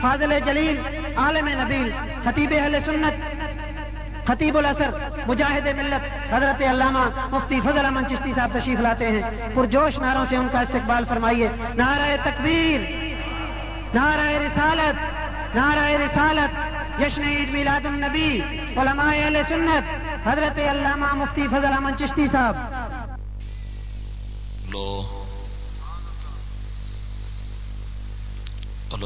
فاضل جلیل، عالم نبیل، خطیب اہل سنت، خطیب الاثر، مجاہد ملت، حضرت علامہ مفتی فضل امن چشتی صاحب تشریف لاتے ہیں۔ پرجوش نعروں سے ان کا استقبال فرمائیے۔ نعرہ تکبیر، نعرہ رسالت نعرہ رسالت، جشن عید میلاد النبی، علماء اہل سنت، حضرت علامہ مفتی فضل امن چشتی صاحب۔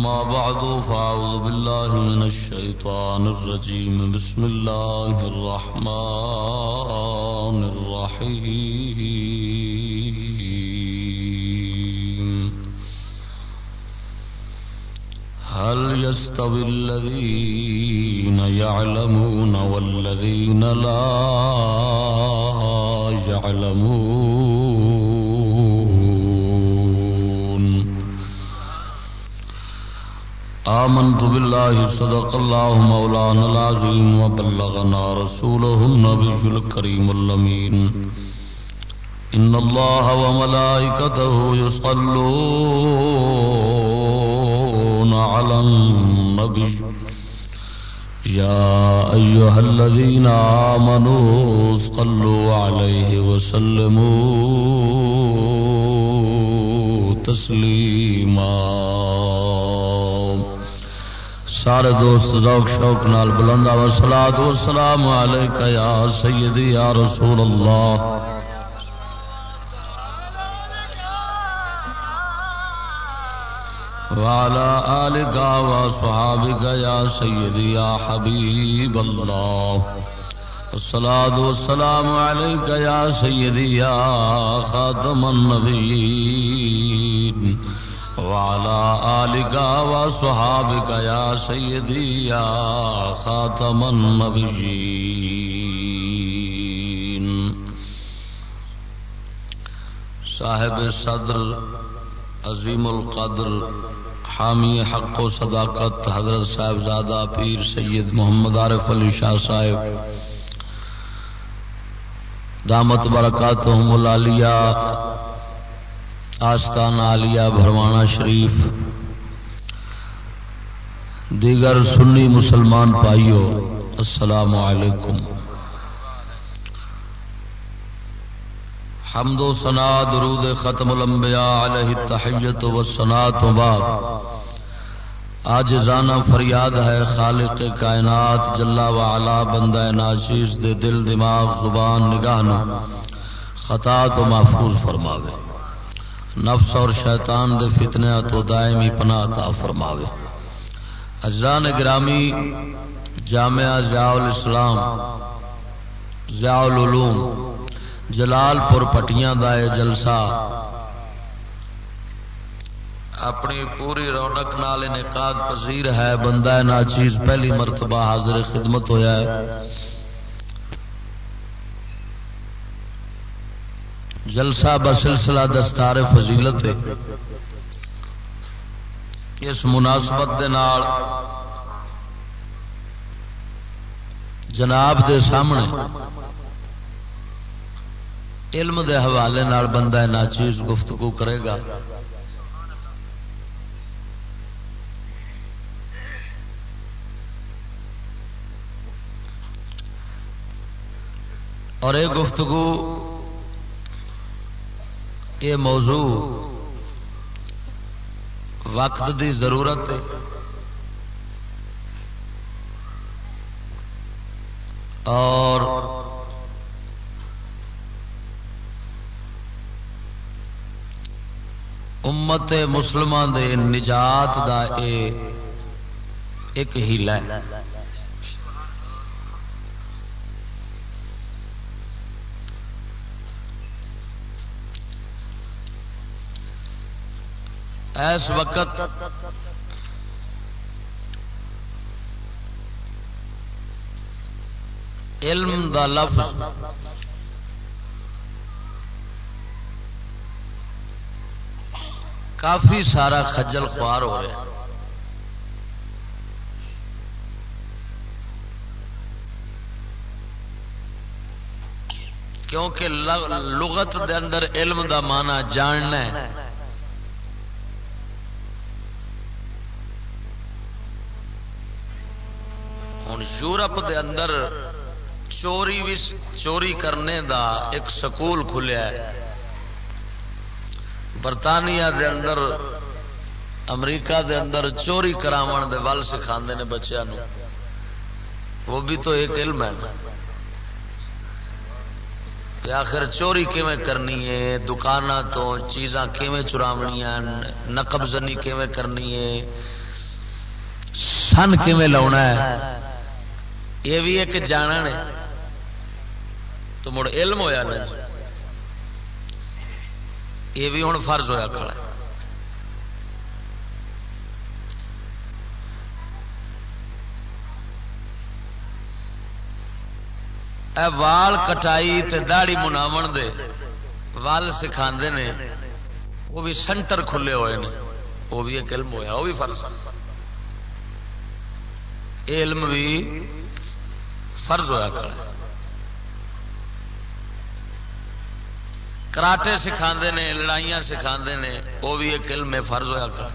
أما بعد، فأعوذ بالله من الشيطان الرجيم. بسم الله الرحمن الرحيم. هل يستوي الذين يعلمون والذين لا يعلمون؟ آمنت بالله صدق الله مولانا العظيم وبلغنا رسوله النبي الكريم اللمين إن الله وملائكته يصلون على النبي يا أيها الذين آمنوا صلوا عليه وسلموا تسليما سارے دوست ذوق شوق نال بلندا و سلاد و سلام علیکہ یا سیدی، یا رسول اللہ۔ وعلى آلك وصحابك يا سيدي يا حبيب الله الصلاة والسلام عليك يا سيدي يا خاتم النبيين وعلى آلك وصحابك يا سيدي، يا خاتم النبيين. صاحب صدر عظیم القدر حامی حق و صداقت حضرت صاحب زادہ پیر سید محمد عارف علی شاہ صاحب، دامت برکات ملالیہ آستان عالیہ بھروانا شریف۔ دیگر سنی مسلمان پائیو السلام علیکم۔ حمد و سنا درود ختم الانبیاء علیہ التحیت و سنا تو بعد۔ آج زانا فریاد ہے خالق کائنات جلا و علا بندہ ناشیز دے دل، دماغ، زبان، نگاہ نو۔ خطا تو محفوظ فرماوے۔ نفس اور شیطان دے فتنے تو دائمی پناہ تا فرماوے۔ اجزان گرامی جامعہ ضیاء الاسلام، ضیاء العلوم، جلال پور پٹیاں دا یہ جلسہ اپنی پوری رونق نال انعقاد پذیر ہے، بندہ ناچیز پہلی مرتبہ حاضر خدمت ہویا ہے۔ جلسہ بسلسلہ دستار فضیلت اس مناسبت دے نال جناب دے سامنے علم دے حوالے نال بندہ ناچیز گفتگو کرے گا۔ اور یہ گفتگو یہ موضوع وقت دی ضرورت ہے۔ اور امت مسلمان دے نجات دا اے ایک ہیلا ہے۔ اس وقت علم دا لفظ کافی سارا خجل خوار ہو رہا کیونکہ لغت دے اندر علم دا مانا جاننا ہے۔ یورپ دے اندر چوری بھی چوری کرنے دا ایک سکول کھلیا ہے۔ برطانیہ دے اندر، امریکہ دے اندر چوری کراون دے ول سکھا نے بچوں وہ بھی تو ایک علم ہے۔ کہ آخر چوری کیویں کرنی ہے؟ دکان تو چیزاں کیویں چراونیاں نقب زنی کیویں کرنی ہے؟ سن کیویں لاؤنا ہے؟ یہ بھی ایک جانا ہے تو مڑ علم ہویا نا یہ بھی ہوں فرض ہوا کھڑا اے وال کٹائی تے داڑی مناو دے وال سکھا نے، وہ بھی سینٹر کھلے ہوئے نے، وہ بھی ایک علم ہوا وہ بھی فرض۔ علم بھی فرض ہوا کھڑا کراٹے سکھا نے، لڑائیاں سکھا نے، وہ بھی ایک علم فرض ہوا کر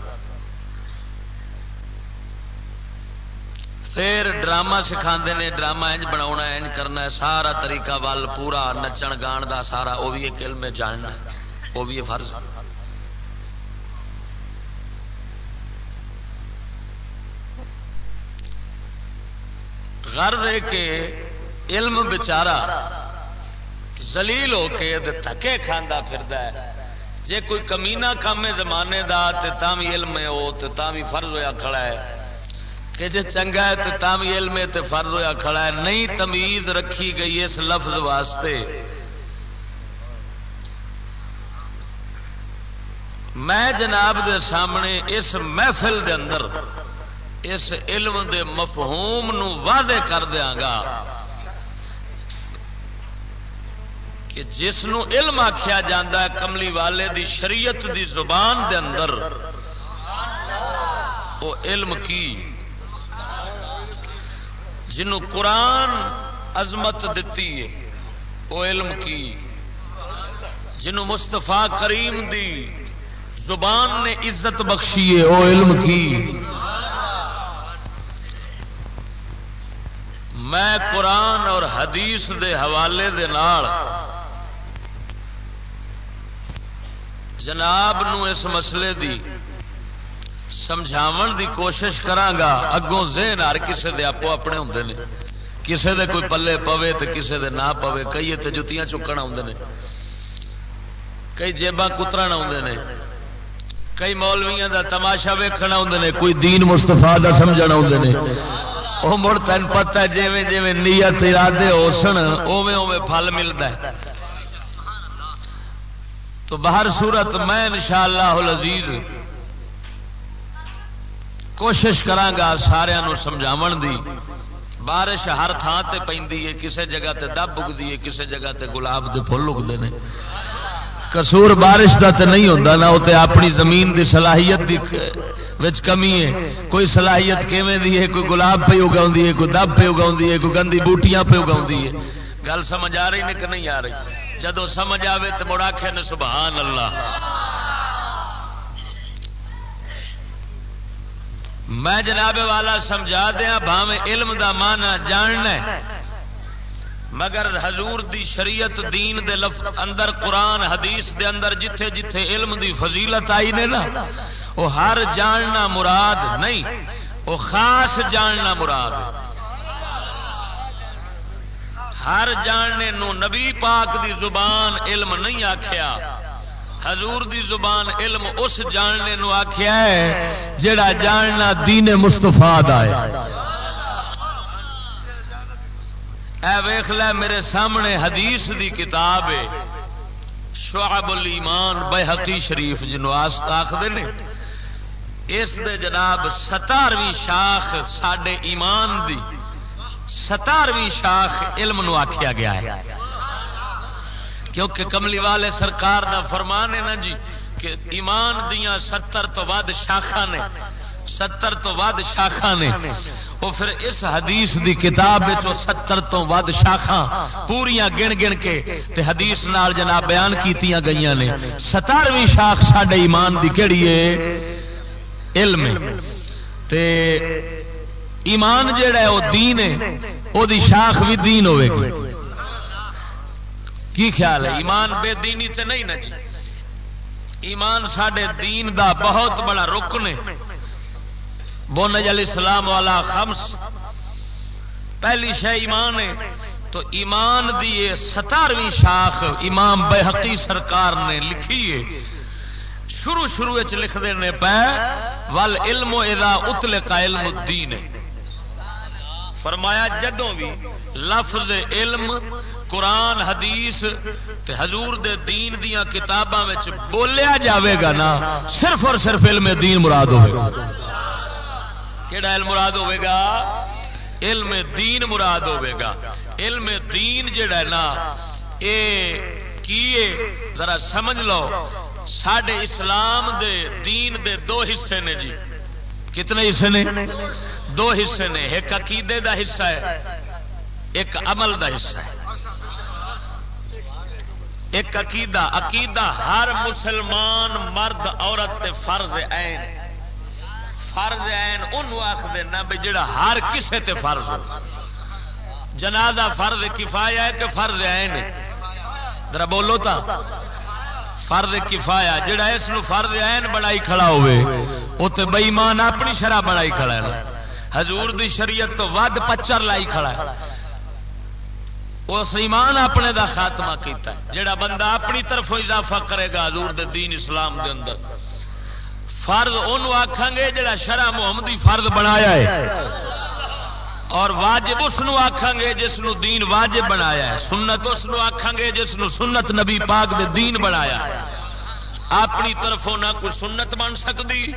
پھر ڈرامہ سکھا نے، ڈرامہ انج بنا انج کرنا ہے، سارا طریقہ ول پورا نچن گان دا سارا، وہ بھی ایک علم جاننا وہ بھی فرض۔ غرض ہے کہ علم بچارا زلیل ہو کے تھکے کھانا پھر جے کوئی کمینا کام ہے زمانے دا تے بھی علم ہے وہ تو بھی فرض ہویا کھڑا ہے۔ کہ جے چنگا ہے تو بھی علم ہے تے فرض ہویا کھڑا ہے۔ نہیں تمیز رکھی گئی اس لفظ واسطے۔ میں جناب دے سامنے اس محفل دے اندر اس علم دے مفہوم نو واضح کر دیاں گا کہ جس نو علم آخیا جا کملی والے دی شریعت دی زبان دے اندر وہ علم کی؟ جنوں قرآن عظمت دیتی ہے وہ علم کی؟ جنوں مستفا کریم دی زبان نے عزت بخشی ہے وہ علم کی؟ میں قرآن اور حدیث دے حوالے دے نال جناب نو اس مسئلے دی سمجھاون دی کوشش کرانگا اگوں ذہن ہر کسے دے آپ اپنے ہوں نے۔ کسے دے کوئی پلے پوے تو کسے دے نہ پوے، کئی تے جتیاں چکن آتے ہیں کئی جیباں کترا آتے ہیں کئی مولویاں دا تماشا ویکھنا آتے ہیں کوئی دین مستفا دا سمجھنا آتے ہیں وہ مڑ تین پتہ جیویں جیویں نیت ارادے ہو سن اوے اوے پھل ملتا ہے۔ تو باہر صورت میں انشاءاللہ العزیز کوشش کرانگا سارا سمجھاو دی۔ بارش ہر تھان سے پہ کسی جگہ تے دب اگتی ہے کسی جگہ تے گلاب کے فل اگتے ہیں کسور بارش کا تو نہیں ہوتا نہ وہ اپنی زمین دی صلاحیت دی وچ کمی ہے۔ کوئی صلاحیت کیویں دی ہے؟ کوئی گلاب پہ اگا ہے، کوئی دب پہ اگا ہے، کوئی گندی بوٹیاں پہ اگا ہے۔ گل سمجھ آ رہی نہیں کہ نہیں آ رہی؟ جدو سمجھ آئے تو مڑ آخ سبحان اللہ۔ میں جناب والا سمجھا دیا بھاوے علم دا مانا جاننا مگر حضور دی شریعت دین دے لف اندر قرآن، حدیث دے اندر جتھے جتھے علم دی فضیلت آئی نے نا، وہ ہر جاننا مراد نہیں، وہ خاص جاننا مراد ہر جاننے نو نبی پاک دی زبان علم نہیں آخیا حضور دی زبان علم اس جاننے نو آخیا ہے، جڑا جاننا دین مستفا اے ویخ لے، میرے سامنے حدیث دی کتاب ہے۔ شعب الایمان بحقی شریف جنو آخر نے۔ اس دے جناب ستارویں شاخ سڈے ایمان دی۔ ستارویں شاخ علم نو آخیا گیا ہے۔ کیونکہ کملی والے سرکار دا فرمان ہے نا جی کہ ایمان دیا ستر تو ود شاخا نے۔ ستر تو ود شاخا نے۔ وہ پھر اس حدیث دی کتاب ستر تو ود شاخا پوریا گن گن کے تے حدیث نال جناب بیان کیتیاں گئی نے۔ ستارویں شاخ سڈے ایمان دی کہڑی ہے؟ علم تے ایمان جہا ہے وہ دین ہے۔ وہ شاخ بھی دین ہوے گی۔ کی خیال ہے؟ ایمان بے دینی تے نہیں نا جی ایمان سڈے دین دا بہت بڑا رکن ہے۔ بونج علیہ السلام والا خمس۔ پہلی شہ ایمان ہے۔ تو ایمان دی ستارویں شاخ امام بحقی سرکار نے لکھی ہے۔ شروع شروع لکھ دینے پہ ول علم ادا علم الدین فرمایا جدوں بھی لفظ علم، قرآن، حدیث تے حضور دے دین دیا کتاباں بولیا جاوے گا نا، صرف اور صرف علم دین مراد ہوئے گا۔ کیڑا علم مراد ہوئے گا؟ علم دین مراد ہوئے گا۔ علم دین جڑا ہے نا، اے کیے ذرا سمجھ لو۔ سڈے اسلام دے دین دے دو حصے نے جی۔ کتنے حصے نے؟ دو حصے نے۔ ایک عقیدے دا حصہ ہے، ایک عمل دا حصہ ہے۔ ایک عقیدہ عقیدہ ہر مسلمان مرد، عورت تے فرض عین۔ فرض عین انہوں آخ دینا بھی جڑا ہر کسے تے فرض ہو۔ جنازہ فرض کفایا ہے کہ فرض عین ذرا بولو تا۔ فرض کفایا جڑا اس نو فرض عین بڑائی کھڑا ہوئے وہ تو بئیمان اپنی شرح بڑائی کھڑا ہے حضور دی شریعت تو ود پچر لائی کھڑا ہے۔ اس ایمان اپنے دا خاتمہ کیتا ہے، جڑا بندہ اپنی طرف اضافہ کرے گا حضور دے دین اسلام دے اندر۔ فرض انہوں آخان گے جڑا شرع محمدی فرض بنایا ہے۔ اور واجب اس آخان گے جس نو دین واجب بنایا ہے۔ سنت اس آخان گے جس نو سنت نبی پاک دے دین بنایا ہے۔ اپنی طرفوں نہ کوئی سنت بن سکتی،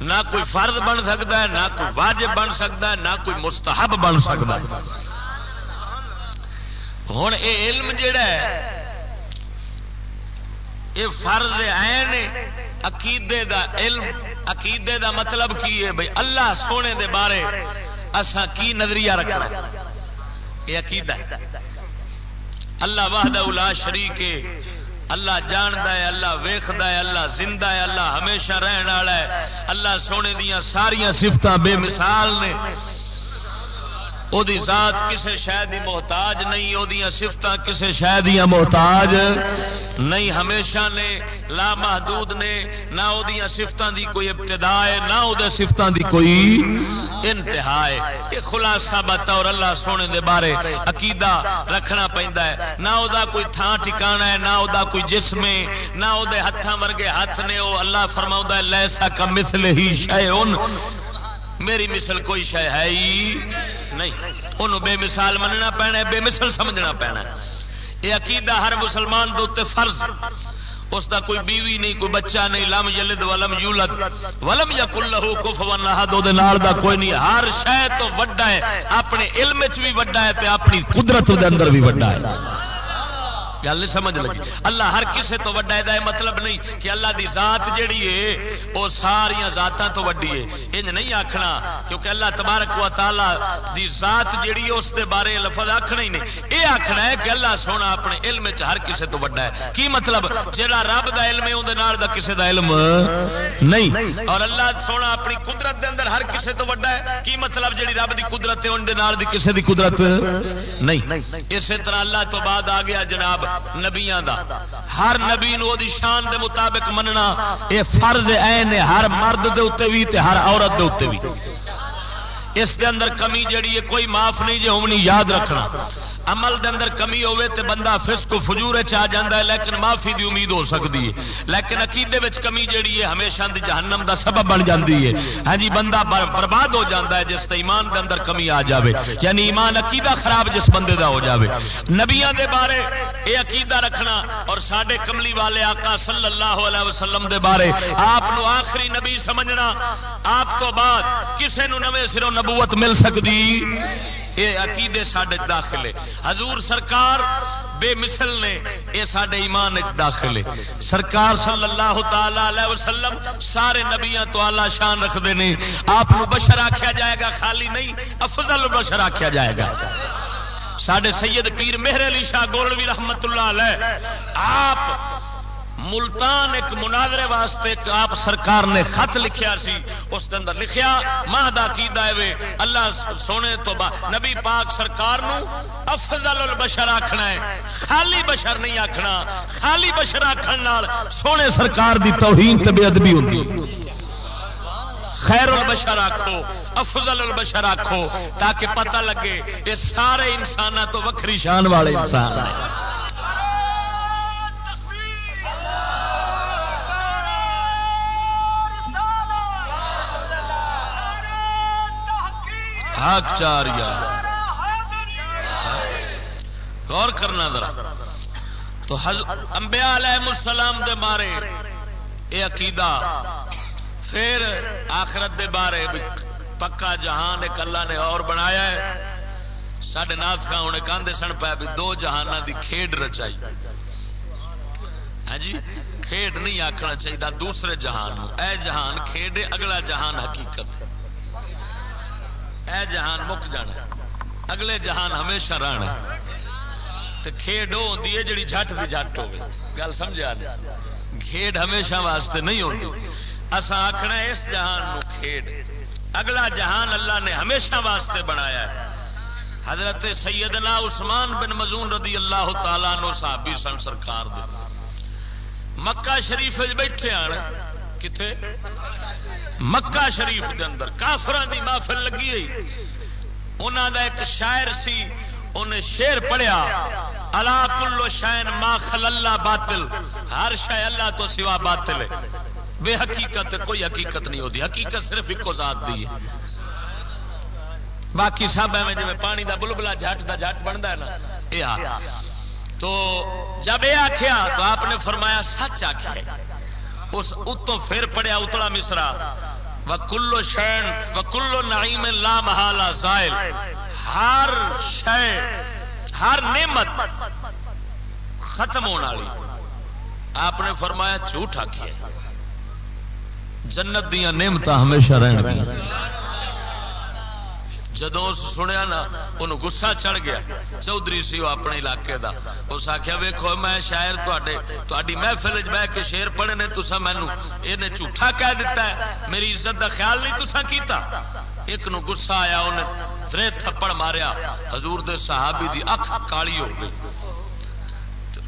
نہ کوئی فرض بن سکتا ہے، نہ کوئی واجب بن سکتا ہے، نہ کوئی مستحب بن سکتا ہے۔ ہوں یہ علم جڑا ہے یہ فرض ہے۔ عقیدے دا علم، عقیدے دا مطلب کی ہے؟ بھائی اللہ سونے دے بارے اسا کی نظریہ رکھنا؟ یہ عقیدہ ہے۔ اللہ واہد الا شریک اللہ جاند ہے، اللہ ویخد ہے، اللہ زندہ ہے، اللہ ہمیشہ رہن والا ہے۔ اللہ سونے دیا ساریا سفت بے مثال نے۔ وہ ذات کسی شاید کی محتاج نہیں وہ سفت کسی شاید محتاج نہیں ہمیشہ نے لا محدود نے نہ وہ سفتوں کی کوئی ابتدا ہے نہ وہ سفتوں کی کوئی انتہا ہے یہ خلاصہ بات اور اللہ سونے دے بارے عقیدہ رکھنا پہنتا ہے نہ وہ کوئی تھان ٹھکانا ہے نہ وہ کوئی جسم ہے نہ وہ ہاتھوں ورگے ہاتھ نے وہ اللہ فرما لسا کا مثل ہی شہ میری مثل کوئی شہ ہے ہی نہیں۔ انہوں بے مثال مننا پینا بے مثل سمجھنا پینا یہ عقیدہ ہر مسلمان دے فرض۔ اس دا کوئی بیوی نہیں، کوئی بچہ نہیں، لم یلد ولم یولد۔ ولم یا کلو کف نال دا کوئی نہیں۔ ہر شہ تو وڈا ہے۔ اپنے علم چ بھی وڈا ہے تے اپنی قدرت دے اندر بھی وڈا ہے۔ گل نہیں سمجھ لگی۔ اللہ ہر کسے تو وڈا ہے مطلب نہیں کہ اللہ دی ذات جیڑی ہے، وہ ساریا ذاتاں تو وڈی ہے۔ انج نہیں آکھنا کیونکہ اللہ تبارک و تعالی دی ذات جیڑی اس دے بارے لفظ آخنا ہی نہیں۔ یہ آخنا ہے کہ اللہ سونا اپنے علم ہر کسے تو بڑا ہے۔ کی مطلب؟ جہاں رب دا علم ہے اندر دا کسے دا علم نہیں۔ اور اللہ سونا اپنی قدرت دے اندر ہر کسے تو بڑا ہے۔ کی مطلب؟ جیڑی رب دی قدرت ہے اندر دی کسے دی قدرت نہیں۔ اسی طرح اللہ تو بعد آ گیا جناب نبیاں دا۔ ہر نبی نو دی شان دے مطابق مننا۔ یہ فرض عین ہے، ہر مرد دے اتنے بھی تے ہر عورت دے اتنے بھی اس دے اندر کمی جڑی ہے، کوئی معاف نہیں، جے ہونی یاد رکھنا۔ عمل دے اندر کمی ہوے تے بندہ فسق و فجور چ جاندا ہے، لیکن معافی دی امید ہو سکتی ہے۔ لیکن عقیدے وچ کمی جیڑی ہے، ہمیشہ دی جہنم دا سبب بن جاندی ہے۔ ہاں جی بندہ برباد ہو جاندا ہے جس تے ایمان دے اندر کمی آ جاوے۔ یعنی ایمان عقیدہ خراب جس بندے دا ہو جاوے۔ نبیاں دے بارے اے عقیدہ رکھنا اور ساڈے کملی والے آقا صلی اللہ علیہ وسلم دے بارے آپ نو آخری نبی سمجھنا۔ آپ تو بعد کسے نو نویں سروں نبوت مل سکتی۔ یہ عقیدے سڈے داخلے۔ حضور سرکار بے مثل نے یہ سڈے ایمان داخلے۔ سرکار صلی اللہ تعالی وسلم سارے نبیاں تو آلہ شان رکھتے ہیں آپ بشر آخیا جائے گا، خالی نہیں، افضل بشر آخیا جائے گا۔ سڈے سید پیر مہر علی شاہ گولوی رحمت اللہ علیہ، آپ ملتان ایک مناظرے واسطے آپ سرکار نے خط لکھیا سی، اس کے اندر لکھیا ماں دا کی دے اللہ سونے تو با نبی پاک سرکار نو افضل البشر آخنا ہے، خالی بشر نہیں آخنا خالی بشر آخر سونے سرکار دی توہین تے بے ادبی ہوتی خیر البشر آخو افضل البشر آخو تاکہ پتہ لگے، یہ سارے انسان تو وکری شان والے انسان ہیں۔ چاریا غور کرنا ذرا۔ تو انبیاء علیہ السلام دے بارے یہ عقیدہ پھر آخرت دے بارے پکا جہان ایک اللہ نے اور بنایا ہے۔ سڈے نات خان ہونے کاندے سن پایا بھی دو جہان دی کھیڈ رچائی۔ ہاں جی؟ کھیڈ نہیں آخنا چاہیے دوسرے جہان اے جہان کھیڈے اگلا جہان حقیقت اے جہان مک جانا اگلے جہان ہمیشہ رہنا کھیڈ وہ ہوتی ہے جی جٹ کی جٹ ہوگی گل سمجھا کھیڈ ہمیشہ واسطے نہیں ہوتی اصا آخنا اس جہان کھیڈ۔ اگلا جہان اللہ نے ہمیشہ واسطے بنایا ہے۔ حضرت سیدنا عثمان بن مزون رضی اللہ تعالیٰ نو صحابی سن سرکار دے۔ مکہ شریف بیٹھے آن۔ کتنے مکہ شریف دے اندر۔ کافران دی محفل لگی ہوئی۔ انہوں دا ایک شاعر سی انہیں شیر پڑھیا اللہ کلو شائن ما خل اللہ باطل۔ ہر شہ اللہ تو سوا باطل ہے۔ بے حقیقت کوئی حقیقت نہیں ہوتی۔ حقیقت صرف ایک ذات دی ہے۔ باقی سب ایویں جی پانی دا بلبلا جٹ دا جٹ بنتا ہے نا یہ تو جب یہ آخیا تو آپ نے فرمایا، سچ آخیا اس اتوں پھر پڑیا اتلا مصرا۔ وکلو کلو شین وکلو نعیم لا محالہ زائل۔ ہر شے، ہر نعمت ختم ہونے والی۔ آپ نے فرمایا جھوٹ آخیا جنت دیا نعمت ہمیشہ رہن گیا جدو سنیا نا ان گسا چڑھ گیا۔ چودھری سی وہ اپنے علاقے دا۔ اس آخیا ویکو میں شاعر تاری محفل بہ کے شیر پڑھے نے تسا مینو یہ جھوٹا کہہ دیتا ہے۔ میری عزت دا خیال نہیں تسا کیتا۔ ایک نو گسا آیا انہیں ترے تھپڑ ماریا۔ حضور دے صحابی دی اکھ کالی ہو گئی۔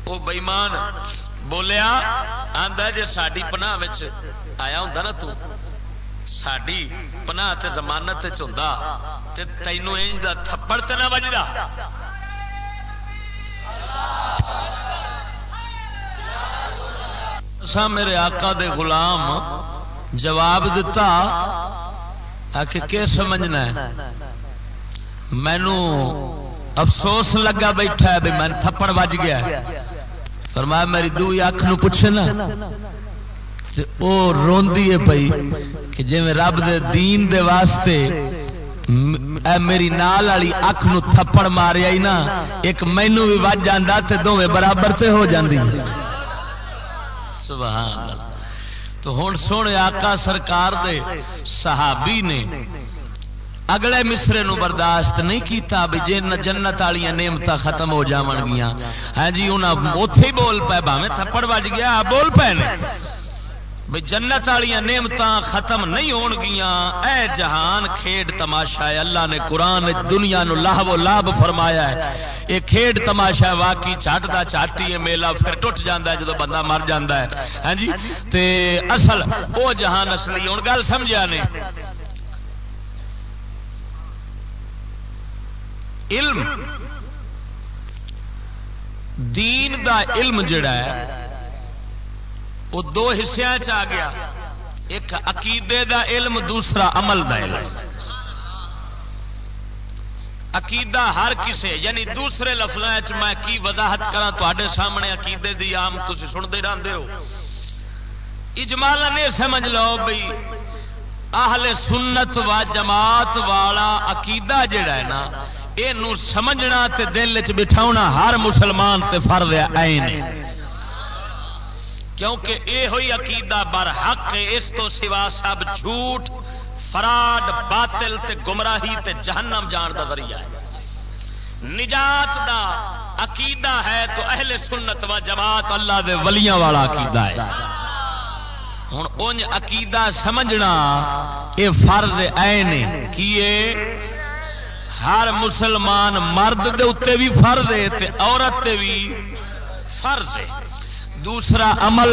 وہ بئیمان بولیا آدھا جی ساری پناہ آیا ہوں نا تو ساری پناہ تے زمانت ہوں تینوں تھپڑ تو نہ بجتا سا میرے آقا دے غلام جواب دیتا کہ سمجھنا ہے؟ مینو افسوس لگا بیٹھا ہے بھی میں تھپڑ بج گیا فرمایا میری دو اکھ نو پوچھے نا۔ وہ روندی ہے پئی کہ جی رب دے دین دے واسطے اے میری نال والی اکھ نو تھپڑ ماریا ہی نا، ایک مینو بھی وج جانا تے دونوں برابر تے ہو جاندی۔ سبحان اللہ۔ تو ہوں سونے آقا سرکار دے صحابی نے اگلے مصرے نو برداشت نہیں کیتا بھی جی جنت والی نعمت ختم ہو جان گیا ہاں جی انہیں اتے بول پائے باوے تھپڑ بج گیا، بول پے بھائی جنت والی نعمت ختم نہیں ہون گیا اے جہان، کھیڈ تماشا ہے۔ اللہ نے قرآن دنیا نو لاہو لاب فرمایا ہے۔ یہ کھیڈ تماشا واقعی چٹ دا چاٹی ہے میلا پھر ٹوٹ جاتا ہے جدو بندہ مر جاتا ہے۔ ہاں جی؟ تے اصل وہ جہان اصلی ہوں گل سمجھا نے؟ علم، دین دا علم جڑا ہے وہ دو حصوں آ گیا۔ ایک عقیدے دا علم، دوسرا عمل دا علم۔ عقیدہ ہر کسے یعنی دوسرے لفظ میں کی وضاحت کرا تے سامنے عقیدے دی آم تھی سنتے رہتے ہو۔ اجمال نے سمجھ لو بھائی اہل سنت و جماعت والا عقیدہ جڑا ہے نا یہ سمجھنا تے دل چ بٹھاؤنا ہر مسلمان تے فرض ہے۔ کیونکہ یہ ہوئی عقیدہ بر حق اس تو سوا سب جھوٹ، فراڈ، باطل تے گمراہی تے جہنم جان دا ذریعہ ہے۔ نجات دا عقیدہ ہے تو اہل سنت و جماعت اللہ دے ولیاں والا عقیدہ ہے۔ ہوں انج عقیدہ سمجھنا یہ فرض این کیے ہر مسلمان مرد دے اتنے بھی فرض ہے تے عورت تے بھی فرض ہے۔ دوسرا عمل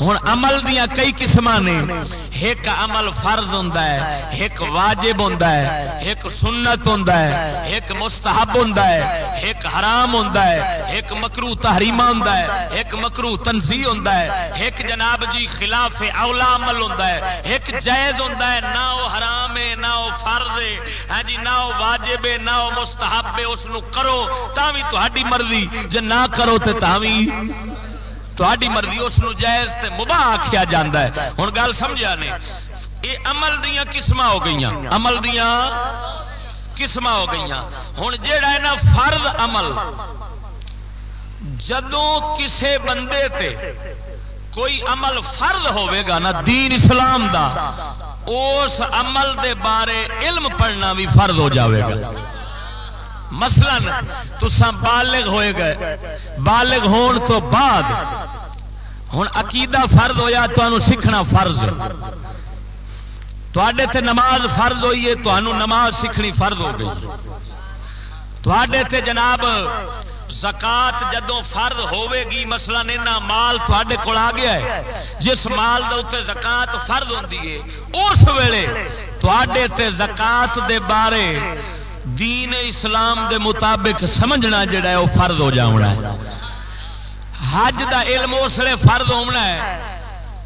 ہوں عمل دیا کئی قسم نے۔ ایک عمل فرض ہوں ایک واجب ہوں ایک سنت ہوں ایک مستحب ہوں ایک حرام ہوں ایک مکرو تحریمہ ہوں ایک مکرو تنسی ہوں ایک جناب جی خلاف اولا عمل ہوں ایک جائز ہوں نہ وہ حرام ہے، نہ وہ فرض ہے۔ ہاں جی نہ وہ واجب ہے، نہ وہ مستحب ہے، اس کرو تا بھی تاری مرضی جی نہ کرو تو تاری مرضی اس جائز تے مباح آخیا جا ہوں گل سمجھا نے؟ یہ عمل دیا قسم ہو گئی عمل دیا قسم ہو گئی ہوں جا نا فرد عمل، جدوں کسے بندے تے کوئی عمل فرض ہوئے گا نا دین اسلام دا، اس عمل دے بارے علم پڑھنا بھی فرض ہو جاوے گا۔ مثلا تسا بالغ ہوئے گئے۔ بالغ ہون تو بعد ہوں عقیدہ فرض ہویا تو سیکھنا فرض۔ تے نماز فرض ہوئی ہے تو نماز سیکھنی فرض ہو گئی۔ تے جناب زکات جدو فرد ہوے گی مسئلہ نینا مال تے کول آ گیا ہے، جس مال دے اتنے زکات فرد ہوتی ہے، اس ویلے تے زکات دے بارے دین اسلام دے مطابق سمجھنا جڑا ہے، وہ فرد ہو جانا ہے۔ حج دا علم اس لیے فرد ہونا ہے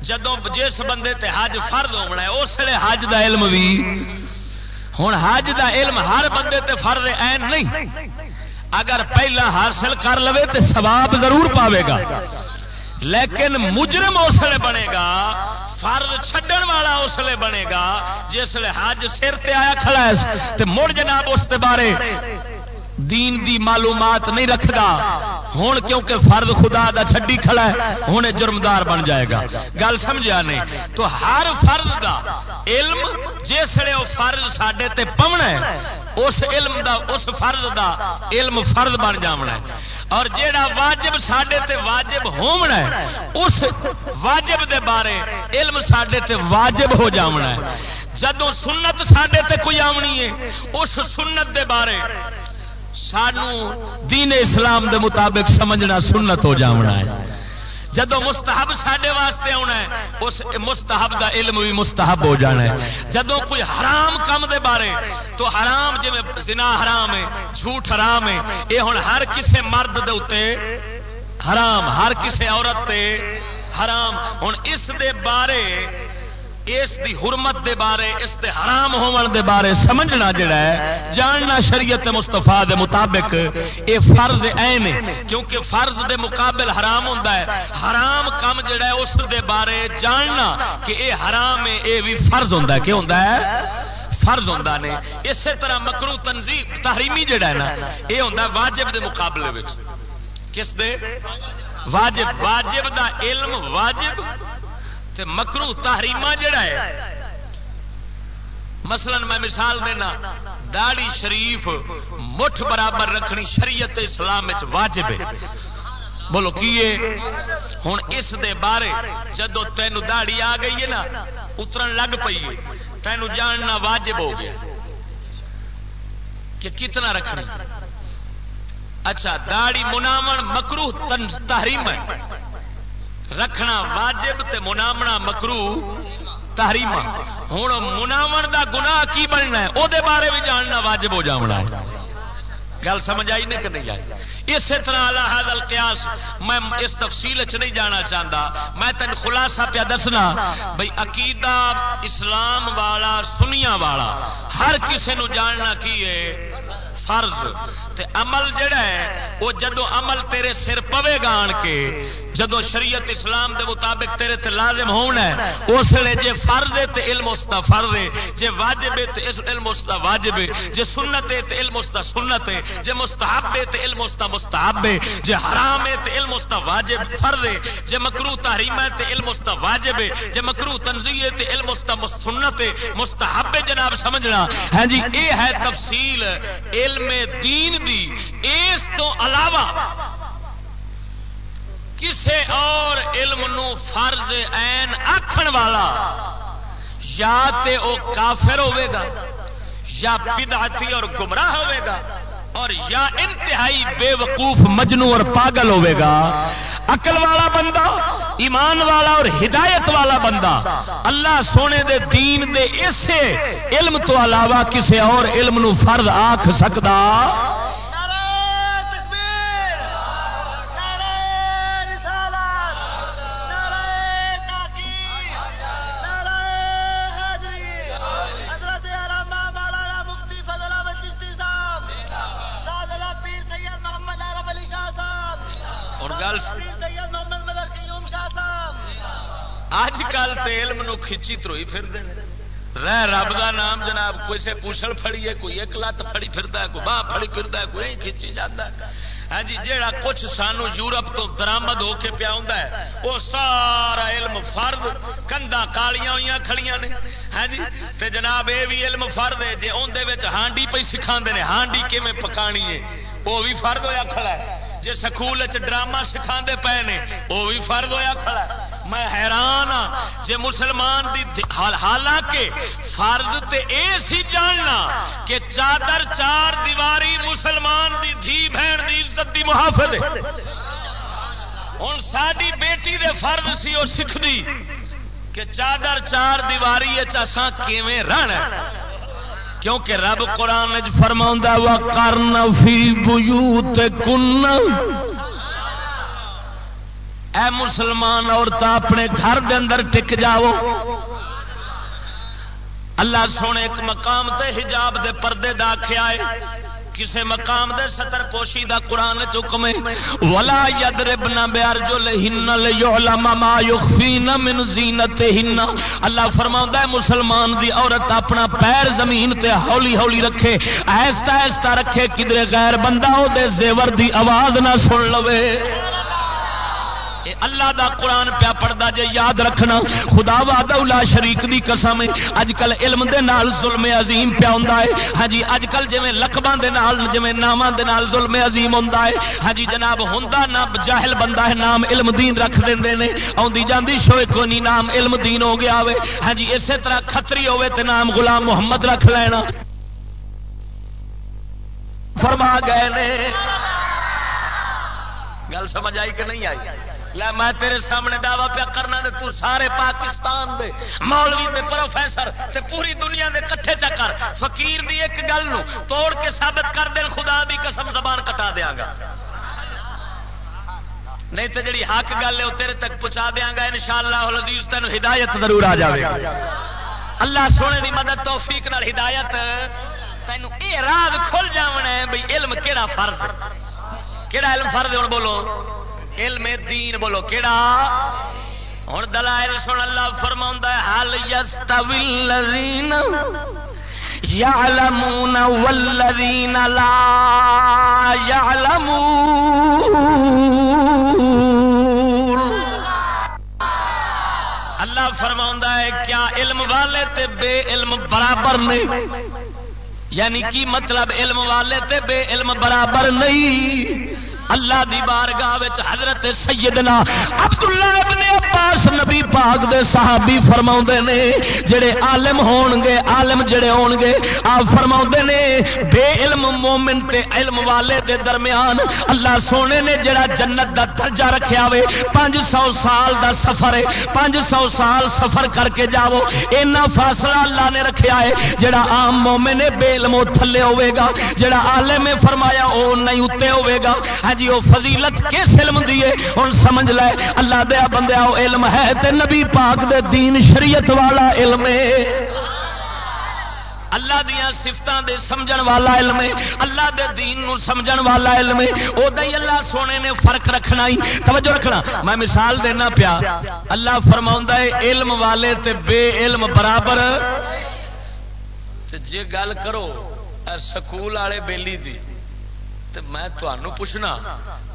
جدو جس بندے تے حج فرد ہونا ہے، اس لیے حج دا علم بھی۔ ہوں حج دا علم ہر بندے تے فرد این نہیں۔ اگر پہلا حاصل کر لو تو سواب ضرور پاوے گا۔ لیکن مجرم اس لیے بنے گا فرد چھڈن والا اس لیے بنے گا جسے حج سر تے آیا کھڑا ہے، تے مڑ جناب اس بارے۔ دین دی معلومات نہیں رکھتا ہوں کیونکہ فرد خدا دا چھڈی کھڑا ہے ہوں جرمدار بن جائے گا۔ گل سمجھا نہیں؟ تو ہر فرد دا علم جسے وہ فرد سڈے تے پونا ہے، اس علم دا، اس فرد دا علم فرد بن جانا ہے۔ اور جیڑا واجب سڈے تے واجب ہونا ہے، اس واجب دے بارے علم سڈے تے واجب ہو جانا ہے۔ جدو سنت سڈے تے کوئی آمنی ہے، اس سنت دے بارے سانو دین اسلام دے مطابق سمجھنا سنت ہو جانا ہے۔ جدو مستحب سڈے واسطے آنا ہے، اس مستحب دا علم بھی مستحب ہو جانا ہے۔ جدو کوئی حرام کام دے بارے، تو حرام جی زنا حرام ہے، جھوٹ حرام ہے یہ ہوں ہر کسے مرد دے اتے حرام، ہر کسے عورت تے حرام۔ ہوں اس دے بارے اس دی حرمت دے بارے، اس دے حرام ہون دے بارے سمجھنا جڑا ہے، جاننا شریعت مستفا دے مطابق اے فرض این کیونکہ فرض دے مقابل حرام ہوتا ہے۔ حرام کم جڑا ہے، اس دے بارے جاننا کہ اے حرام ہے، اے بھی فرض ہوتا ہے۔ کیا ہوتا ہے؟ فرض ہوتا نے۔ اسی طرح مکرو تنظیم تحریمی جڑا ہے نا یہ ہوتا ہے واجب دے مقابلے کس دے؟ واجب واجب دا علم واجب۔ تے مکرو تحریمہ جڑا ہے۔ مثلا میں مثال دینا داڑی شریف مٹھ برابر رکھنی شریعت اسلام واجب ہے۔ بولو، کی ہوں اس دے بارے جدو تین داڑی آ گئی ہے نا، اترن لگ پی تینوں جاننا واجب ہو گیا۔ کہ کتنا رکھنا اچھا داڑی مناو مکرو تحریم ہے۔ رکھنا واجب تے منامنا مکرو تحریم ہوں مناو دا گناہ کی بننا ہے؟ وہ بارے بھی جاننا واجب ہو جانا ہے۔ گل سمجھ آئی نہیں کہ نہیں آئی؟ اسی طرح اللہ حضل قیاس میں اس تفصیل چ نہیں جانا چاہتا میں تین خلاصہ پیا دسنا بھائی عقیدہ اسلام والا سنیا والا، ہر کسی نو جاننا کی ہے؟ فرض تے عمل جڑا ہے، وہ جدو عمل تیرے سر پوے گا آن کے، جدو شریعت اسلام دے مطابق تیرے تے لازم ہونا ہے، اس لیے جے فرض ہے تے علم استا فرض ہے، جے واجب ہے تے علم استا واجب ہے، جے سنت ہے تے علم استا سنت ہے، جے مستحب ہے تے علم استا مستحب ہے، جے حرام ہے تے علم استا واجب فرض ہے، جے مکروہ تحریم ہے تے علم استا واجب ہے، جے مکروہ تنزیہ ہے تے علم استا سنت ہے، مستحب ہے جناب، سمجھنا۔ ہاں جی اے ہے تفصیل علم دین دی، اس تو علاوہ کسے اور علم نو فرض این آخر والا یا تے او کافر ہوئے گا، یا بدعتی اور گمراہ ہوئے گا۔ اور یا انتہائی بے وقوف مجنو اور پاگل ہوے گا، عقل والا بندہ، ایمان والا اور ہدایت والا بندہ، اللہ سونے دے، دین دے، اسے علم تو علاوہ کسے اور علم نو فرد آکھ سکتا گل اج کل تو علم نو کھچی تروئی پھر رہ رب دا نام جناب، کوئی سے پوچھل فڑی ہے، کوئی ایک لت فڑی پھرتا ہے، کوئی باہ فڑی پھرتا ہے، کوئی کھچی جاتا ہے۔ ہاں جی جیڑا کچھ سانو یورپ تو درامد ہو کے پیا ہوں ہے، وہ سارا علم فرد کندا کالیاں ہوئی کھڑیاں نے۔ ہاں جی تے جناب یہ بھی علم فرد ہے جی اندر ہانڈی پہ سکھا نے، ہانڈی کیون پکانی ہے؟ وہ بھی فرد ہوا کھڑا ہے۔ جی سکول ڈرامہ سکھا پے نے وہ بھی فرد ہوا کھڑا میں حیران ہاں جی مسلمان دی حالانکہ فرض تے اے سی جاننا کہ چادر چار دیواری مسلمان دی دھی بہن دی عزت دی محافظ ہوں ساری بیٹی دے فرض سی وہ سکھ دی کہ چادر چار دیواری چاساں کیویں رہنا کیونکہ رب قرآن فرما وا کرنا فی بوت کن اے مسلمان عورت اپنے گھر دے اندر ٹک جاؤ۔ اللہ سونے ایک مقام تے حجاب دے پردے داخیا ہے۔ کسے مقام دے ستر پوشی دا قرآن چکم ولا یدربنا بیارجلہن لیعلم ما یخفین من زینت ہن اللہ فرماؤں ہے، مسلمان دی عورت اپنا پیر زمین تے ہولی ہولی رکھے ایستا ایستا رکھے، کدرے غیر بندہ ہو دے زیور دی آواز نہ سن لوے۔ اللہ دا قرآن پیا پڑھتا جے یاد رکھنا۔ خدا وا شریک دی قسم ہے۔ اج کل علم دے نال ظلم عظیم پیا ہوں ہاں جی اج کل جی لقباں جی نام ظلم عظیم ہوں ہاں جی جناب ہوں نہ جاہل بندہ ہے، نام علم دین رکھ دیں آدھی جاندی شوئے کو نہیں نام علم دین ہو گیا ہوے ہاں جی اسی طرح کتری ہوے تے نام غلام محمد رکھ لینا۔ فرما گئے نے۔ گل سمجھ آئی کہ نہیں آئی؟ میں تیرے سامنے دعوی پیا کرنا دے تو سارے پاکستان دے، مولوی دے پروفیسر تے پوری دنیا دے کٹھے چکر فقیر دی ایک گل نو توڑ کے ثابت کر دے خدا دی قسم زبان کٹا دیا گا۔ نہیں تو جڑی حق گل ہے، وہ تیرے تک پہنچا دیا گا ان شاء اللہ عزیز تین ہدایت ضرور آ جائے گا اللہ سونے دی مدد، توفیق نال ہدایت۔ تینوں یہ راز کھل جاونا ہے بھائی علم کہڑا فرض کہڑا علم فرض ہوں بولو۔ علم دین بولو، کیڑا؟ ہوں دلائل سن اللہ فرما حال یس یعلمون والذین لا یعلمون۔ اللہ فرما ہے، کیا علم والے تے بے علم برابر نہیں؟ یعنی کی مطلب علم والے تے بے علم برابر نہیں؟ اللہ دی بارگاہ وچ حضرت سیدنا عبداللہ ابن عباس نبی پاک دے صحابی فرما نے، جڑے عالم ہون گے عالم جڑے ہون گے آپ فرما نے، بے علم مومن تے علم والے دے درمیان اللہ سونے نے جڑا جنت دا درجہ رکھیا ہوے پانچ سو سال دا سفر ہے، پانچ سو سال سفر کر کے جاؤ، اینا فاصلہ اللہ نے رکھیا ہے، جڑا عام مومن ہے، بے علم تھلے ہوے گا، جڑا عالم فرمایا او نہیں اتنے ہوے گا۔ ہاں جی، جی وہ فضیلت کس علم دیے ہوں سمجھ لے، اللہ دیا بندیا وہ علم ہے تے نبی پاک دے دین شریعت والا علم ہے۔ اللہ دیا سفتوں دے سمجھن والا علم ہے، اللہ دے دین نو سمجھن والا علم ہے۔ ادا ہی اللہ سونے نے فرق رکھنا ہی۔ توجہ رکھنا، میں مثال دینا پیا۔ اللہ فرما ہے، علم والے تے بے علم برابر۔ تے جے گل کرو سکول والے بیلی دی۔ تو میں تمہوں پوچھنا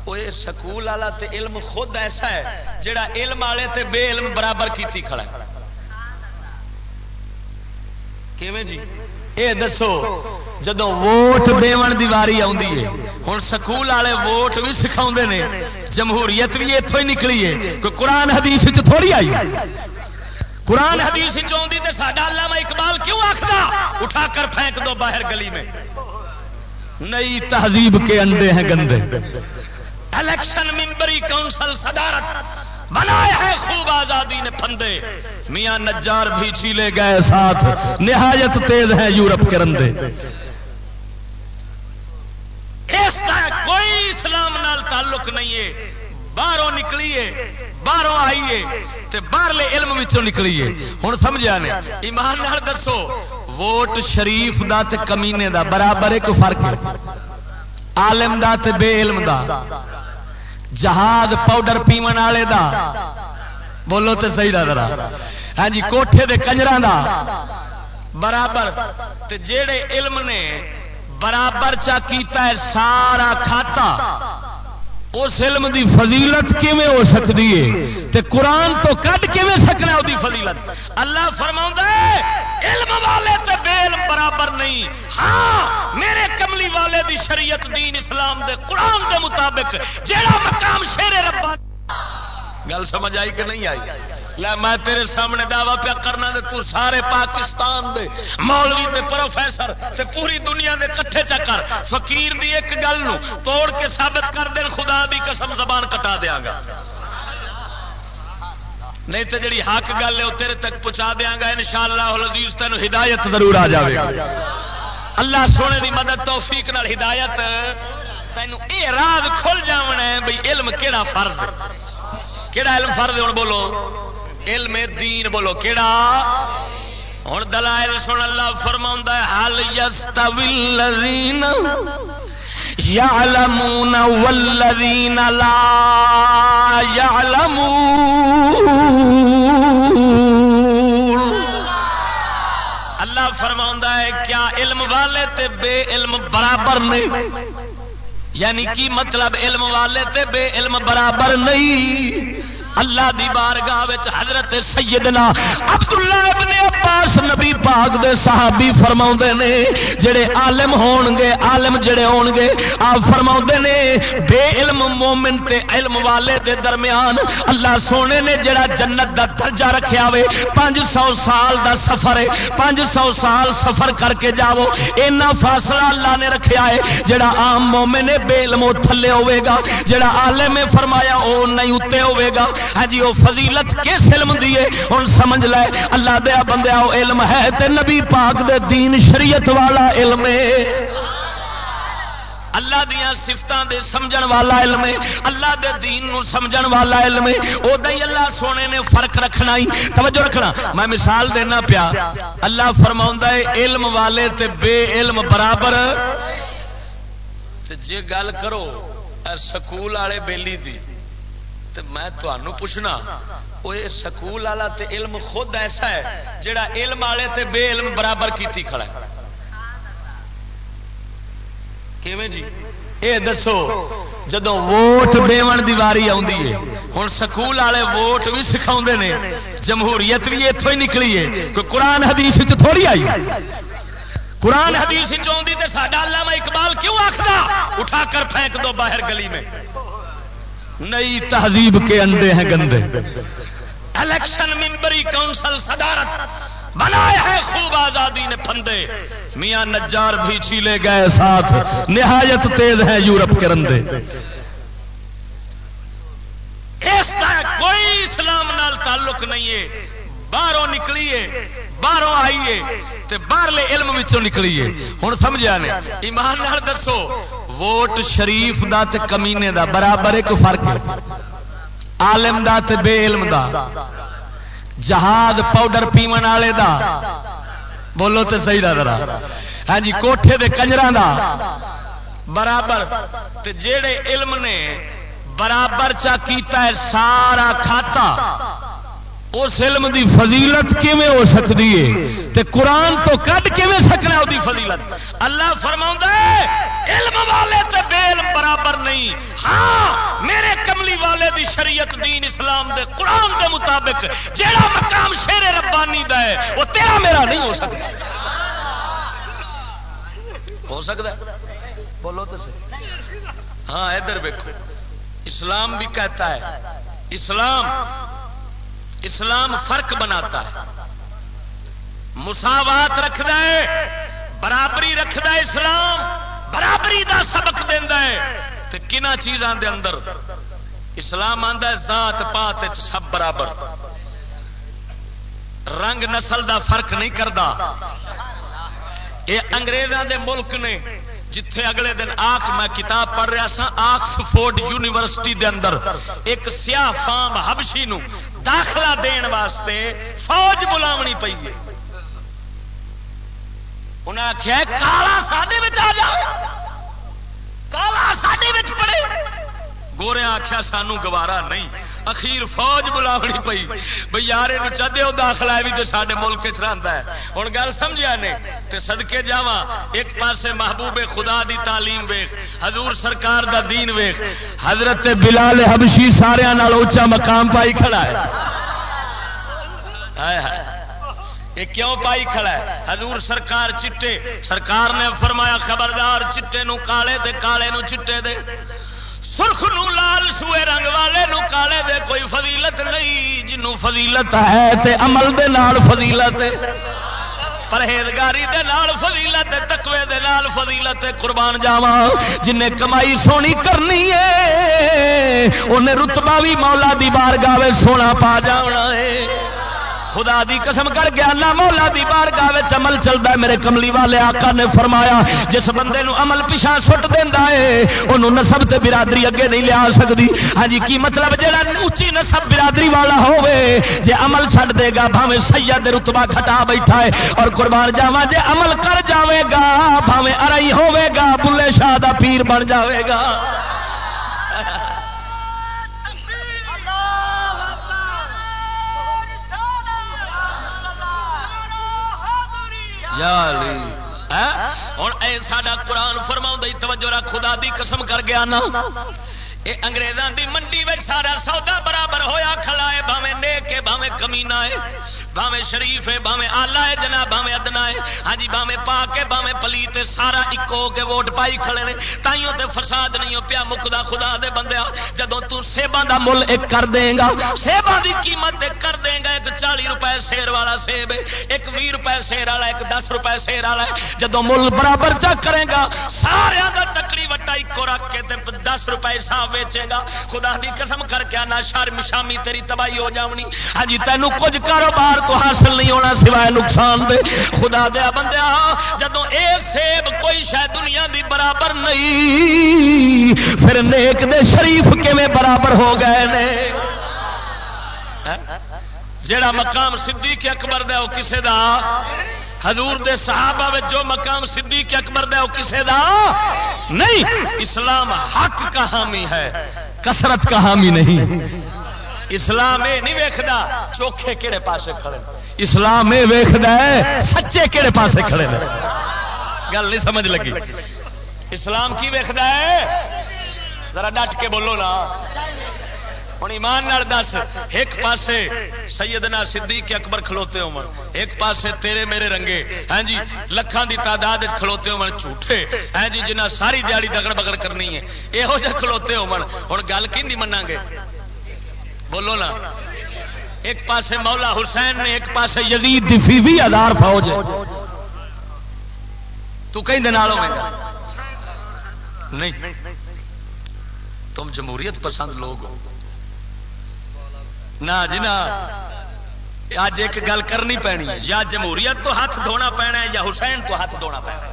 وہ سکول والا تے علم خود ایسا ہے جڑا علم والے تے بے علم برابر کیتی کھڑا ہے۔ کیویں جی؟ اے دسو جدو ووٹ دیون دی واری آئی ہے ہوں سکول والے ووٹ بھی سکھا نے، جمہوریت بھی اتوں ہی نکلی ہے، کوئی قرآن حدیث تھوڑی آئی؟ قرآن حدیث چاہتی تو ساڈا علامہ اقبال کیوں آخر اٹھا کر پھینک دو باہر گلی میں۔ نئی تہذیب کے انڈے ہیں گندے۔ الیکشن ممبری کونسل صدارت بنائے ہیں خوب آزادی نے پھندے۔ میاں نجار بھی چیلے گئے ساتھ۔ نہایت تیز ہیں یورپ کے رندے۔ اس کا کوئی اسلام نال تعلق نہیں ہے۔ باہروں نکلیے، باہروں آئیے تے باہرلے علم وچوں نکلیے۔ ہوں سمجھا نے؟ ایمان نال دسو۔ ووٹ شریف دا تے کمینے دا، برابر ایک فرق ہے۔ عالم دا تے بے علم دا۔ جہاز پاؤڈر پیمن والے دا۔ بولو تے صحیح دا ذرا۔ ہاں جی کوٹھے دے کنجر دا۔ برابر۔ تے جیڑے علم نے برابر چا کیتا ہے، سارا کھاتا۔ اس علم دی فضیلت کیویں ہو سکتی ہے؟ تے قرآن تو کٹ کیویں سکنا وہ فضیلت؟ اللہ فرما علم والے تے بے علم برابر نہیں۔ ہاں میرے کملی والے دی شریعت دین اسلام دے قرآن دے مطابق، جیڑا مقام شیر ربا گل سمجھ آئی کہ نہیں آئی؟ لے میں تیرے سامنے دعوی پیا کرنا دے تو سارے پاکستان دے، مولوی تے پروفیسر تے پوری دنیا دے کٹھے چکر فقیر دی ایک گل نو توڑ کے ثابت کر دین، خدا دی قسم زبان کٹا دیا گا۔ نہیں تو جڑی حق گل ہے وہ تیرے تک پہنچا دیا گا ان شاء اللہ تین ہدایت ضرور آ جائے گا اللہ سونے دی مدد، توفیق نال ہدایت۔ تینوں اے راز کھل جاونا ہے بھئی علم کیڑا فرض کیڑا علم فرض ہوں بولو۔ علم دین بولو، کیڑا؟ ہوں دلائل سن اللہ فرما حال یس یعلمون والذین لا یعلمون اللہ فرما ہے، کیا علم والے تے بے علم برابر نہیں یعنی کی مطلب علم والے تے بے علم برابر نہیں؟ اللہ دی بارگاہ حضرت سیدنا عبداللہ ابن عباس نبی پاک دے صحابی فرما نے، جڑے عالم ہون گے عالم جڑے ہون گے آپ فرما نے، بے علم مومن تے علم والے دے درمیان اللہ سونے نے جڑا جنت دا درجہ رکھیا ہوے پانچ سو سال دا سفر ہے، پانچ سو سال سفر کر کے جاؤ، اینا فاصلہ اللہ نے رکھیا ہے، جڑا عام مومن بے علم تھلے ہوے گا، جڑا عالم فرمایا او نہیں اتنے ہوے گا۔ ہاں جی وہ فضیلت کس علم دیے ہوں سمجھ لے، اللہ دیا بندیا وہ علم ہے تے نبی پاک دے دین شریعت والا علم ہے۔ اللہ دیا سفتوں دے سمجھن والا علم ہے، اللہ دے دین نو سمجھن والا علم ہے۔ ادا ہی اللہ سونے نے فرق رکھنا ہی۔ توجہ رکھنا، میں مثال دینا پیا۔ اللہ فرما ہے، علم والے تے بے علم برابر۔ جے گل کرو سکول والے بیلی دی۔ تو میں تمہوں پوچھنا وہ سکول والا تے علم خود ایسا ہے جڑا علم والے تے بے علم برابر کیتی کھڑا ہے۔ کیویں جی؟ اے دسو جدو ووٹ دیون دی واری آئی ہے ہوں سکول والے ووٹ بھی سکھا نے، جمہوریت بھی اتوں ہی نکلی ہے، کوئی قرآن حدیث تھوڑی آئی؟ قرآن حدیث چاہتی تو ساڈا علامہ اقبال کیوں آخر اٹھا کر پھینک دو باہر گلی میں۔ نئی تہذیب کے انڈے ہیں گندے۔ الیکشن ممبری کونسل صدارت بنائے ہیں خوب آزادی نے پندے میاں نجار بھی چھیلے گئے ساتھ۔ نہایت تیز ہیں یورپ کے رندے۔ اس کا کوئی اسلام نال تعلق نہیں ہے۔ باہروں نکلیے، باہروں آئیے تے باہرلے علم وچوں نکلیے۔ ہوں سمجھا نے، ایمان نال دسو ووٹ شریف دا تے کمینے دا، برابر ایک فرق ہے۔ عالم دا تے بے علم دا۔ جہاز پاؤڈر پیمن والے دا۔ بولو تے صحیح دا ذرا۔ ہاں جی کوٹھے دے کنجر دا۔ برابر۔ تے جیڑے علم نے برابر چا کیتا ہے، سارا کھاتا۔ اس علم دی فضیلت کیویں ہو سکتی ہے؟ تے قرآن تو کٹ کیویں سکنا وہ فضیلت؟ اللہ فرما برابر نہیں۔ ہاں میرے کملی والے دی شریعت دین اسلام دے قرآن دے مطابق جیڑا مقام شیر ربانی دا ہے، وہ تیرا میرا نہیں ہو سکتا۔ ہو سکتا ہے؟ بولو تو صحیح۔ ہاں ادھر ویکو اسلام بھی کہتا ہے، اسلام اسلام فرق بناتا ہے۔ مساوات رکھد برابری رکھد اسلام۔ برابری دا سبق دینا ہے۔ کنا چیزاں دے اندر اسلام آتا ہے، ذات پات سب برابر۔ رنگ نسل دا فرق نہیں کرتا یہ انگریزوں دے ملک نے جتھے اگلے دن آخ میں کتاب پڑھ رہا سا آکسفورڈ یونیورسٹی دے اندر ایک سیاہ فام ہبشی نو داخلہ دین واسطے فوج بلاونی پی ہے۔ انہیں آخیا کالا سڈے آ جائے کالا سڈے پڑے۔ گورے آخیا سانو گوارا نہیں۔ اخیر فوج بلاونی پی بھائی یار یہ چاہتے ہو داخلہ بھی تو سارے ملک چاہتا ہے۔ ہوں گل سمجھا نے؟ تو سدکے جا ایک پاسے محبوب خدا دی تعلیم ویخ حضور سرکار دا دین ویخ حضرت بلال حبشی سارا اچا مقام پائی کھڑا ہے۔ یہ کیوں پائی کھڑا ہے؟ حضور سرکار چٹے۔ سرکار نے فرمایا، خبردار، چٹے نو کالے دے، کالے نو چٹے دے۔ سرخ نو، لال سوئے رنگ والے نو کالے دے، کوئی فضیلت نہیں، جنوں فضیلت ہے تے عمل دے نال فضیلت پرہیزگاری دے نال فضیلت تکوے دے نال فضیلت قربان جاوا جن کمائی سونی کرنی ہے، انہیں رتبہ بھی مولا دی بار گاوے سونا پا جانا ہے۔ خدا دی قسم کر گیا اللہ مولا دی بار گاہ عمل چلتا ہے۔ میرے کملی والے آقا نے فرمایا، جس بندے نو عمل پیچھا سٹ دینا ہے انہوں نسب تے برادری اگے نہیں لیا سکتی ہاں جی کی مطلب؟ جہاں اچھی نسب برادری والا ہوے جے عمل چھڈ دے گا بھاوے سید رتبہ کھٹا بیٹھا ہے۔ اور قربان جاوا جے عمل کر جاوے گا بھاوے ارائی ہوے گا، بلے شاہ دا پیر بن جاوے گا۔ ہوں اے ساڈا قرآن فرما توجہ رکھ خدا دی قسم کر گیا نا۔ انگریزوں دی منڈی میں سارا سودا برابر ہویا، کھڑا ہے بھاوے نیک ہے بھاوے کمینا ہے بھاوے شریف ہے بھاوے آلہ ہے، جناب بھاوے ادنا ہے۔ ہاں جی بھاوے پاک ہے بھاوے پلیت سارا اکو کے ووٹ پائی کھڑے نے۔ تائیوں تے فساد نہیں ہو پیا مکدا خدا دے بندے جدوں تو سیباں دا مل ایک کر دیں گا۔ سیباں دی قیمت ایک کر دیں گا، ایک چالی روپے سیر والا سیب ایک بھی روپے سیر والا، ایک دس روپے سیر والا ہے۔ جدوں مل برابر چا کرے گا سارا دا تکڑی وٹا ایکو رکھ کے تے دس روپے حساب ویچے گا۔ خدا دی قسم کر کے آنا شرم شامی تیری تباہی ہو جانی ہاں جی، تینوں کچھ کاروبار تو حاصل نہیں ہونا سوائے نقصان دے۔ خدا دیا بندیا جدو اے سیب کوئی شاید دنیا دی برابر نہیں، پھر نیک دے شریف کیویں برابر ہو گئے نے؟ ہاں؟ جڑا مقام صدیق اکبر دے وہ کسے دا؟ حضور دے صحابہ میں جو مقام صدیق اکبر دے وہ کسے دا؟ نہیں، اسلام حق کا حامی ہے، کثرت کا حامی نہیں۔ اسلام یہ نہیں ویکھدا چوکھے کہڑے پاسے کھڑے اسلام یہ ویکھدا ہے، سچے کہڑے پاسے کھڑے گل نہیں سمجھ لگی۔ اسلام کی ویکھدا ہے؟ ذرا ڈٹ کے بولو نا۔ ہوں ایمان دس، ایک پاسے سیدنا صدیق اکبر کھلوتے ہو ایک پاسے تیرے میرے رنگے۔ ہاں جی لکھان دی تعداد کھلوتے ہو جھوٹے۔ ہاں جی جنہ ساری دیہی دگڑ بگڑ کرنی ہے یہو جہ کھلوتے ہو گل کی منا گے؟ بولو نا۔ ایک پاسے مولا حسین نے، ایک پاسے یزید دی فی بھی ہزار فوج تو کہیں دن ہوئے گا؟ نہیں۔ تم جمہوریت پسند لوگ ہو۔ نہ جی نا، اج ایک گل کرنی پینی یا جمہوریت تو ہاتھ دھونا پینا ہے یا حسین تو ہاتھ دھونا پینا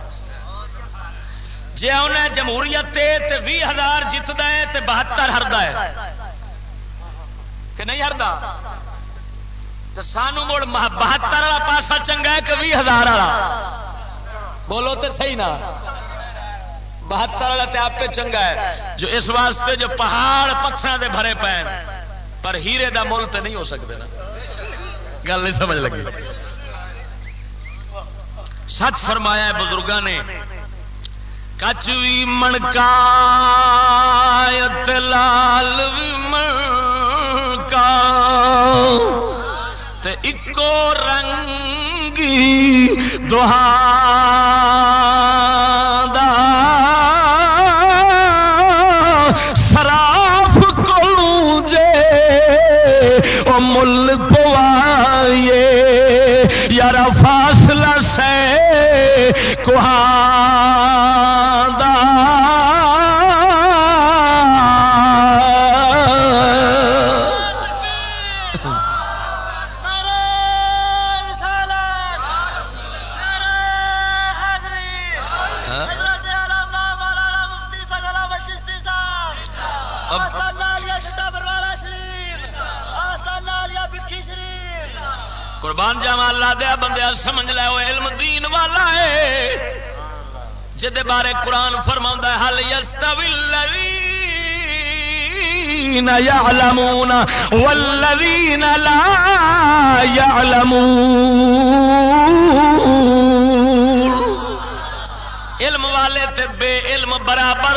جی انہیں جمہوریت بھی ہزار جیتتا ہے تو بہتر ہردا ہے۔ کہ نہیں ہردا؟ تو سانو مڑ بہتر والا پاسا چنگا ہے کہ بھی ہزار والا؟ بولو تو صحیح نا۔ بہتر والا تو آپ چنگا ہے۔ جو اس واسطے جو پہاڑ پتھر دے بھرے پے پر ہیرے دا مول تو نہیں ہو سکتے نا۔ گل نہیں سمجھ لگی۔ سچ فرمایا بزرگوں نے کچوی منکا لال منکا اکو رنگی دوہا قرآن فرما ہل یس يعلمون والذين لا يعلمون۔ علم والے تے بے علم برابر۔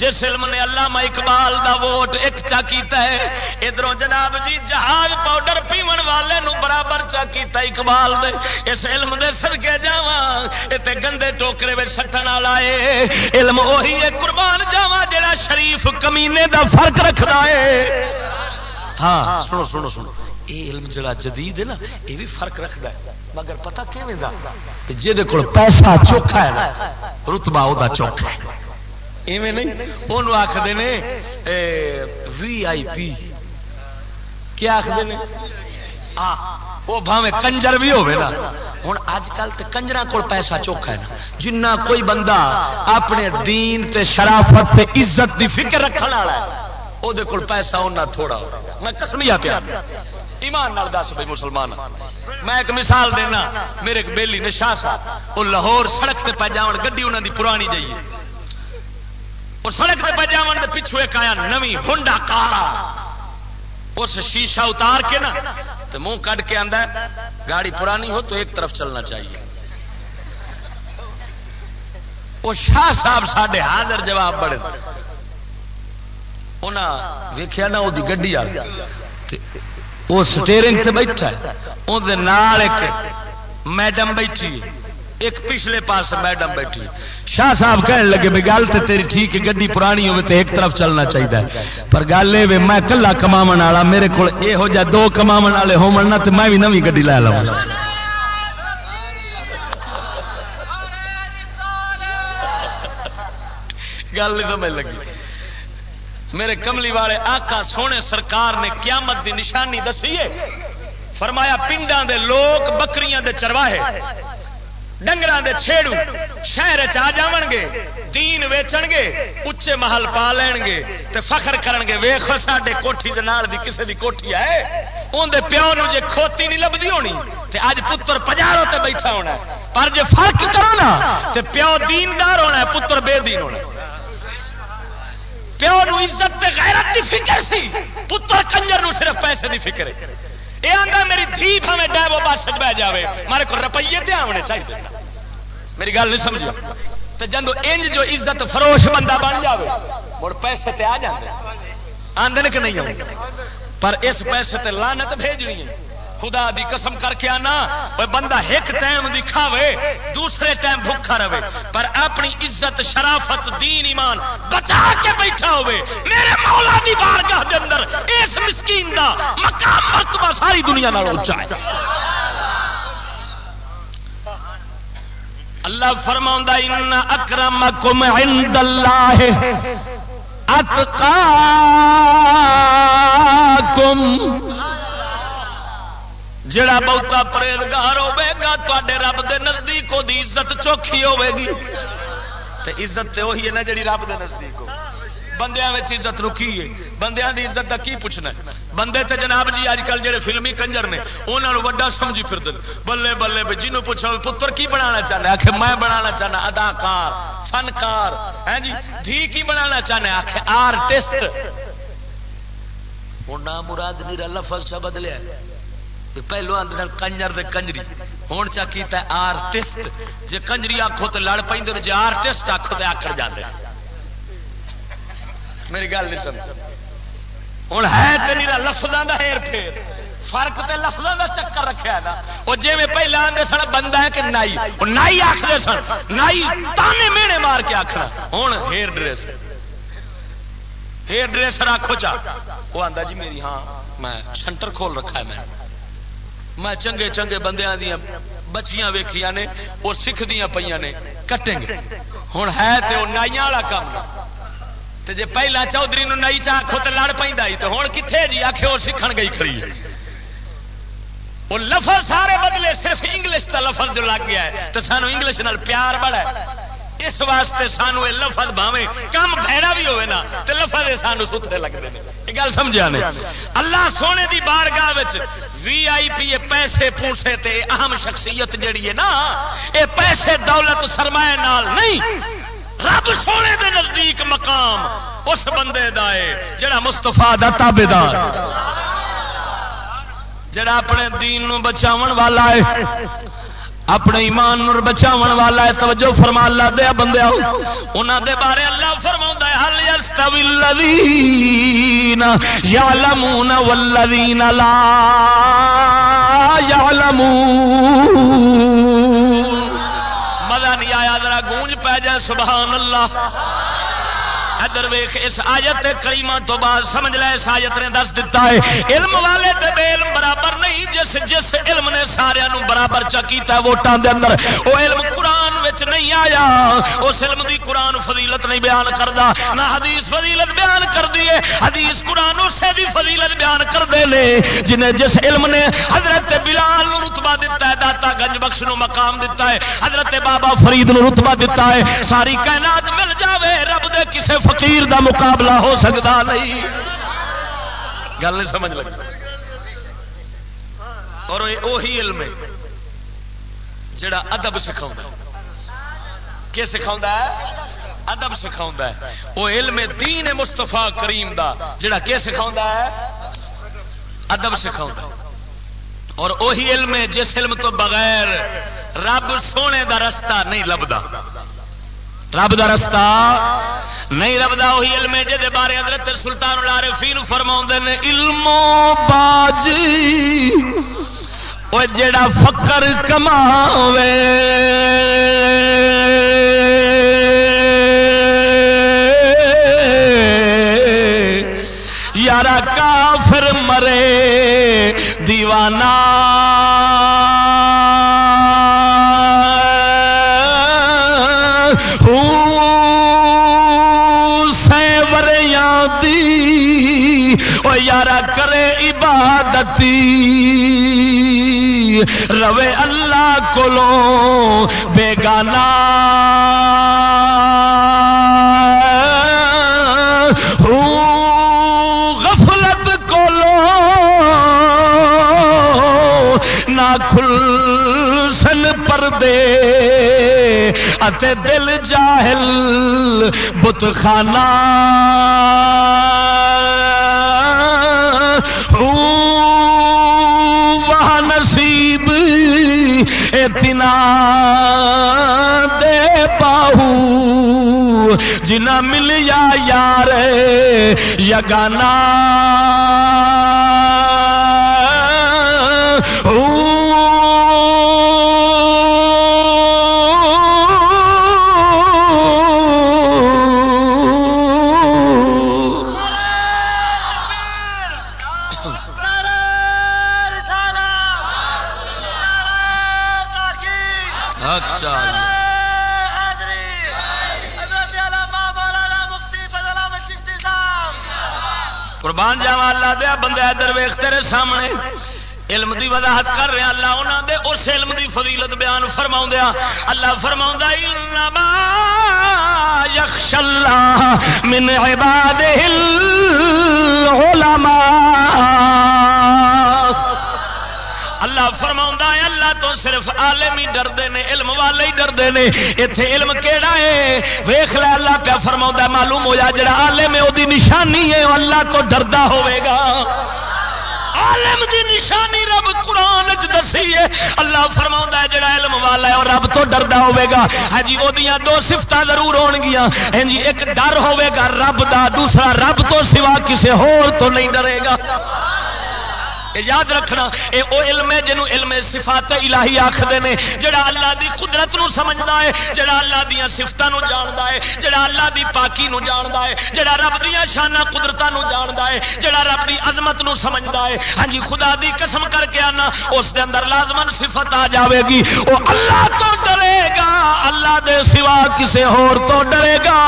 جس علم نے علامہ اقبال دا ووٹ ایک چا کیتا ہے ادھر جناب جی جہاز پاؤڈر پیمن والے نو برابر چا کیتا اقبال دے۔ اس علم دے سر کے جاوا تے گندے ٹوکرے میں سٹن والا علم وہی ہے، قربان جاوا جڑا شریف کمینے دا فرق رکھدا ہے۔ ہاں سنو سنو سنو۔ یہ علم جڑا جدید ہے نا یہ بھی فرق رکھتا ہے۔ مگر پتا کیون جہد کو پیسہ چوکھا ہے نا رتبا وہ چوکھا ہے۔ ایویں نہیں؟ وہ آخر نے وی آئی پی کیا آخر نے؟ وہ بھاوے کنجر بھی ہوے نا۔ ہوں اج کل تو کنجر کول پیسہ چوکھا ہے نا۔ جنہ کوئی بندہ اپنے دین تے شرافت تے عزت دی فکر رکھنے والا ہے وہ پیسہ انہیں تھوڑا میں کسمیا پیا۔ ایمان نال دس بھائی مسلمان میں ایک مثال دینا۔ میرے ایک بیلی نے شاہ صاحب وہ لاہور سڑک پہ پہ جاؤ گی انہوں دی پرانی جائیے اور سڑک پہ جاون پچھو ایک آیا نمی ہونڈا کالا۔ اس شیشہ اتار کے نا تو منہ کٹ کے آدھا گاڑی پرانی ہو تو ایک طرف چلنا چاہیے۔ وہ شاہ صاحب سڈے حاضر جواب بڑے۔ انہیں ویخیا نا وہ گی آ وہ سٹیئرنگ سے بیٹھا ہے۔ وہ میڈم بیٹھی ایک پچھلے پاس میڈم بیٹھی شاہ صاحب کہنے لگے بھی گل تو تیری ٹھیک ہے گی پرانی ہوے تو ایک طرف چلنا چاہیے پر گل یہ میں کلا کما والا میرے کو یہو جہ دو کما والے ہونا تو میں بھی نوی گی لے لوا گل نہیں سمجھ لگی۔ میرے کملی والے آقا سونے سرکار نے قیامت دی نشانی دسی ہے فرمایا پنڈا دے لوگ بکریاں دے چرواہے۔ ڈنگر دے چھیڑو شہر آ جان گے تین ویچن گے اچے محل پا لین گے تے فخر کرن گے ویخ ساڈے کوٹھی دے نال دی کسے دی کوٹھی ہے اندر پیو نو جے کھوتی نہیں لبدی ہونی تے اج پتر پجاروں تے بیٹھا ہونا ہے پر جے فرق کرو نا تے پیو دیندار ہونا ہے پتر بے دین ہونا ہے پیو نو عزت تے غیرت دی فکر سی پتر کنجر نو صرف پیسے دی فکر ہے یہ آتا میری جی ہمیں ڈیبو بس بہ جائے مارے کو روپیے تے آنے چاہیے میری گل نہیں سمجھ تو جب انج جو عزت فروش بندہ بن جائے مڑ پیسے تے آ جاتے آدھے کہ نہیں آتے پر اس پیسے تے لانت بھیجنی ہے۔ خدا دی قسم کر کے آنا بندہ ایک ٹائم دی کھاوے، دوسرے ٹائم بھوکا رہے۔ پر اپنی عزت، شرافت، دین، ایمان بچا کے بیٹھا ہوئے۔ میرے مولا دی بارگاہ دے اندر اس مسکین دا مقام مرتبہ ساری دنیا نال اونچا ہے۔ اللہ فرما ان اکرمکم عند اللہ اتقاکم جڑا بہتا پرہیزگار ہوگا تے رب دے نزدیک وہ عزت چوکھی ہوے گی۔ تے عزت تے وہی ہے نا جڑی رب دے نزدیک ہو۔ بندیا عزت رکی ہے۔ بندیا دی عزت کا کی پوچھنا ہے؟ بندے تے جناب جی اج کل جڑے فلمی کنجر نے انہوں وڈا سمجھی پھر بلے بلے بھائی جنوب پوچھو پتر کی بنانا چاہنا آخر میں بنانا چاہنا اداکار، فنکار۔ ہے جی دھی کی بنانا چاہنا آخر آرٹسٹ۔ ہوں نام مراد نیرا لفظ سا بدلیا پہلو آدھے کنجر دے کنجری۔ ہوں چا کیتا آرٹسٹ۔ جی کنجری آخو تو لڑ پہ جی آرٹسٹ آخو تو آکڑ جانے میری گل نہیں سمجھ ہوں ہے تو نہیں لفظوں کا ہیر پھیر۔ فرق تے لفظوں کا چکر رکھا نا۔ وہ جی پہلے آدھے سن، بندہ ہے کہ نائی۔ وہ نائی آخر سن۔ نائی تانے میڑے مار کے آخر ہوں ہیئر ڈریس۔ ہیئر ڈریسر آخو چا۔ وہ آتا جی میری ہاں میں سینٹر کھول رکھا ہے میں۔ میں چنگے چنگے بندیاں دیا بچیاں ویخیا نے، وہ سکھدیا پہ نے، کٹیں گے۔ ہوں ہے تو نائیاں والا کام تو جی پہلا چودھری نائی چاہو تو لڑ پہ تو ہوں کتنے جی آخ وہ سیکھ گئی کھڑی ہے۔ وہ لفظ سارے بدلے صرف انگلش کا لفظ جو لگ گیا ہے تو سانو انگلش نال پیار بڑا ہے۔ اس واسطے سانو یہ لفظ باوے کم بھڑا بھی ہوئے نا تو لفظ یہ سانو ستھرے لگتے ہیں۔ یہ گل سمجھا نے؟ اللہ سونے دی بارگاہ وی آئی پی پیسے پوسے تے اہم شخصیت جیڑی ہے نا، یہ پیسے دولت سرمایہ نال نہیں۔ رب سونے دے نزدیک مقام اس بندے دا ہے جڑا مستفا دا تابے دار جڑا اپنے دین نو بچاون والا ہے۔ اپنے ایمان نور بچاون والا ہے، توجہ فرما اللہ دیا بندے انہوں دے بارے اللہ فرما ہے حل یستوی الذین یعلمون والذین لا یعلمون مزہ نہیں آیا، ذرا گونج پہ جائے، سبحان اللہ۔ ادھر ویخ، اس آیت کریمہ تو بعد سمجھ لے، اس آیت نے دس دیتا ہے، علم والے تے بے علم برابر نہیں، جس جس علم نے سارے نو برابر چکیتا ہے ووٹاں دے اندر، وہ علم قرآن وچ نہیں آیا، اس علم دی قرآن فضیلت نہیں بیان کردا، نہ حدیث فضیلت بیان کر دیے حدیث قرآن اسے دی فضیلت بیان کر دے لے جنہیں جس علم نے حضرت بلال نو رتبہ دیتا ہے، داتا گنج بخش نو مقام دیتا ہے، حضرت بابا فرید نو رتبہ دیتا ہے، ساری کائنات مل جاوے، رب دے کسے فقیر دا مقابلہ ہو سکتا نہیں۔ گل نہیں سمجھ لگی۔ اور وہی علم ہے جڑا ادب سکھا کہ سکھا ادب سکھا وہ علم دین مستفا کریم دا جڑا کہ سکھا ہے؟ ادب سکھا اور وہی علم ہے جس علم تو بغیر رب سونے دا رستہ نہیں لبدا۔ رب دا رستہ نہیں ربدا وہی علم ہے جہد بارے حضرت سلطان العارفین فرما نے، علم باجی۔ وہ جڑا فکر کماوے۔ یارا کافر مرے، دیوانہ۔ عبادت روے اللہ کو بیگانا غفلت کو نہ کھل سن پر دے دل جاہل بت خانہ اتنا دے پاؤ جنا ملیا یار یگانا سامنے علم دی وضاحت کر رہے اللہ انہوں دے اس علم دی فضیلت بیان فرما دیا اللہ فرما یخش اللہ من عباد اللہ فرما ہے، اللہ تو صرف عالم ہی ڈردے نے، علم والے ہی ڈردے نے۔ اتنے علم کہڑا ہے؟ ویخ لے اللہ پیا فرما معلوم ہوا جڑا عالم ہے وہ نشانی ہے اللہ تو ڈردا ہوے گا۔ عالم دی نشانی رب قرآن دسی ہے۔ اللہ فرما ہے، جڑا علم والا ہے، اور رب تو ڈردا ہوے گا ہاں جی وہ دو سفت ضرور ہو گیا ہاں جی ایک ڈر ہوے گا رب دا، دوسرا رب تو سوا کسی ہور تو نہیں ڈرے گا۔ یاد رکھنا، اے او علم ہے جنوں علم صفات الہی آکھدے نے، جڑا اللہ دی قدرت نو سمجھدا ہے، جڑا اللہ دیاں صفاتاں نو جاندا ہے، جڑا اللہ دی پاکی نو جاندا ہے، جڑا رب دیاں شاناں قدرتاں نو جاندا ہے، جڑا رب دی عظمت نو سمجھدا ہے۔ ہاں جی خدا دی قسم کر کے آنا، اس دے اندر لازمن صفت آ جاوے گی۔ او اللہ تو ڈرے گا، اللہ دے سوا کسے ہور تو ڈرے گا۔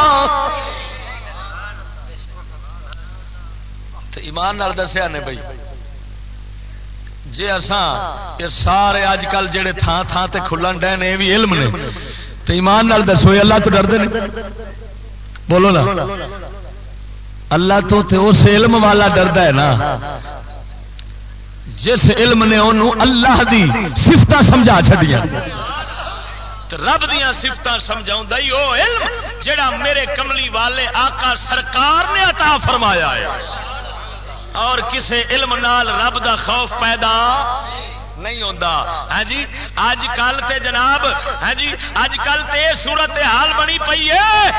ایمان نال دسیا نے بھائی جی اساں یہ سارے اج کل جڑے تھان تھان تے کھلن ڈے نے بھی علم نے۔ تو ایمان نال دسو اللہ تو ڈردے نہیں بولو نا۔ اللہ تو تے اس علم والا ڈردا ہے نا۔ جس علم نے انہوں اللہ دی سفت سمجھا چڑیا رب دیا سفت سمجھا ہی وہ علم جڑا میرے کملی والے آقا سرکار نے عطا فرمایا ہے۔ اور کسے علم نال رب دا خوف پیدا نہیں ہوتا ہاں جی؟ اج کل تے جناب ہاں جی؟ اج کل تے صورت حال بنی پئی ہے۔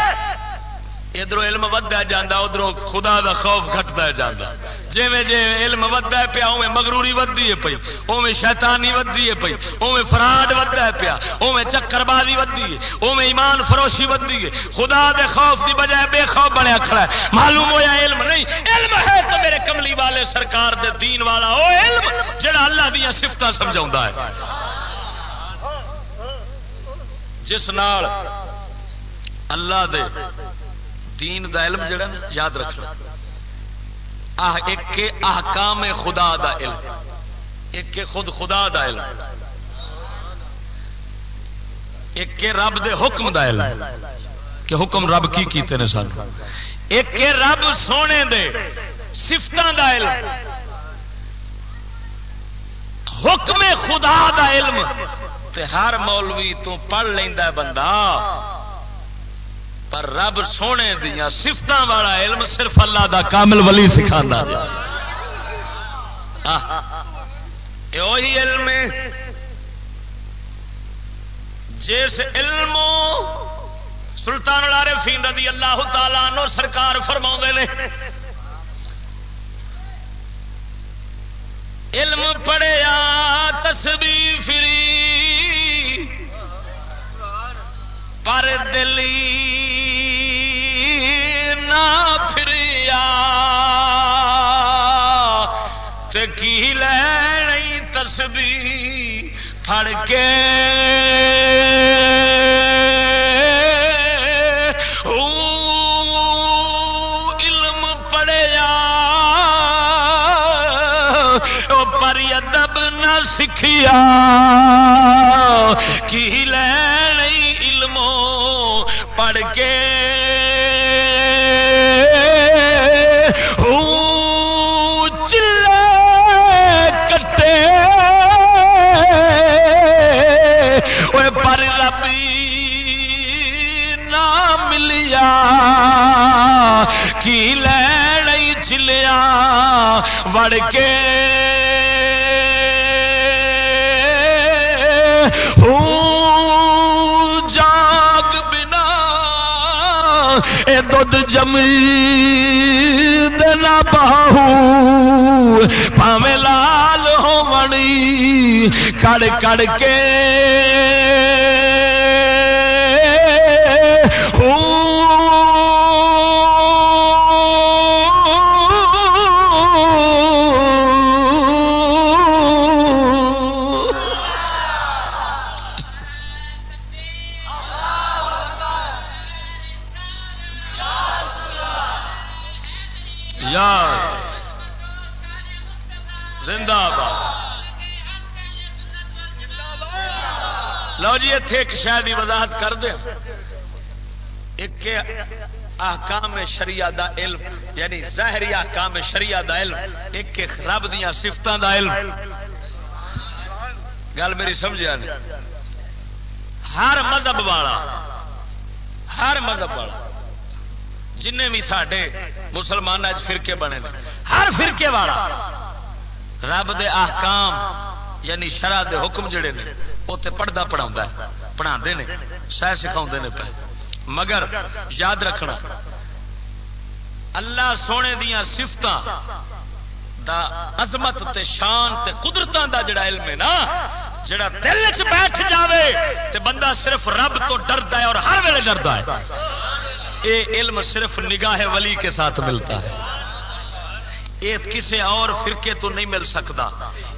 ادھر علم ودا جا ادھر خدا دا خوف گھٹتا جانا جی جی علم ودا پیا اوے مغروری ودی ہے پی اوے شیطانی ودی ہے پی اوے فراڈ ودا پیا اوے چکر بازی ودی ہے اوے ایمان فروشی ودی ہے۔ خدا دے خوف دی بجائے بے خوف بنیا کھڑا ہے۔ معلوم ہویا علم نہیں، علم ہے تو میرے کملی والے سرکار دے دین والا، او علم جڑا اللہ دیا سفت سمجھا ہے۔ جس نال اللہ دے دین دا علم جڑا یاد رکھنا۔ ایک احکام خدا دا علم۔ ایک خود خدا دا علم۔ ایک رب دے حکم دا علم۔ کہ حکم رب کی کیتے نے سن ایک رب سونے دے سفتوں دا علم۔ حکم خدا دا علم۔ تے ہر مولوی تو پڑھ لینا بندہ۔ پر رب سونے دیا سفت والا علم صرف اللہ دا کامل ولی سکھا وہی علم جس علم سلطان العارفین رضی اللہ تعالی نو سرکار فرما نے۔ علم پڑھیا تسبی فری۔ پر دلی کی لینی تسبی پھڑ کے علم پڑیا پر ادب نہ سکھیا کی کے کی لین چلیا وڑ کے اے دودھ جمی دینا باہو پاوے لال ہو منی کڑ کڑ کے ایک شہر کی وضاحت کر دیں۔ ایک احکام شریعہ دا علم یعنی ظاہری احکام شریعہ دا علم، ایک رب دیا سفتوں دا علم۔ گل میری سمجھا نہیں؟ ہر مذہب والا، ہر مذہب والا جن بھی سڈے مسلمان فرقے بنے ہر فرقے والا، رب دے احکام یعنی شرح دے حکم جڑے نے اتنے پڑھتا پڑھا سہ سکھا پہ مگر یاد رکھنا، اللہ سونے دیا سفت دا عظمت تے شان تے قدرتوں دا جڑا علم ہے نا، جڑا دل چ بیٹھ جاوے تے بندہ صرف رب تو ڈردا ہے اور ہر ویلے ڈردا ہے۔ یہ علم صرف نگاہ ولی کے ساتھ ملتا ہے۔ یہ کسی اور فرقے تو نہیں مل سکتا۔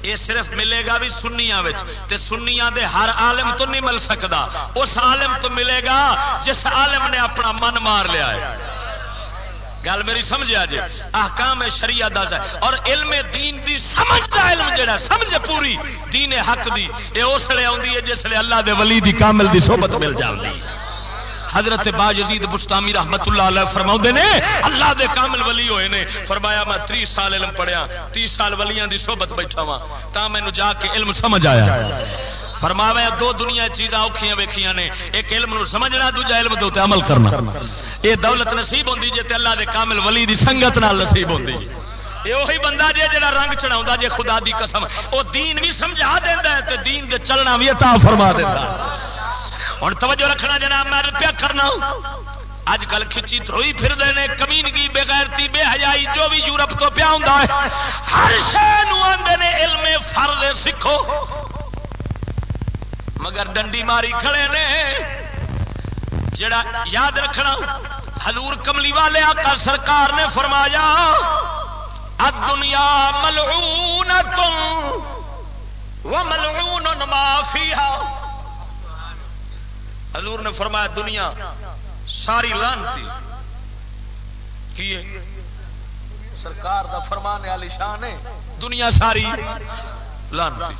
یہ صرف ملے گا بھی سنیا تے سنیا دے ہر عالم تو نہیں مل سکتا۔ اس عالم تو ملے گا جس عالم نے اپنا من مار لیا ہے۔ گل میری سمجھا جی احکام شریعت دس ہے اور علم دین دی سمجھ دا علم جڑا سمجھ پوری دین حق دی۔ یہ اس لیے آتی ہے جس لیے اللہ دے ولی دی کامل دی صحبت مل جاتی ہے حضرت با یزید بستامی رحمت اللہ علیہ فرما نے، اللہ دے کامل ولی ہوئے نے۔ فرمایا، میں تی سال علم پڑھیا تی سال ولیاں دی صحبت بیٹھا وا تا مینو جا کے علم سمجھ آیا۔ فرمایا، دو دنیا چیزاں اوکھیاں ویکھیاں نے، ایک علم نو سمجھنا، دوجا علم دے عمل کرنا۔ یہ دولت نصیب ہوندی جے تے اللہ دے کامل ولی دی سنگت نال نصیب ہوندی۔ یہ وہی بندہ جے جڑا رنگ چڑھاوندا جے خدا دی قسم، او دین بھی سمجھا دیندا ہے تے دین دے چلنا بھی عطا فرما دیندا ہے۔ ہوں توجہ رکھنا جناب، میں پیا کرنا اج کل کھچی تھروئی پھر دے کمینگی بغیرتی، بے حیائی، جو بھی یورپ تو پیا ہوں ہر شہر آدھے نے، علم فرد سکھو۔ مگر ڈنڈی ماری کھڑے نے، جڑا یاد رکھنا حضور کملی والے آقا سرکار نے فرمایا دنیا ملعون تم وہ ملعون معافی حضور نے فرمایا دنیا ساری لانتی۔ کی سرکار دا فرمان علی شان ہے۔ دنیا ساری لانتی۔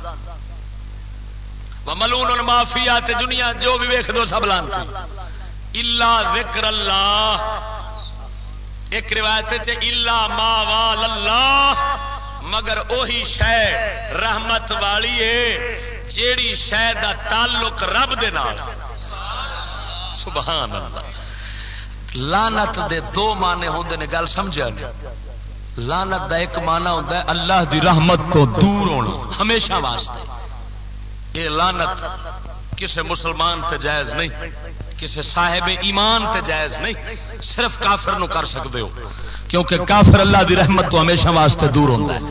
ملون مافیا دنیا جو بھی ویخ دو سب لانتی۔ اللہ ذکر اللہ ایک روایت الا ما وال اللہ مگر اوہی شہ رحمت والی ہے، جیڑی شہ دا تعلق رب دے نال۔ سبحان اللہ لانت دے دو مانے ہوں نے، گل سمجھا نہیں؟ لانت دا ایک مانا ہوتا ہے اللہ دی رحمت تو دور ہونا، ہمیشہ واسطے۔ یہ لانت کسی مسلمان تے جائز نہیں کسی صاحب ایمان تے جائز نہیں، صرف کافر نو کر سکتے ہو۔ کیونکہ کافر اللہ دی رحمت تو ہمیشہ واسطے دور ہوتا ہے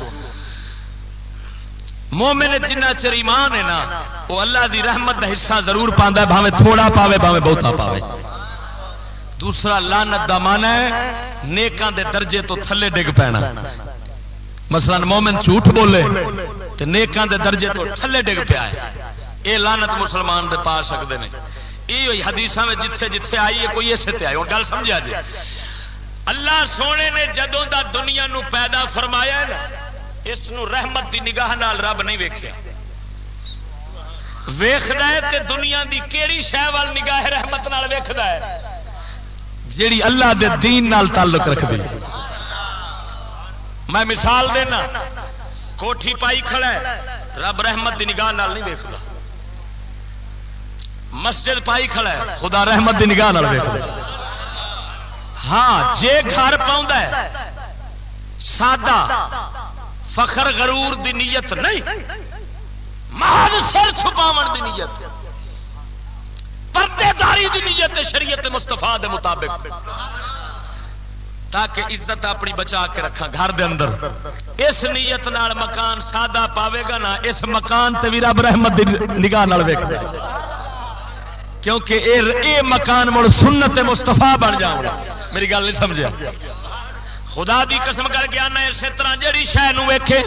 مومن جنہ چر ایمان ہے نا وہ اللہ دی رحمت دا حصہ ضرور پاندا ہے بھاوے تھوڑا پاوے بھاوے بہتا پاوے۔ دوسرا لانت دا مان ہے، نیکاں دے درجے تو تھلے ڈگ پینا۔ مثلا مومن جھوٹ بولے تو نیکاں دے درجے تو تھلے ڈگ پیا ہے۔ یہ لانت مسلمان دے پا سکتے ہیں یہ حدیث میں جتھے جتھے آئی ہے، کوئی اسے آئی۔ گل سمجھا جی۔ اللہ سونے نے جدوں دا دنیا نو پیدا فرمایا ہے اس رحمت دی نگاہ نال رب نہیں ویکیا ویخد تے دنیا دی کیڑی شہ وال نگاہ رحمت نال ویخد جیڑی اللہ دے دین نال تعلق رکھ دی میں مثال دینا، کوٹھی پائی کھڑا ہے، رب رحمت دی نگاہ نال نہیں ویکھدا۔ مسجد پائی کھڑا ہے، خدا رحمت دی نگاہ نال ویکھدا۔ ہاں جے گھر پاؤں ہے، سادہ فخر غرور دی نیت نہیں۔ محض سر چھپاو دی نیت۔ پردے داری دی نیت شریعت مستفا دے مطابق۔ تاکہ عزت اپنی بچا کے رکھا گھر دے اندر۔ اس نیت نال مکان سادہ پاوے گا نا اس مکان تے بھی رب رحمت نگاہ نال ویکھ۔ دے کیونکہ اے اے مکان مڑ سنت مستفا بن جاؤ میری گل نہیں سمجھا خدا دی قسم کر کے آنا اسی طرح جہی شہ ویکھے،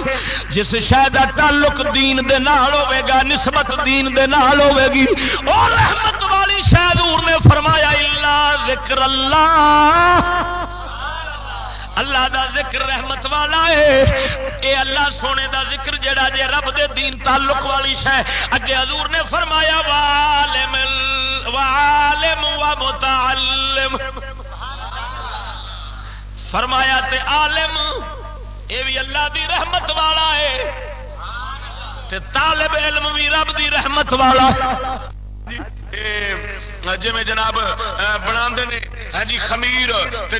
جس شہ کا تعلق دین دے نال ہوے گا، نسبت دین دے نال ہوے گی اور رحمت والی شہ دور نے فرمایا اللہ ذکر اللہ اللہ دا ذکر رحمت والا ہے۔ اے اللہ سونے دا ذکر جڑا جے رب دے دین تعلق والی شے۔ اگے حضور نے فرمایا والم والم و متعلم فرمایا تے عالم اے بھی اللہ دی رحمت والا ہے۔ تے طالب علم بھی رب دی رحمت والا۔ جی جناب بنا ہاں جی خمیر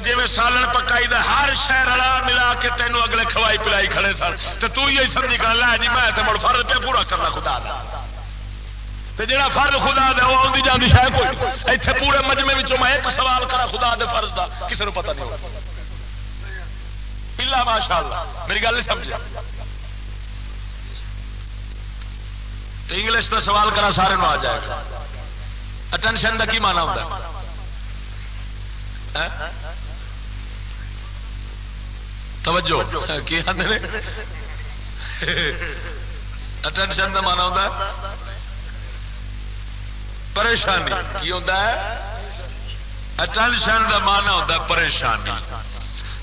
جی سالن پکائی دا ہر شہر رلا ملا کے تینوں اگلے کھوائی پلائی کھڑے سن۔ تو تو ہی سمجھی کر لا جی میں تو مڑ فرد پہ پورا کرنا خدا دا۔ تے جڑا فرد خدا دا وہ آدھی جاندی شاید کوئی۔ اتنے پورے مجمے میں ایک سوال کرا خدا دے فرض دا کسی نے پتہ نہیں ہوگا اللہ ماشاء اللہ میری گل نہیں سمجھا۔ تو انگلش کا سوال کرا، سارے آ جائے۔ گا اٹینشن کا کی مانا ہوتا ہے توجہ۔ کی آدھے اٹینشن کا مانا ہوتا ہے پریشانی۔ کی ہوتا ہے؟ اٹینشن کا مانا ہوتا ہے پریشانی۔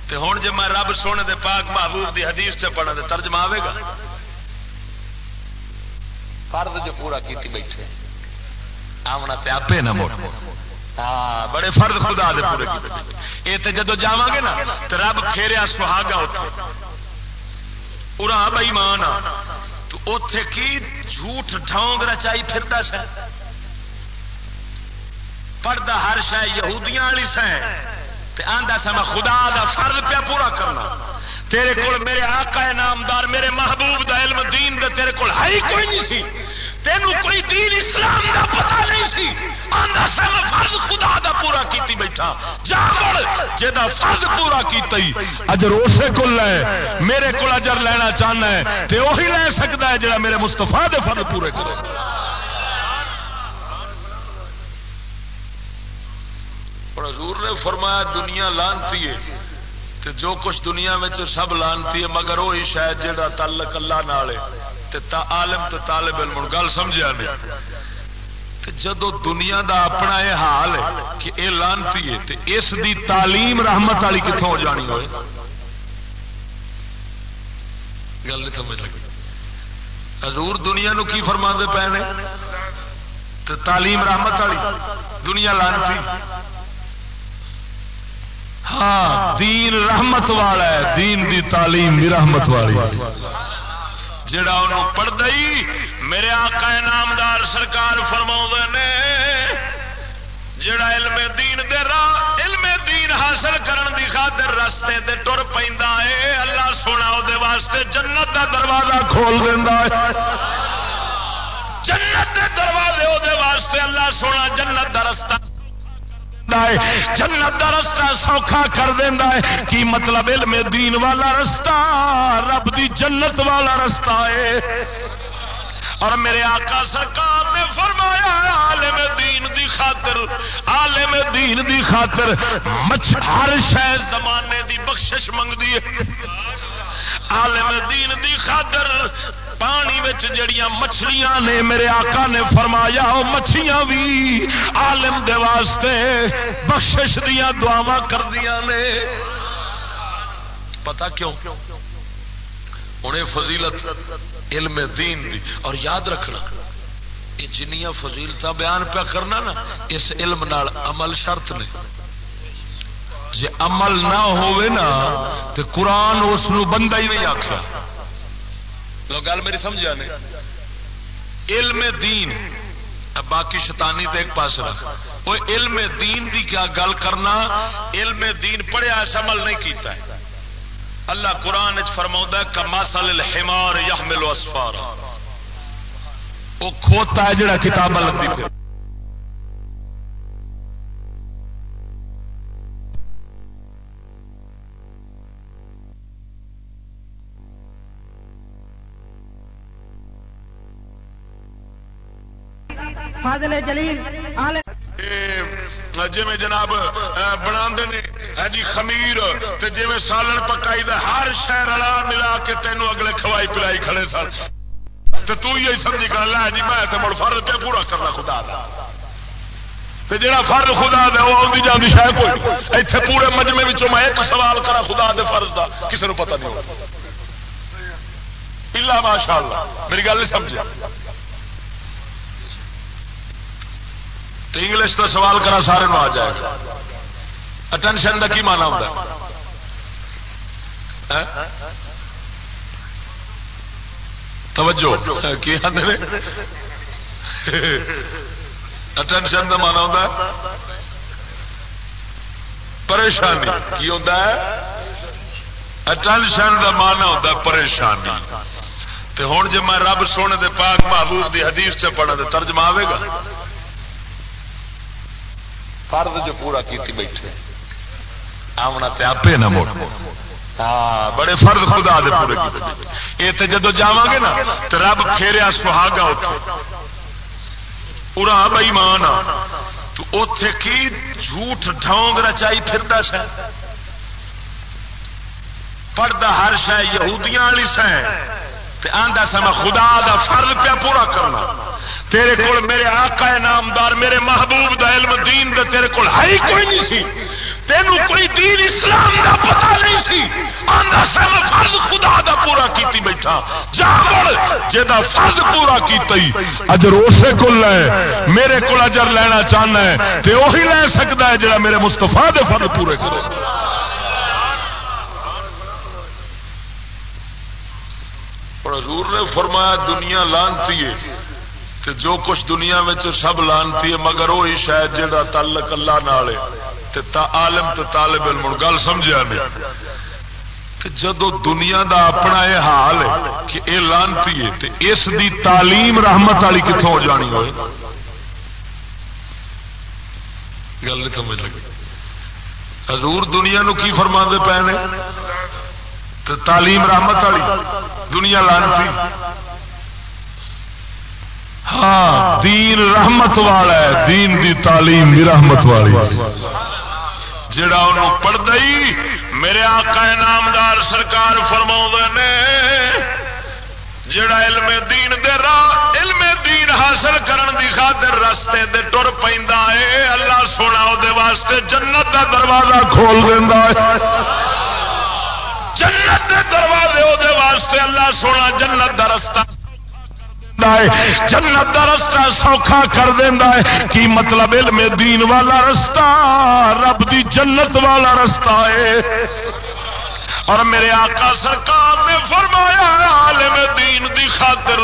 تے ہوں جی میں رب سونے دے پاک محبوب دی حدیث سے پڑھا تو ترجمہ آئے گا؟ فرد جو پورا کیتی بیٹھے آمنا تے آپ نہ موڑ ہاں بڑے فرد خدا دے پورے کیتے یہ تو جدو جا گے نا تو رب پھیریا سہاگا اتنے پورا بئی مان تو اتے کی جھوٹ ڈھونگ رچائی پھرتا سا پڑھتا ہر شہ یہودیاں والی سہ آندا سا میں خدا دا فرض پیا پورا کرنا۔ تیرے کول میرے آقا نامدار، میرے محبوب دا علم دین دے تیرے کول ہے کوئی نہیں سی۔ تینوں کوئی دین اسلام دا پتہ نہیں سی۔ آندا سا میں فرض خدا دا پورا کیتی بیٹھا۔ جا بڑ جدا فرض پورا کیتا ہی۔ اجر اسے کول لے۔ میرے کول اجر لینا چاہنا ہے۔ تے وہی لے سکتا ہے جڑا میرے مصطفی دے فرض پورے کرے۔ اور حضور نے فرمایا دنیا لانتی ہے تے جو کچھ دنیا میں سب لانتی ہے مگر وہی شاید جہاں تعلق اللہ نال تا عالم تو طالب علم گل سمجھا نہیں جدو دنیا دا اپنا یہ حال ہے کہ اے لانتی ہے تے اس دی تعلیم رحمت والی کتوں ہو جانی ہوئے؟ گل نہیں سمجھ لگی۔ حضور دنیا نو کی فرما پے نے؟ تعلیم رحمت والی، دنیا لانتی۔ ہاں دین رحمت والا ہے، دین دی تعلیم بھی رحمت والی۔ جڑا انہوں پڑھ دئی میرے آقا نامدار سرکار فرما نے، جڑا علم دین دے راہ علم دین حاصل کرن دی خاطر رستے دے ٹر پیندا ہے، اللہ سونا او دے واسطے جنت دا دروازہ کھول دیندا ہے۔ جنت دے دروازے او دے واسطے اللہ سونا جنت دا رستہ جنت کا رستہ سوکھا کر دینا ہے۔ کی مطلب علم دین والا رستہ، رب دی جنت والا رستہ ہے۔ اور میرے آقا سرکار نے فرمایا، عالم دین دی خاطر، عالم دین دی خاطر مچھ ہر شہ زمانے دی بخشش منگتی ہے۔ عالم دین دی خاطر پانی جڑیاں مچھلیاں نے میرے آقا نے فرمایا وہ مچھلیاں بھی عالم دے واسطے بخشش دیا دعوا کردیا نے۔ پتا کیوں؟ انہیں فضیلت علم دین دی۔ اور یاد رکھنا، یہ جنیاں فضیلت بیان پہ کرنا نا، اس علم نال عمل شرط نے۔ جی عمل نہ ہوئے نا تو قرآن اس بندہ ہی نہیں آخیا گل میری سمجھا نہیں علم دین باقی شیطانی تو ایک پاس رکھ۔ وہ علم دین دی کیا گل کرنا؟ علم دین پڑھیا اس عمل نہیں کیتا ہے۔ اللہ قرآن فرما کما سل ہمار یا ملو اسفار وہ کھوتا ہے جڑا کتاب لگتی پھر۔ فاضل جلیل، عالم جی جناب بنا جی خمیر جی سالن پکائی دا ہر شہر رلا ملا کے تینوں اگلے کھوائی پلائی کھڑے سن۔ تو تو سمجھی کر لا جی میں تو مڑ فرد پہ پورا کرنا خدا دا۔ تے جڑا فرد خدا دے وہ آدھی جاندی شاید کوئی۔ اتنے پورے مجمے میں ایک سوال کرا خدا دے فرض دا کسی نے پتہ نہیں ہوگا اللہ ماشاء اللہ میری گل نہیں سمجھا تو انگلش کا سوال کرا سارے آ جائے گا۔ اٹینشن کا کی مانا ہوتا ہاں؟ توجہ۔ کی اٹینشن کا مانا ہوتا پریشانی۔ کی ہوتا ہے؟ اٹینشن کا مانا ہوتا پریشانی۔ ہوں جی میں رب سونے دے پاک محبوب دی حدیث سے پڑھا تو ترجمہ آئے گا؟ فرد جو پورا کیتی بیٹھے آمنا تے آپ نہ موڑ ہاں بڑے فرد خدا دے پورے کیتے یہ تو جدو جا گے نا تو رب پھیریا سہاگا اتنے پورا بئی مان تو اتے کی جھوٹ ڈھونگ رچائی پھرتا سا پڑھتا ہر شہ یہودیاں والی سہ آندا سا میں خدا دا فرض پیا پورا کرنا۔ تیرے کول میرے آقا نامدار، میرے محبوب دا علم دین دا تیرے کول ہے کوئی نہیں سی۔ تینوں کوئی دین اسلام دا پتہ نہیں سی۔ آندا سا میں فرض خدا دا پورا کیتی بیٹھا۔ جا بڑ جیدا فرض پورا کیتی اجر اسے کول لے میرے کول اجر لینا چاہنا ہے۔ تے وہی لے سکدا ہے جڑا میرے مصطفی دے فرض پورے کرے۔ اور حضور نے فرمایا دنیا لانتی ہے کہ جو کچھ دنیا میں سب لانتی ہے، مگر وہی شاید جہاں تعلق اللہ نال ہے۔ تا عالم تو طالب علم گل سمجھا نہیں جدو دنیا دا اپنا یہ حال ہے کہ یہ لانتی ہے تو اس دی تعلیم رحمت والی کتوں ہو جانی ہوئے؟ گل نہیں سمجھ لگی۔ حضور دنیا نو کی فرما دے پے تو تعلیم رحمت والی، دنیا لانتی ہاں دین رحمت والا ہے، دین دی تعلیم بھی رحمت والی۔ جڑا انہوں پڑھ دئی میرے آقا نامدار سرکار فرما نے جڑا علم دین دے راہ علم دین حاصل کرن دی خاطر رستے دے ٹر پہ اللہ سونا وہ واسطے جنت دا دروازہ کھول دینا ہے۔ جنت دے دروازے وہ واسطے اللہ سونا جنت دا رستہ جنت دا رستہ سوکھا کر دینا ہے۔ کی مطلب علم دین والا رستہ، رب دی جنت والا رستہ ہے۔ اور میرے آقا سرکار نے فرمایا، عالم دین دی خاطر،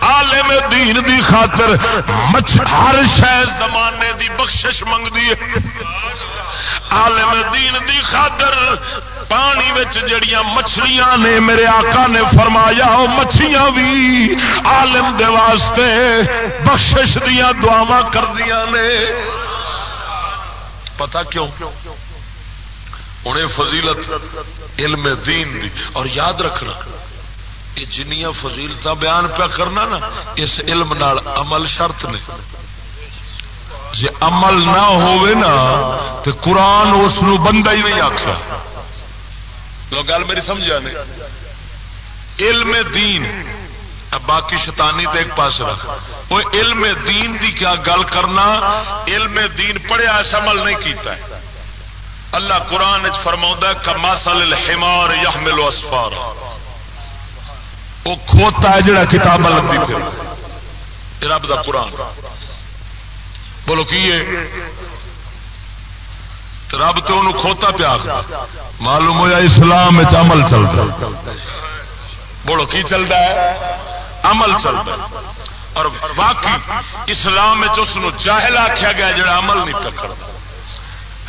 عالم دین دی خاطر مچھ ہر شہ زمانے دی بخشش منگتی ہے۔ عالم دین دی خاطر پانی وچ جڑیاں مچھلیاں نے میرے آقا نے فرمایا وہ مچھلیاں بھی عالم دے واسطے بخشش دیا دعوا کردیا نے۔ پتا کیوں؟ انہیں فضیلت علم دین دی۔ اور یاد رکھنا، یہ جنیاں فضیلت بیان پیا کرنا نا، اس علم نال عمل شرط نے۔ جی عمل نہ ہوئے نا تو قرآن اس بندہ ہی نہیں آخیا گل میری سمجھا نہیں علم دین باقی شیطانی تو ایک پاس رکھ۔ وہ علم دین دی کیا گل کرنا؟ علم دین پڑھیا اس عمل نہیں کیتا ہے۔ اللہ قرآن فرما کما کماسل الحمار یحمل اسفار۔ وہ کھوتا ہے جڑا کتاب لگتی پھر۔ رب دا قرآن۔ بولو کی رب تو انہوں کھوتا پیا معلوم ہوا اسلام عمل چلتا بولو کی چلتا ہے؟ عمل چلتا اور باقی اسلام اس جاہل آخیا گیا جڑا عمل نہیں پکڑتا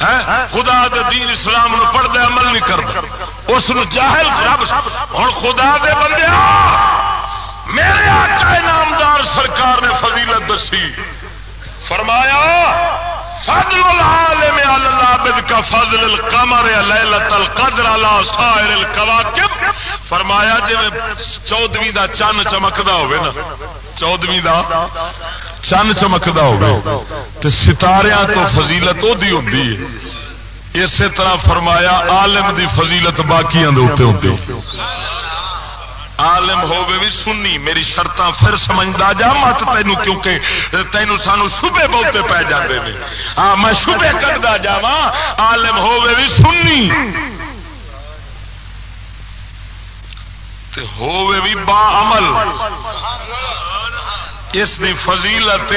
ہاں؟ خدا دے دین اسلام نو پڑھتا عمل نہیں کرتا۔ اس جاہل رب ہوں خدا دے بندے میرے آقا نامدار سرکار نے فضیلت دسی۔ فرمایا فضل العالم على العابد کا فضل القمر ليله القدر على سائر الكواكب فرمایا جی چودویں دا چن چمکدا ہوے نا، چودویں دا چند چمکتا ہو ستاریا تو فضیلت وہی ہوں اسی طرح فرمایا، عالم دی فضیلت باقی ہوتی عالم ہوے بھی سنی، میری شرط پھر سمجھتا جا، مت تینوں کیونکہ تینوں سانو شبے بہتے پی جاتے ہیں ہاں میں شبے کرتا جا عالم ہوے بھی سنی۔ ہوے بھی با عمل۔ اس دی فضیلت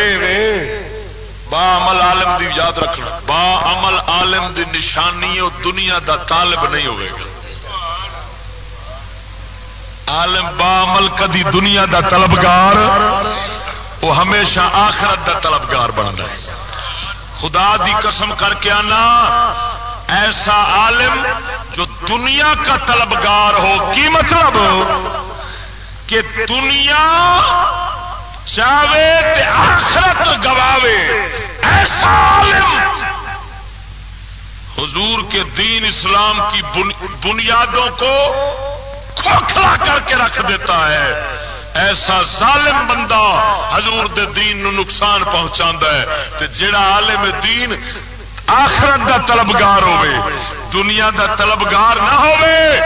با عمل عالم دی یاد رکھنا۔ با عمل عالم دی نشانی دنیا دا طالب نہیں ہوئے گا۔ عالم با عمل کدی دنیا دا طلبگار، وہ ہمیشہ آخرت دا طلبگار بنتا ہے۔ خدا دی قسم کر کے آنا، ایسا عالم جو دنیا کا طلبگار ہو، کی مطلب؟ کہ دنیا چاہے تے آخرت گواوے۔ ایسا عالم حضور کے دین اسلام کی بنیادوں کو کھوکھلا کر کے رکھ دیتا ہے۔ ایسا ظالم بندہ حضور دے دین نو نقصان پہنچا ہے۔ تے جڑا عالم دین آخرت دا طلبگار ہوے دنیا دا طلبگار نہ ہوے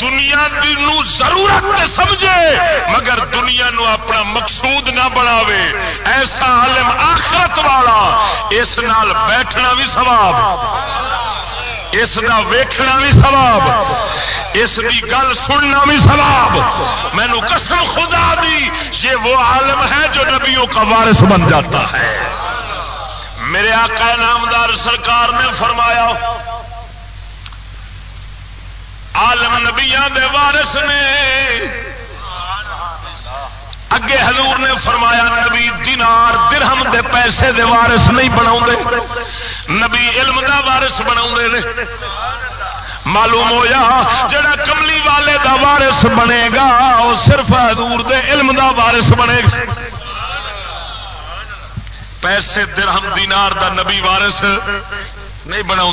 دنیا نو ضرورت تے سمجھے، مگر دنیا نو اپنا مقصود نہ بناوے۔ ایسا عالم آخرت والا، اس نال بیٹھنا بھی ثواب۔ اس کا ویکھنا بھی ثواب۔ اس کی گل سننا بھی ثواب. مینو قسم خدا دی، یہ وہ عالم ہے جو نبیوں کا وارث بن جاتا ہے. میرے آقا نامدار سرکار نے فرمایا، عالم نبیا دے وارث نے۔ اگے حضور نے فرمایا، نبی دینار، درہم دے پیسے دے وارث نہیں بنا نبی علم دا وارث بنا معلوم ہوا جڑا کملی والے دا وارث بنے گا وہ صرف حضور دے علم دا وارث بنے گا۔ پیسے درہم دینار دا نبی وارث نہیں بنا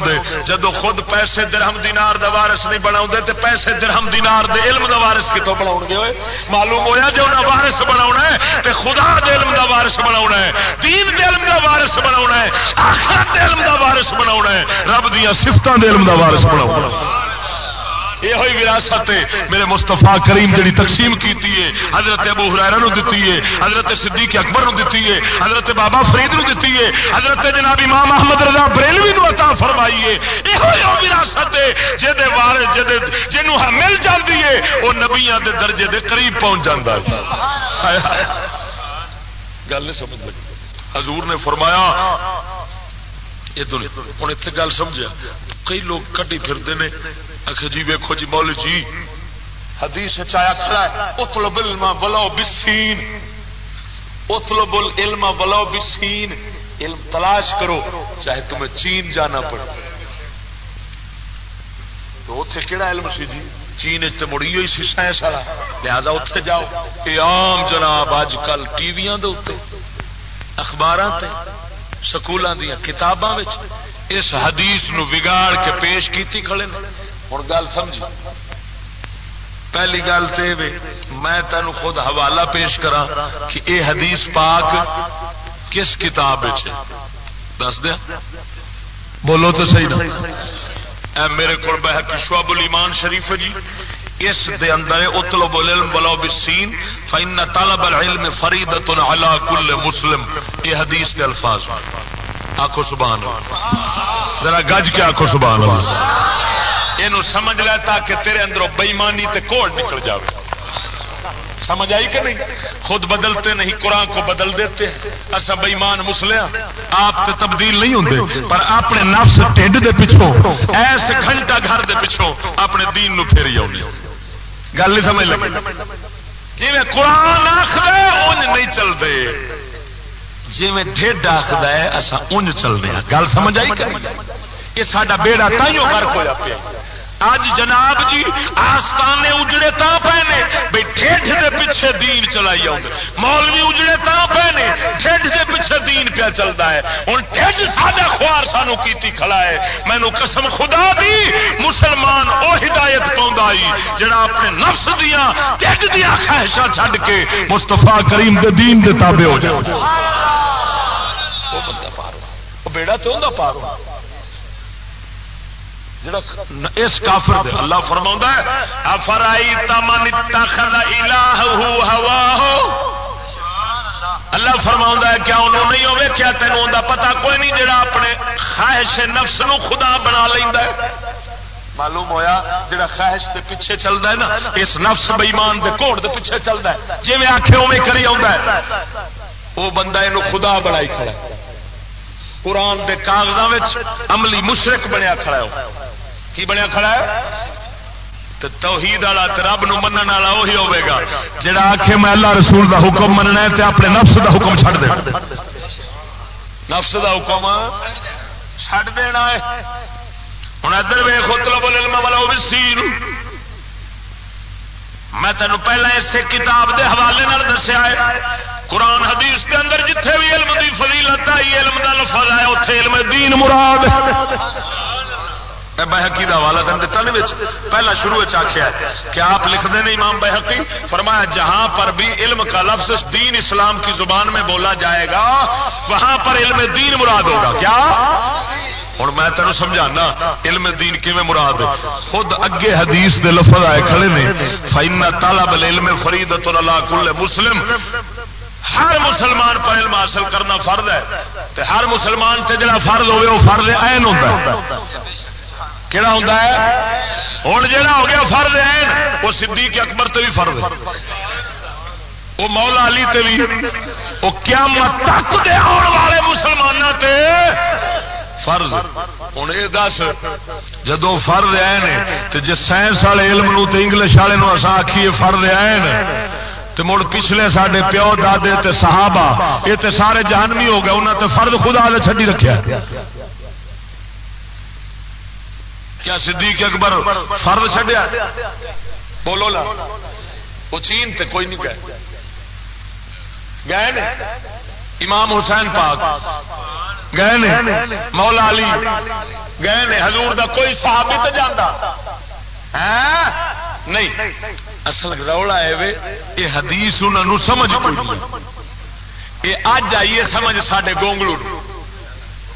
جدو خود پیسے درہم دینار دا وارث نہیں بنا تے پیسے درہم دینار دے علم دا وارث کتوں بنا گے؟ معلوم ہوا جو انہیں وارث بنا ہے تے خدا دے علم دا وارث بنا ہے، دین دے علم دا وارث بنا ہے، آخرت دے علم دا وارث بنا ہے، رب دیا سفتوں دے علم دا وارث بنا یہ ہوئی وراثت میرے مستفا کریم جی تقسیم کی حضرت ابو حرارا دیتی ہے، حضرت صدیق اکبر دیتی ہے، حضرت بابا فرید نو دیتی ہے، حضرت جناب امام محمد رضا بریلوی نو عطا فرمائی ہے۔ یہ ہوئی وہ وراثت جہد وار جنوں مل جاتی ہے وہ نبیا کے درجے دے قریب پہنچ جاتا ہے۔ گل نہیں سمجھ لگی۔ حضور نے فرمایا ہوں اتنے گل سمجھا کئی لوگ کٹی پھرتے ہیں آخر جی ویکو جی مول جی۔ حدیث چایا کھڑا ہے اتلب علم بلو بسین اتلب علم بلو بسین علم تلاش کرو، چاہے تمہیں چین جانا پڑے۔ تو اتے کہڑا علم سی جی؟ چین چ مڑی ہوئی سی سائنس والا۔ لہذا اتے جاؤ۔ یہ آم جناب اج کل ٹی وی اخبار سکولوں دیا کتاباں اس حدیث نو بگاڑ کے پیش کیتی کھڑے ہوں گل سمجھ پہلی گل تو میں تین خود حوالہ پیش کرا کہ اے حدیث پاک کس کتاب دس دیا۔ بولو تو صحیح نا۔ اے میرے کو بحق شعب الایمان شریف جی اس دے اندر اطلب العلم بلو بسین فإن طلب العلم فریدت علی کل مسلم۔ یہ حدیث کے الفاظ۔ آخو سبحان اللہ۔ ذرا گج کے آخو سبحان اللہ۔ یہ سمجھ لے تاکہ تیرے اندروں بےمانی تے کوڑ نکل جائے سمجھ آئی کہ نہیں؟ خود بدلتے نہیں، قرآن کو بدل دیتے اصا بےمان مسلیا آپ تے تبدیل نہیں ہوں پر اپنے نفس ٹھڈ دے پچھوں ایسے گھنٹہ گھر دے پچھوں اپنے دین نو پھیری آؤ گل نہیں سمجھ لگی؟ جی میں قرآن آخر انج نہیں چلتے جی میں ڈیڈ آخر ہے اصا انج چل رہے گل سمجھ آئی کہ یہ سارا بیڑا تائیوں گرک ہوا پیا۔ اج جناب جی آستانے اجڑے تا پے نے بھائی ٹھڈ دے پیچھے دین چلائی آؤ مولوی اجڑے تا پے نے ٹھڈ دے پیچھے دین پیا چلتا ہے۔ ہوں ٹھڈ ساڈا خوار سانو کیتی کھڑا ہے۔ مینو قسم خدا دی مسلمان او ہدایت پاؤں جڑا اپنے نفس دیا ٹھڈ دیا خواہشاں چھڈ کے مستفا کریم دے دین دے تابع ہو جائے بیڑا تو انہوں پار ہو۔ جڑا اس کافر دے، اللہ فرما ہے افرائی تمن اتخذ الہہ ہواہ اللہ فرما ہے، کیا انہوں نہیں ہوئے؟ کیا تینوں دا پتا کوئی نہیں جڑا اپنے خواہش نفس نو خدا بنا لینا ہے۔ معلوم ہویا، جڑا خواہش دے پیچھے چلتا ہے نا، اس نفس بےمان دے کوڑ دے پیچھے چلتا ہے۔ جی میں آخے اوے کری آ وہ بندہ یہ خدا بنائی کھڑا ہے۔ قرآن دے کاغذات عملی مشرق بنیا کھڑا ہے۔ کی بنیا کھڑا ہے؟ توحید والا رب نو من والا وہی ہوے گا، جڑا آخ میں اللہ رسول دا حکم مننا ہے تے اپنے نفس دا حکم چھڑ دے نفس دا حکم چھڑ دینا ہے۔ ہوں ادھر وے خطلب العلم والا وہ سی میں تینوں پہلے اسے کتاب دے حوالے دسیا ہے۔ قرآن حدیث کے اندر جتھے بھی علم دی فضیلت آئی، علم دا لفظ آیا اتنے علم دین مراد بحقی کا حوالہ تین دتا نہیں پہلا شروع آخیا کیا آپ لکھتے ہیں امام بحقی فرمایا جہاں پر بھی علم کا لفظ دین اسلام کی زبان میں بولا جائے گا، وہاں پر علم دین مراد ہوگا۔ کیا؟ ہوں میں تینوں سمجھانا، علم دین کی مراد؟ خود اگے حدیث دے لفظ آئے کھڑے نے۔ فائنا تالا بل علم فرید اللہ کل مسلم۔ ہر مسلمان پر علم حاصل کرنا فرد ہے۔ ہر مسلمان تے جڑا فرد ہوئے، وہ فرد این ہوتا ہے۔ کہڑا ہوں ہوں جا ہو گیا فرد ہے، وہ صدیق اکبر تے بھی فرد ہے۔ وہ مولا علی تے بھی وہ کیا تک دے آن والے مسلمانوں تے فرض ہوں یہ دس جدو فرد آئے تو جی سائنس والے علم نو تے انگلش والے نو اصا آخیے فرد آئے تو مڑ پچھلے سارے پیو دادے تے صحابہ یہ تے سارے جہانوی ہو گئے انہوں تے فرد خدا نے چڈی رکھا کیا صدیق اکبر فرد چڈیا بولو لا۔ وہ چین تے کوئی نہیں گئے۔ گئے امام حسین پاک۔ گئے نے؟ مولا علی۔ گئے نے؟ حضور دا کوئی صاحب تو جانا ہاں؟ نہیں۔ اصل رولا ہے یہ حدیث انہوں سمجھ یہ اج آئیے سمجھ سڈے گونگلو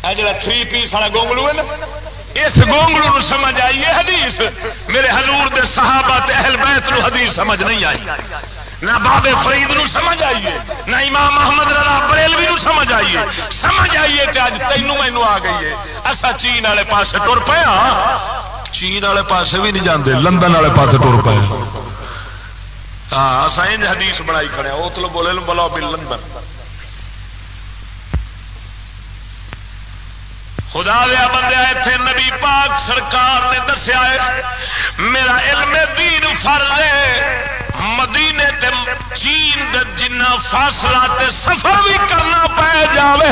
جا تھری پیس والا گونگلو ہے نا اس گونگلو سمجھ آئی ہے حدیث؟ میرے حضور دے صحابہ تے اہل بیت نو حدیث سمجھ نہیں آئی۔ نہ بابے فرید نو سمجھ آئیے نہ امام محمد رضا بریلوی نو سمجھ آئیے سمجھ آئیے کہ اج تینوں مینو آ گئی ہے۔ اصا چین والے پاس ٹر پیا ہاں۔ چین والے پاس بھی نہیں جانے لندن والے پاس ٹر پے ہاں اسا اصا حدیث بنائی کھڑے وہ تو بولے بولو بھی لندن۔ خدا دیا بندہ اتنے نبی پاک سرکار نے دسیا ہے میرا علم دین فرض ہے مدینے تے چین دے جنا فاصلہ تے سفر بھی کرنا پی جاوے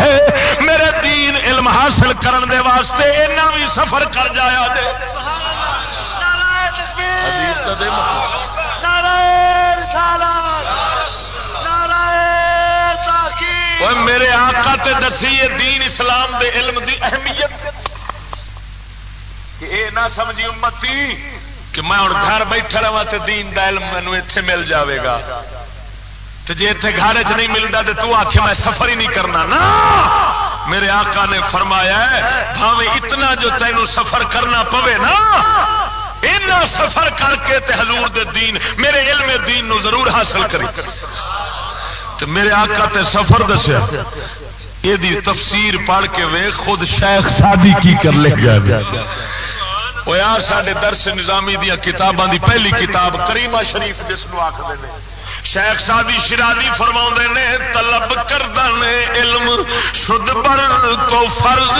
میرے دین علم حاصل کرن دے واسطے اینا بھی سفر کر جایا دے میرے آقا تے دسی دین اسلام دے علم دی اہمیت کہ اے نہ سمجھی امتی کہ میں ہوں گھر بیٹھا رہا تو دین دا علم مینو اتے مل جاوے گا تو جی اتنے گھر چ نہیں ملتا تو تو آخ میں سفر ہی نہیں کرنا نا میرے آقا نے فرمایا ہے بھاوے اتنا جو تینوں سفر کرنا پوے نا اینا سفر کر کے تے حضور دے دین میرے علم دین نو ضرور حاصل کری تو میرے آقا تے سفر دسیا یہ تفسیر پڑھ کے وے خود شیخ سادی کی کر لے گیا وہ یار سارے درس نظامی دیا کتاباں دی پہلی کتاب کریمہ شریف، جس کو آخر شیخ سادی شرادی فرما نے، طلب کردن علم، شد پر تو فرض،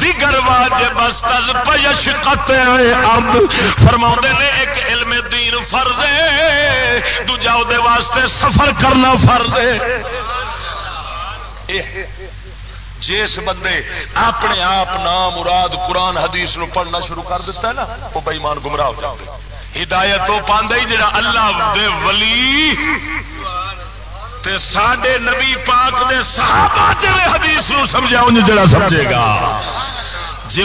دیگر واجب استز پیش قطع عبد فرما نے، ایک علم دین فرض ہے، دوجا دے واسطے سفر کرنا فرض ہے۔ جس بندے اپنے آپ نام مراد قرآن حدیث نو پڑھنا شروع کر دیتا ہے نا، وہ بےمان گمراہ ہو جاتے ہدایت وہ پہ جڑا اللہ دے ولی تے ساڈے نبی پاک دے صحابہ جڑے حدیث نو سمجھا انج جڑا سمجھے گا۔ جی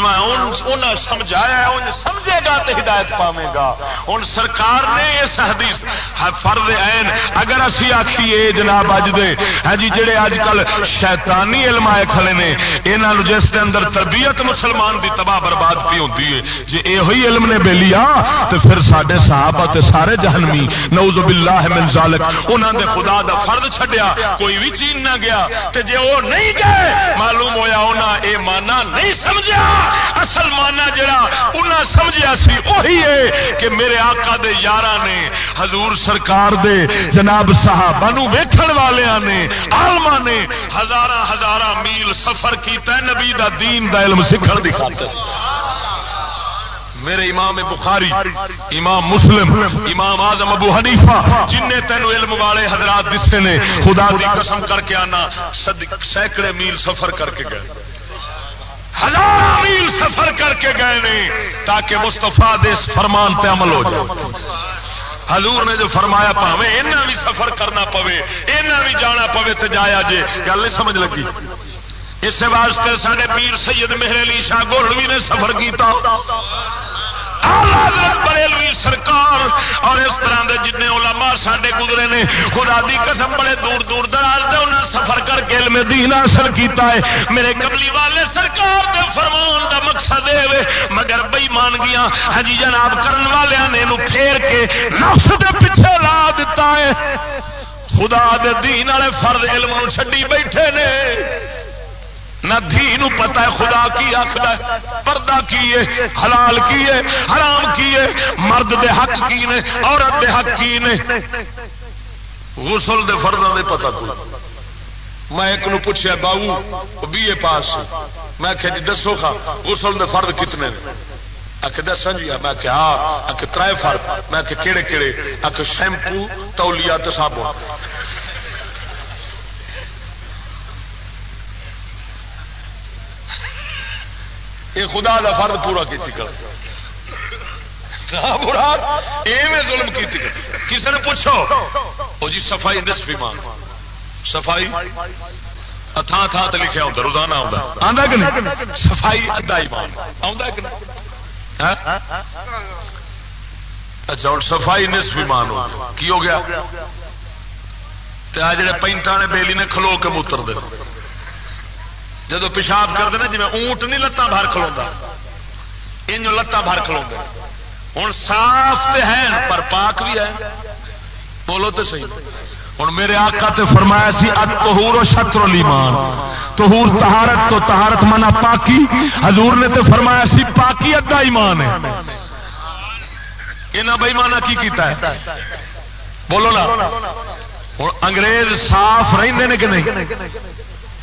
سمجھایا ان سمجھے گا تو ہدایت پاوے گا۔ ہوں سرکار نے اس حدیث ہاں، فرد این اگر اسی آخیے جناب اج دے ہاں جی جڑے اج کل شیطانی علم آئے کھڑے نے یہاں جس کے اندر تربیت مسلمان دی تباہ برباد پی ہوتی ہے جی یہ علم نے بے لیا تو پھر سارے صحابہ تے سارے جہنمی نوز باللہ من ذالک انہوں نے خدا دا فرد چھڈیا، کوئی بھی چین نہ گیا، تے جے وہ نہیں گئے، معلوم ہویا انہاں اے مانا نہیں سمجھا اصل مانا جڑا انہاں سمجھیا سی وہی ہے کہ میرے آقا دے یاراں نے، حضور سرکار دے، جناب صحابہ نو ویکھن والیاں نے، عالماں نے ہزاراں ہزاراں میل سفر کیتا ہے نبی دا دین دا علم سکھن دی خاطر۔ میرے امام بخاری، امام مسلم، امام آزم ابو حنیفہ جن نے تینوں علم والے حضرات دسے نے، خدا دی قسم کر کے آنا سینکڑے میل سفر کر کے گئے۔ ہزار میل سفر کر کے گئے نے تاکہ مستفا دس فرمان پہ عمل ہو جائے۔ حضور نے جو فرمایا پاوے اینا بھی سفر کرنا پوے، اینا بھی جانا پوے تو جایا جے۔ گل نہیں سمجھ لگی۔ اس واسطے سارے پیر سید مہر علی شاہ گولوی نے سفر کیتا۔ بریلوی سرکار اور اس طرح دے جن علماء سڈے گزرے نے، خدا دی قسم بڑے دور دور دراز دے انہیں سفر کر کے علم دین حاصل کیتا ہے۔ میرے کملی والے سرکار دے فرمان دا مقصد ہے مگر بئی مان گیا ہجی جناب کرن والے نے نو پھیر کے نفس دے پیچھے لا دیتا ہے۔ خدا دے دین والے فرد علم چڈی بیٹھے نے۔ نہ دھی نو پتا ہے، خدا کی آخر پردہ کی ہے، حلال کی ہے، حرام کی ہے، مرد دے حق کی نے، عورت دے حق کی نے۔ غسل دے فرداں دے پتہ کوئی میں ایک نو پوچھا باؤ بی اے پاس میں کہ جی دسو کھا غسل دے فرد کتنے نے؟ آخ دسا جی میں کیا آخ ہاں، ترائے فرد۔ میں کہ کہڑے کہڑے آخ شیمپو، تولیا تو صابن۔ یہ خدا کا فرد پورا کی ظلم کی کسی نے پوچھو؟ وہ جی صفائی نصف ایمان صفائی؟ تھان تھان سے لکھا ہوتا روزانہ آتا کہ نہیں؟ صفائی ادا ایمان آتا کہ نہیں؟ ہاں؟ اچھا ہوں صفائی نصف ایمان ہو کی ہو گیا؟ آ، جڑے پینٹا نے بیلی نے کھلو کے موتر دے۔ جب پیشاب کرتے ہیں جی اونٹ نہیں لتان باہر کھلوا ان لتان باہر کھلوا ہوں صاف تو ہے پر پاک بھی ہے۔ بولو تو صحیح۔ ہوں میرے آقا تے فرمایا سی تہور و شتر لیمان تہور تہارت تو تہارت منا پاکی۔ حضور نے تے فرمایا سی، پاکی ادا ایمان ہے۔ یہاں بئی مانا کی کیتا ہے؟ بولو نا۔ ہوں انگریز صاف رہتے کہ نہیں؟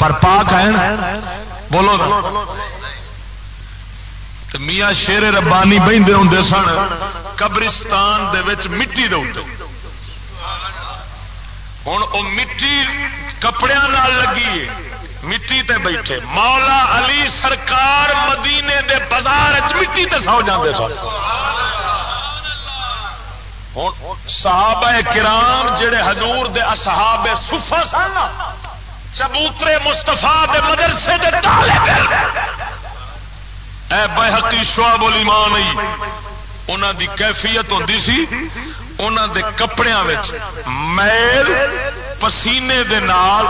پر پاک ہے بولو میاں شیر ربانی بہتے ہوں سن، قبرستان دے وچ مٹی دے ہوں وہ مٹی کپڑے لگی مٹی تے بیٹھے۔ مولا علی سرکار مدینے دے بازار مٹی تے سو جاندے سن۔ صحابہ کرام جڑے حضور دے اصحاب صفہ سن چبوترے مستفا مدرسے دے اے بحقی شعب الایمان انہوں دی کیفیت ہوتی سی انہوں دے کپڑے میل، پسینے دے نال،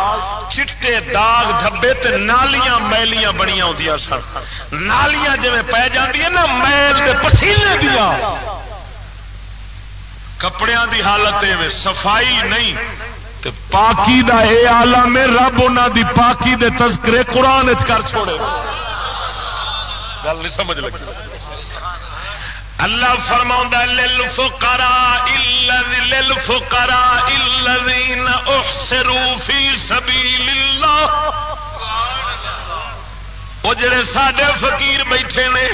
چٹے داغ دھبے تے نالیاں میلیاں بنیا ہوں سن۔ نالیاں جی پی جی نا، میل دے پسینے دیا کپڑیاں دی حالت صفائی نہیں۔ تے پاکی دا اے عالم رب انہوں دی پاکی دے تذکرے قرآن کر چھوڑے۔ گل نہیں سمجھ لگی۔ اللہ فرما للفقراء للفقراء الذين احصروا في سبيل الله وہ جڑے سڈے فقیر بیٹھے نے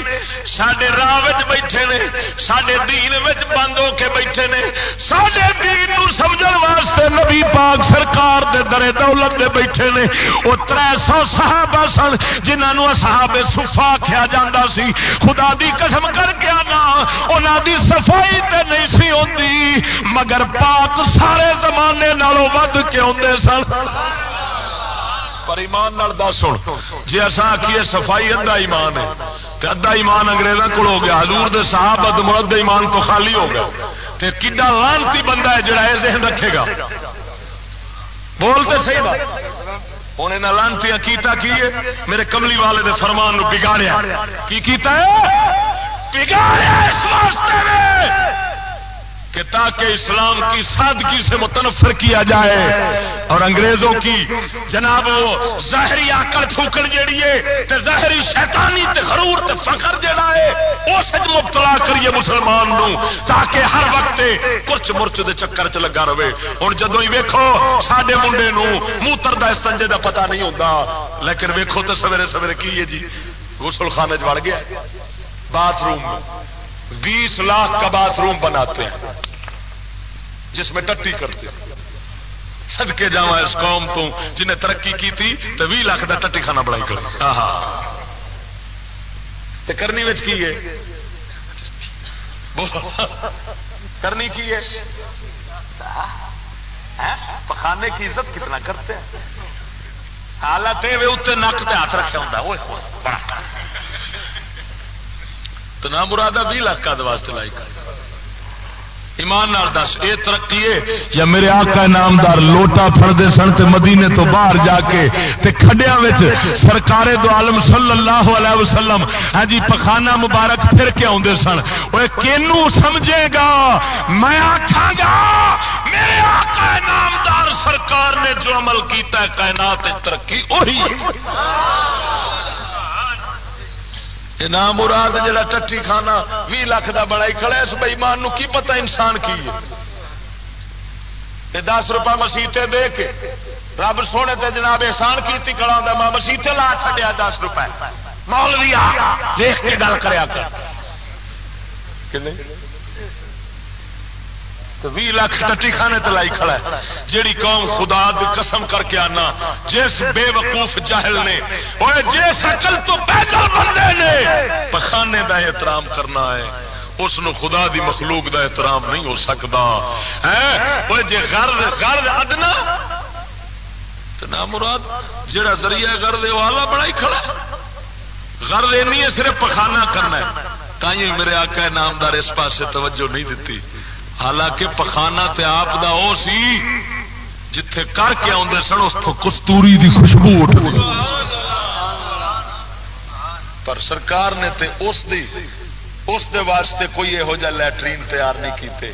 سڈے راہ بیٹھے نے سڈے دین بند ہو کے بیٹھے نے سڈے دین سمجھ واسطے نبی پاک سرکار دے درے دولت دے بیٹھے نے۔ وہ تر سو صحابہ سن جنہوں صحاب سفا آخیا جا سی۔ خدا دی قسم کر کے آنا انہوں دی صفائی تے نہیں سی ہوتی مگر پاک سارے زمانے نالوں ود کے آدھے سن۔ پر ایمان نال دس ہوں جی اصا آخیے صفائی ادھا ایمان ہے تو ادھا ایمان انگریزوں کو ہو گیا، حضور دے صاحب مرد ایمان تو خالی ہو گیا۔ تے کڈا لانتی بندہ ہے جڑا یہ ذہن رکھے گا۔ بولتے صحیح بات۔ ہوں یہاں لانتی کیتا کی ہے؟ میرے کملی والے دے فرمان نو بگاڑیا۔ کی کیتا ہے؟ بگاڑیا اس واسطے۔ میں کہ تاکہ اسلام کی سادگی سے متنفر کیا جائے اور انگریزوں کی جناب وہ ظاہری آکڑ پھوکڑ جیڑی ہے تے ظاہری شیطانی تے غرور تے فخر جڑا ہے، وہ سچ مبتلا کریے مسلمان نو تاکہ ہر وقت کچھ مرچ دے چکر چ لگا رہے۔ ہوں جدو ہی ویکو سڈے منڈے موتر دا استنجے دا پتہ نہیں ہوتا لیکن ویکو تو سویرے سویرے کی ہے جی؟ غسل خانے چڑ گیا باتھ روم میں۔ بیس لاکھ کا باتھ روم بناتے ہیں، جس میں ٹٹی کرتے سد کے جا اس قوم تو، جنہیں ترقی کی تھی، تو بھی لاکھ کا ٹٹی کھانا بڑائی کر کرنی بچ کی ہے؟ کرنی کی ہے؟ پخانے کی عزت کتنا کرتے ہیں؟ حالت اتنے نک پہ ہاتھ رکھا ہوں تو نہ مرادہ بھی لاکھ کا واسطے لائی کر ایمان نال دس یہ ترقی ہے یا میرے آقا نامدار لوٹا پھڑتے سن تے مدینے تو باہر جا کے تے کھڈیا سرکار دو عالم صلی اللہ علیہ وسلم ہاں جی پخانا مبارک پھر کے آدھے سن۔ وہ کینو سمجھے گا؟ میں آخا گا، میرے آقا نامدار سرکار نے جو عمل کیتا ہے کائنات ترقی وہی نام مراد جڑا ٹٹی کھانا بھی لاکھ کا بڑا ہی کھڑا اس بئیمان کی پتا انسان کی ہے؟ دس روپے مسیطے دے کے رب سونے تے جناب احسان کی کڑا میں مسیطے لا چڈیا دس روپئے مولوی دیکھ کے گل کریا کر۔ بھی لاکھ ٹٹی خانے تلائی کھڑا ہے۔ جیڑی قوم خدا دی قسم کر کے آنا، جس بے وقوف جاہل نے اور جس عقل تو پیدل بندے نے، پخانے دا احترام کرنا ہے۔ اس خدا دی مخلوق دا احترام نہیں ہو سکتا۔ ہے جی غرض غرض ادنا، تو نہ مراد جڑا ذریعہ غرض والا بڑا ہی کھڑا غرض اینی ہے، صرف پخانا کرنا ہے۔ تھی میرے آقا نامدار اس پاسے توجہ نہیں دیتی۔ حالانکہ پخانا تے آپ دا او سی، جتھے کر کے آدھے سن، اس تو کستوری دی خوشبو اٹھ پر سرکار نے تے اس دی، اس دے واسطے کوئی یہو جہ لیٹرین تیار نہیں کیتے۔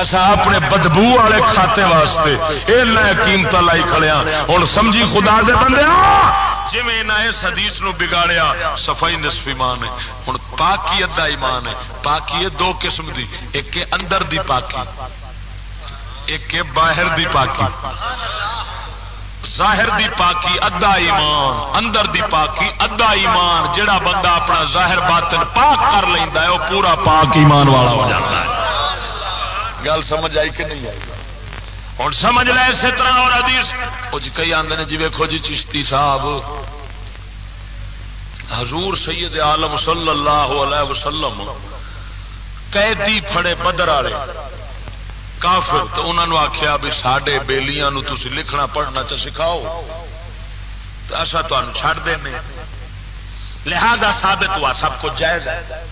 اصا اپنے بدبو والے کھاتے واسطے۔ یہ لے قیمت لائی کھڑیا ہوں سمجھی خدا دے بندے جی اس حدیث نو بگاڑیا، صفائی نصف ایمان ہے ہوں پاکی ادا ایمان ہے۔ پاکی ہے دو قسم دی، ایک اندر دی پاکی، ایک باہر دی پاکی۔ ظاہر دی پاکی ادا ایمان، اندر دی پاکی ادا ایمان۔ جڑا بندہ اپنا ظاہر باطن پاک کر لینا ہے وہ پورا پاک ایمان والا ہو جاتا ہے۔ گل سمجھ آئی کہ نہیں آئی؟ ہوں سمجھ لے اسی طرح اور حدیث۔ وہ کئی آدھے نے جی ویکو جی چشتی صاحب۔ حضور سید عالم صلی اللہ علیہ وسلم قیدی پھڑے بدر والے۔ کافر تو انہوں نے آخیا بھی سڈے بےلیاں تھی لکھنا، پڑھنا چ سکھاؤ۔ تو ایسا تمہیں چڑ دیں لہذا ثابت ہوا سب کچھ جائز ہے۔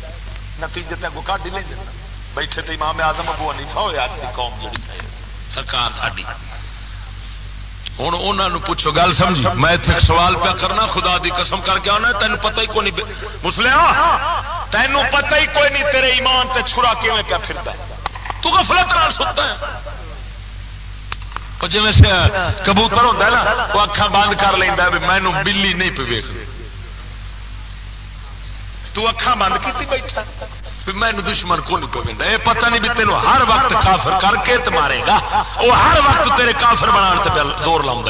نتیجے تک وہ کٹ ہی نہیں دینا۔ بیٹھے تو امام آدم ابو حنیفہ ہوئے، آج قوم جڑی سرکار ساری ہوں انہوں پوچھو، گل سمجھی؟ میں اتنے سوال پیا کرنا، خدا دی قسم کر کے آنا تین پتہ ہی کوئی نہیں مسلم، تینوں پتہ ہی کوئی نہیں تیرے ایمان تے چھڑا کیون پیا پھرتا ہے؟ تو غفلت نال ستا ہے۔ جی کبوتر ہوتا ہے نا وہ اکھا بند کر لینا بھی مینو بلی نہیں پی ویک تو اکھا بند کی بیٹھا میں دشمن کو نہیں پہ یہ پتہ نہیں بھی تینوں ہر وقت کافر کر کے تو مارے گا۔ وہ ہر وقت تیرے کافر بنا دور لاؤں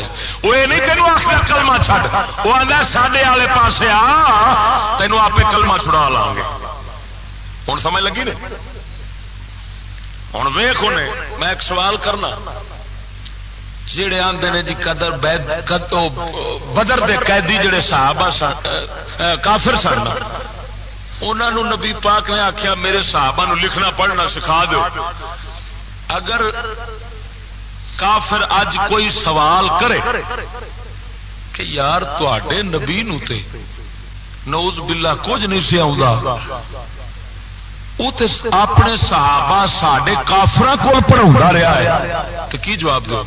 وہ یہ نہیں تینوں آخر کلما چھڈ۔ وہ آدھا سڈے والے پاس آ، تینوں آپ کلما چھڑا لا گے۔ ہوں سمجھ لگی نے؟ ہوں ویخ انہیں میں ایک سوال کرنا۔ جڑے آتے نے جی قدر بدر دے قیدی جڑے صحابہ کافر سن انہوں نبی پاک نے آخیا میرے صحابہ نو لکھنا، پڑھنا، سکھا دو اگر کافر اج کوئی سوال کرے کہ یار تے نبی تے نوز بلا کچھ نہیں سی اپنے صحابہ سڈے کافر کو پڑھا رہا ہے تو کی جواب دو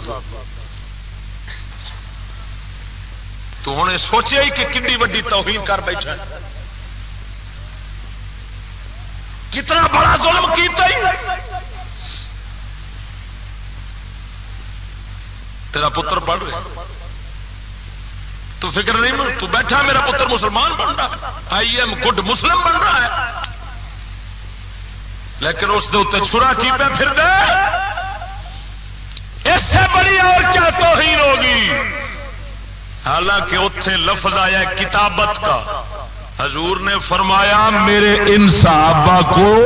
تو ہوں سوچیا ہی کہ کنڈی وڈی توہین کر بیٹھا کتنا بڑا ظلم کیتا ہی۔ تیرا پتر پڑھ رہا تو فکر نہیں تو بیٹھا میرا پتر مسلمان بن رہا۔ آئی ایم گڈ مسلم بن رہا ہے۔ لیکن اس چھرا کی پہ پھر دے۔ اس سے بڑی اور کیا توہین ہوگی؟ حالانکہ اتے لفظ آیا کتابت کا۔ حضور نے فرمایا، میرے ان صحابہ کو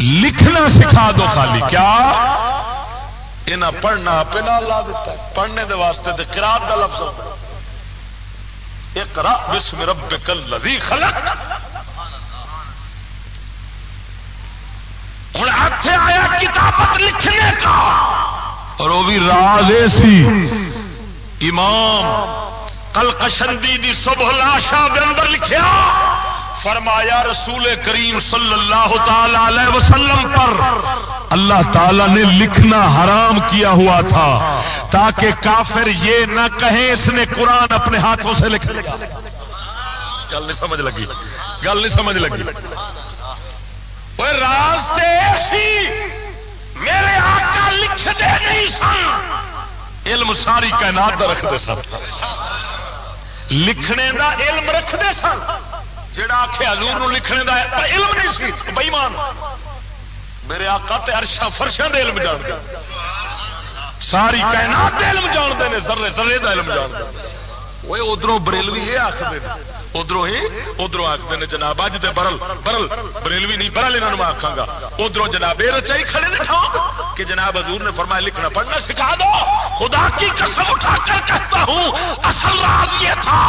لکھنا سکھا دو خالی۔ کیا؟ انہیں پڑھنا آپ لا دیتا ہے۔ پڑھنے دے واسطے تو کراط کا لفظ ہوتا ایک بسم ربک الذی خلق۔ ہوں ہاتھ آیا کتابت لکھنے کا۔ اور وہ بھی راز ایسی امام کل کشندی دی سبح لاشا دے اندر لکھیا، فرمایا رسول کریم صلی اللہ تعالی وسلم پر اللہ تعالی نے لکھنا حرام کیا ہوا تھا تاکہ کافر یہ نہ کہیں اس نے قرآن اپنے ہاتھوں سے لکھ لیا۔ گل نہیں سمجھ لگی۔ گل نہیں سمجھ لگی۔ راستے ایسی، میرے آقا لکھ دے نہیں سن۔ علم ساری کائنات رکھتے سن۔ لکھنے دا علم رکھتے سن۔ جڑا آخے حضور لکھنے دا علم نہیں سی بئیمان میرے آقا تے ارشا فرشا دے علم جان ساری کائنات دے علم جانتے ہیں سر سرے دا علم جانتے وہ ادھر بریلوی یہ آخر ادھر ہی ادھر آخر نے جناب، اج تو برل برل، بریلوی نہیں، برل یہاں میں آخا گا۔ ادھر جناب یہ رچائی کھڑے نے کہ جناب حضور نے فرمایا، لکھنا پڑھنا سکھا دو۔ خدا کی قسم اٹھا کر کہتا ہوں، اصل راز یہ تھا،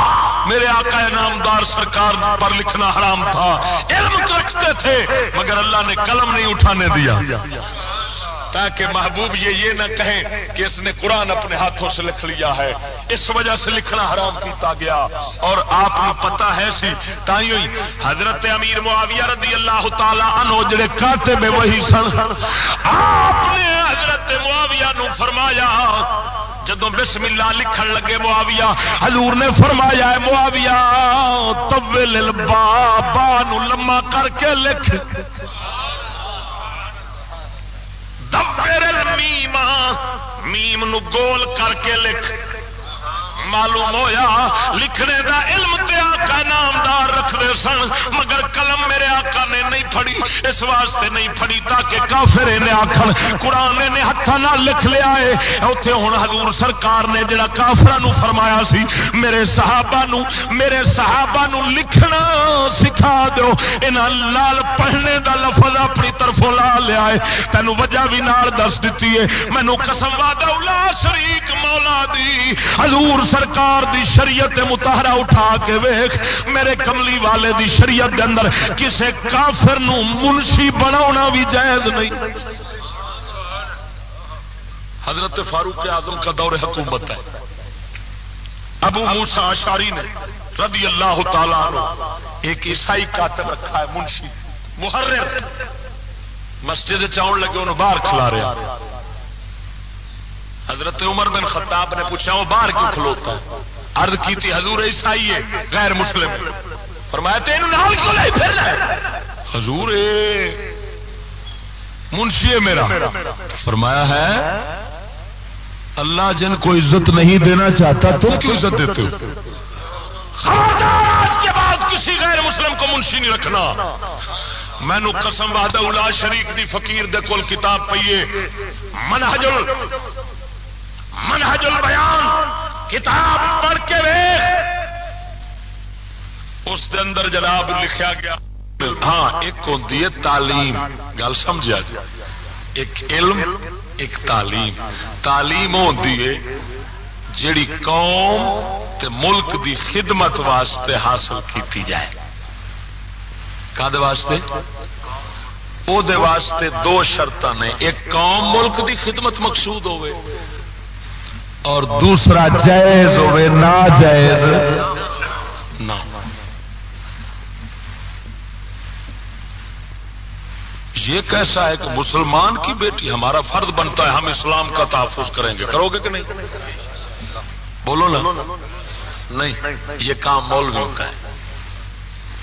میرے آقا نامدار سرکار پر لکھنا حرام تھا۔ علم رکھتے تھے، مگر اللہ نے قلم نہیں اٹھانے دیا۔ تاکہ محبوب یہ یہ نہ کہیں کہ اس نے قرآن اپنے ہاتھوں سے لکھ لیا ہے۔ اس وجہ سے لکھنا حرام کیتا گیا۔ اور آپ کو پتا ہے سی تھی حضرت امیر معاویہ رضی اللہ تعالی عنہ جڑے کاتے میں وہی سن۔ آپ نے حضرت معاویہ نو فرمایا جدو بسم اللہ لکھن لگے معاویہ، حضور نے فرمایا ہے معاویہ، طول البابا نو لما کر کے لکھ۔ میم میم نو گول کر کے لکھ۔ معلوم ہویا، لکھنے دا علم تے آقا نامدار رکھتے سن، مگر قلم میرے آقا نے نہیں پھڑی، اس واسطے نہیں پھڑی تاکہ کافر نے آخر قرآن نے ہاتھ لکھ لیا ہے۔ اتنے ہوں حضور سرکار نے جڑا کافر فرمایا سی، میرے صحابہ نو میرے صحابہ نو لکھنا سکھا دو انہاں لال پڑھنے دا لفظ اپنی طرف لا لیا ہے۔ تینوں وجہ بھی نال دس دیتی ہے۔ مینو قسم وعدہ شریک مولا دی۔ حضور سرکار دی شریعت متحرہ اٹھا کے ویخ میرے کملی والے دی شریعت دے اندر کسے کافر نو منشی بنا بھی جائز نہیں۔ حضرت فاروق اعظم کا دور حکومت ہے۔ ابو موسا آشاری نے رضی اللہ تعالی عنہ ایک عیسائی کاتب رکھا ہے، منشی، محرر۔ مسجد چاؤن لگے انہوں باہر کھلا رہے حضرت عمر بن خطاب نے پوچھا، وہ باہر کیوں کھلوتا ہے؟ عرض کی تھی، حضور عیسائی ہے، غیر مسلم فرمایا تین نال کیوں نہیں پھر حضور منشی ہے میرا. فرمایا، ہے؟ اللہ جن کو عزت نہیں دینا چاہتا، تم کیوں عزت دیتے ہو؟ آج کے بعد کسی غیر مسلم کو منشی نہیں رکھنا. مینو قسم واد الا شریف دی فقیر دے کول کتاب پیے منہج منہج البیان، کتاب پڑھ کے اس دے اندر جناب لکھا گیا۔ ہاں ایک ہوتی ہے تعلیم۔ گل سمجھا جی ایک علم، ایک تعلیم۔ تعلیم ہوتی ہے جیڑی قوم تے ملک دی خدمت واسطے حاصل کیتی جائے۔ کد واسطے؟ او دے واسطے دو شرط نے۔ ایک قوم ملک دی خدمت مقصود ہوئے اور دوسرا جائز ہوے نہ جائز نہ یہ کیسا ہے کہ مسلمان کی بیٹی ہمارا فرد بنتا ہے، ہم اسلام کا تحفظ کریں گے۔ کرو گے کہ نہیں؟ بولو نا۔ نہیں، یہ کام مولویوں کا ہے۔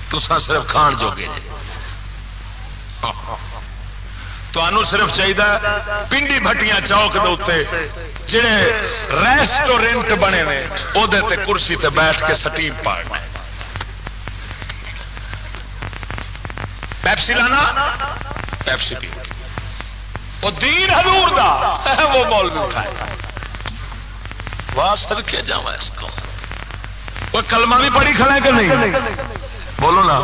تو صرف کھان جو گے ہاں۔ تو صرف چاہیے پنڈی بھٹیاں چوک دے جڑے ریسٹورینٹ بنے نے وہ کرسی تے بیٹھ کے سٹیم پاڑنا پیپسی لانا؟ پیپسی پی وہ دین حضور دا، وہ مول بھی اٹھائے۔ واہ سد کے جا اس کو۔ وہ کلمہ بھی پڑھی کھڑا کہ نہیں؟ بولو نا۔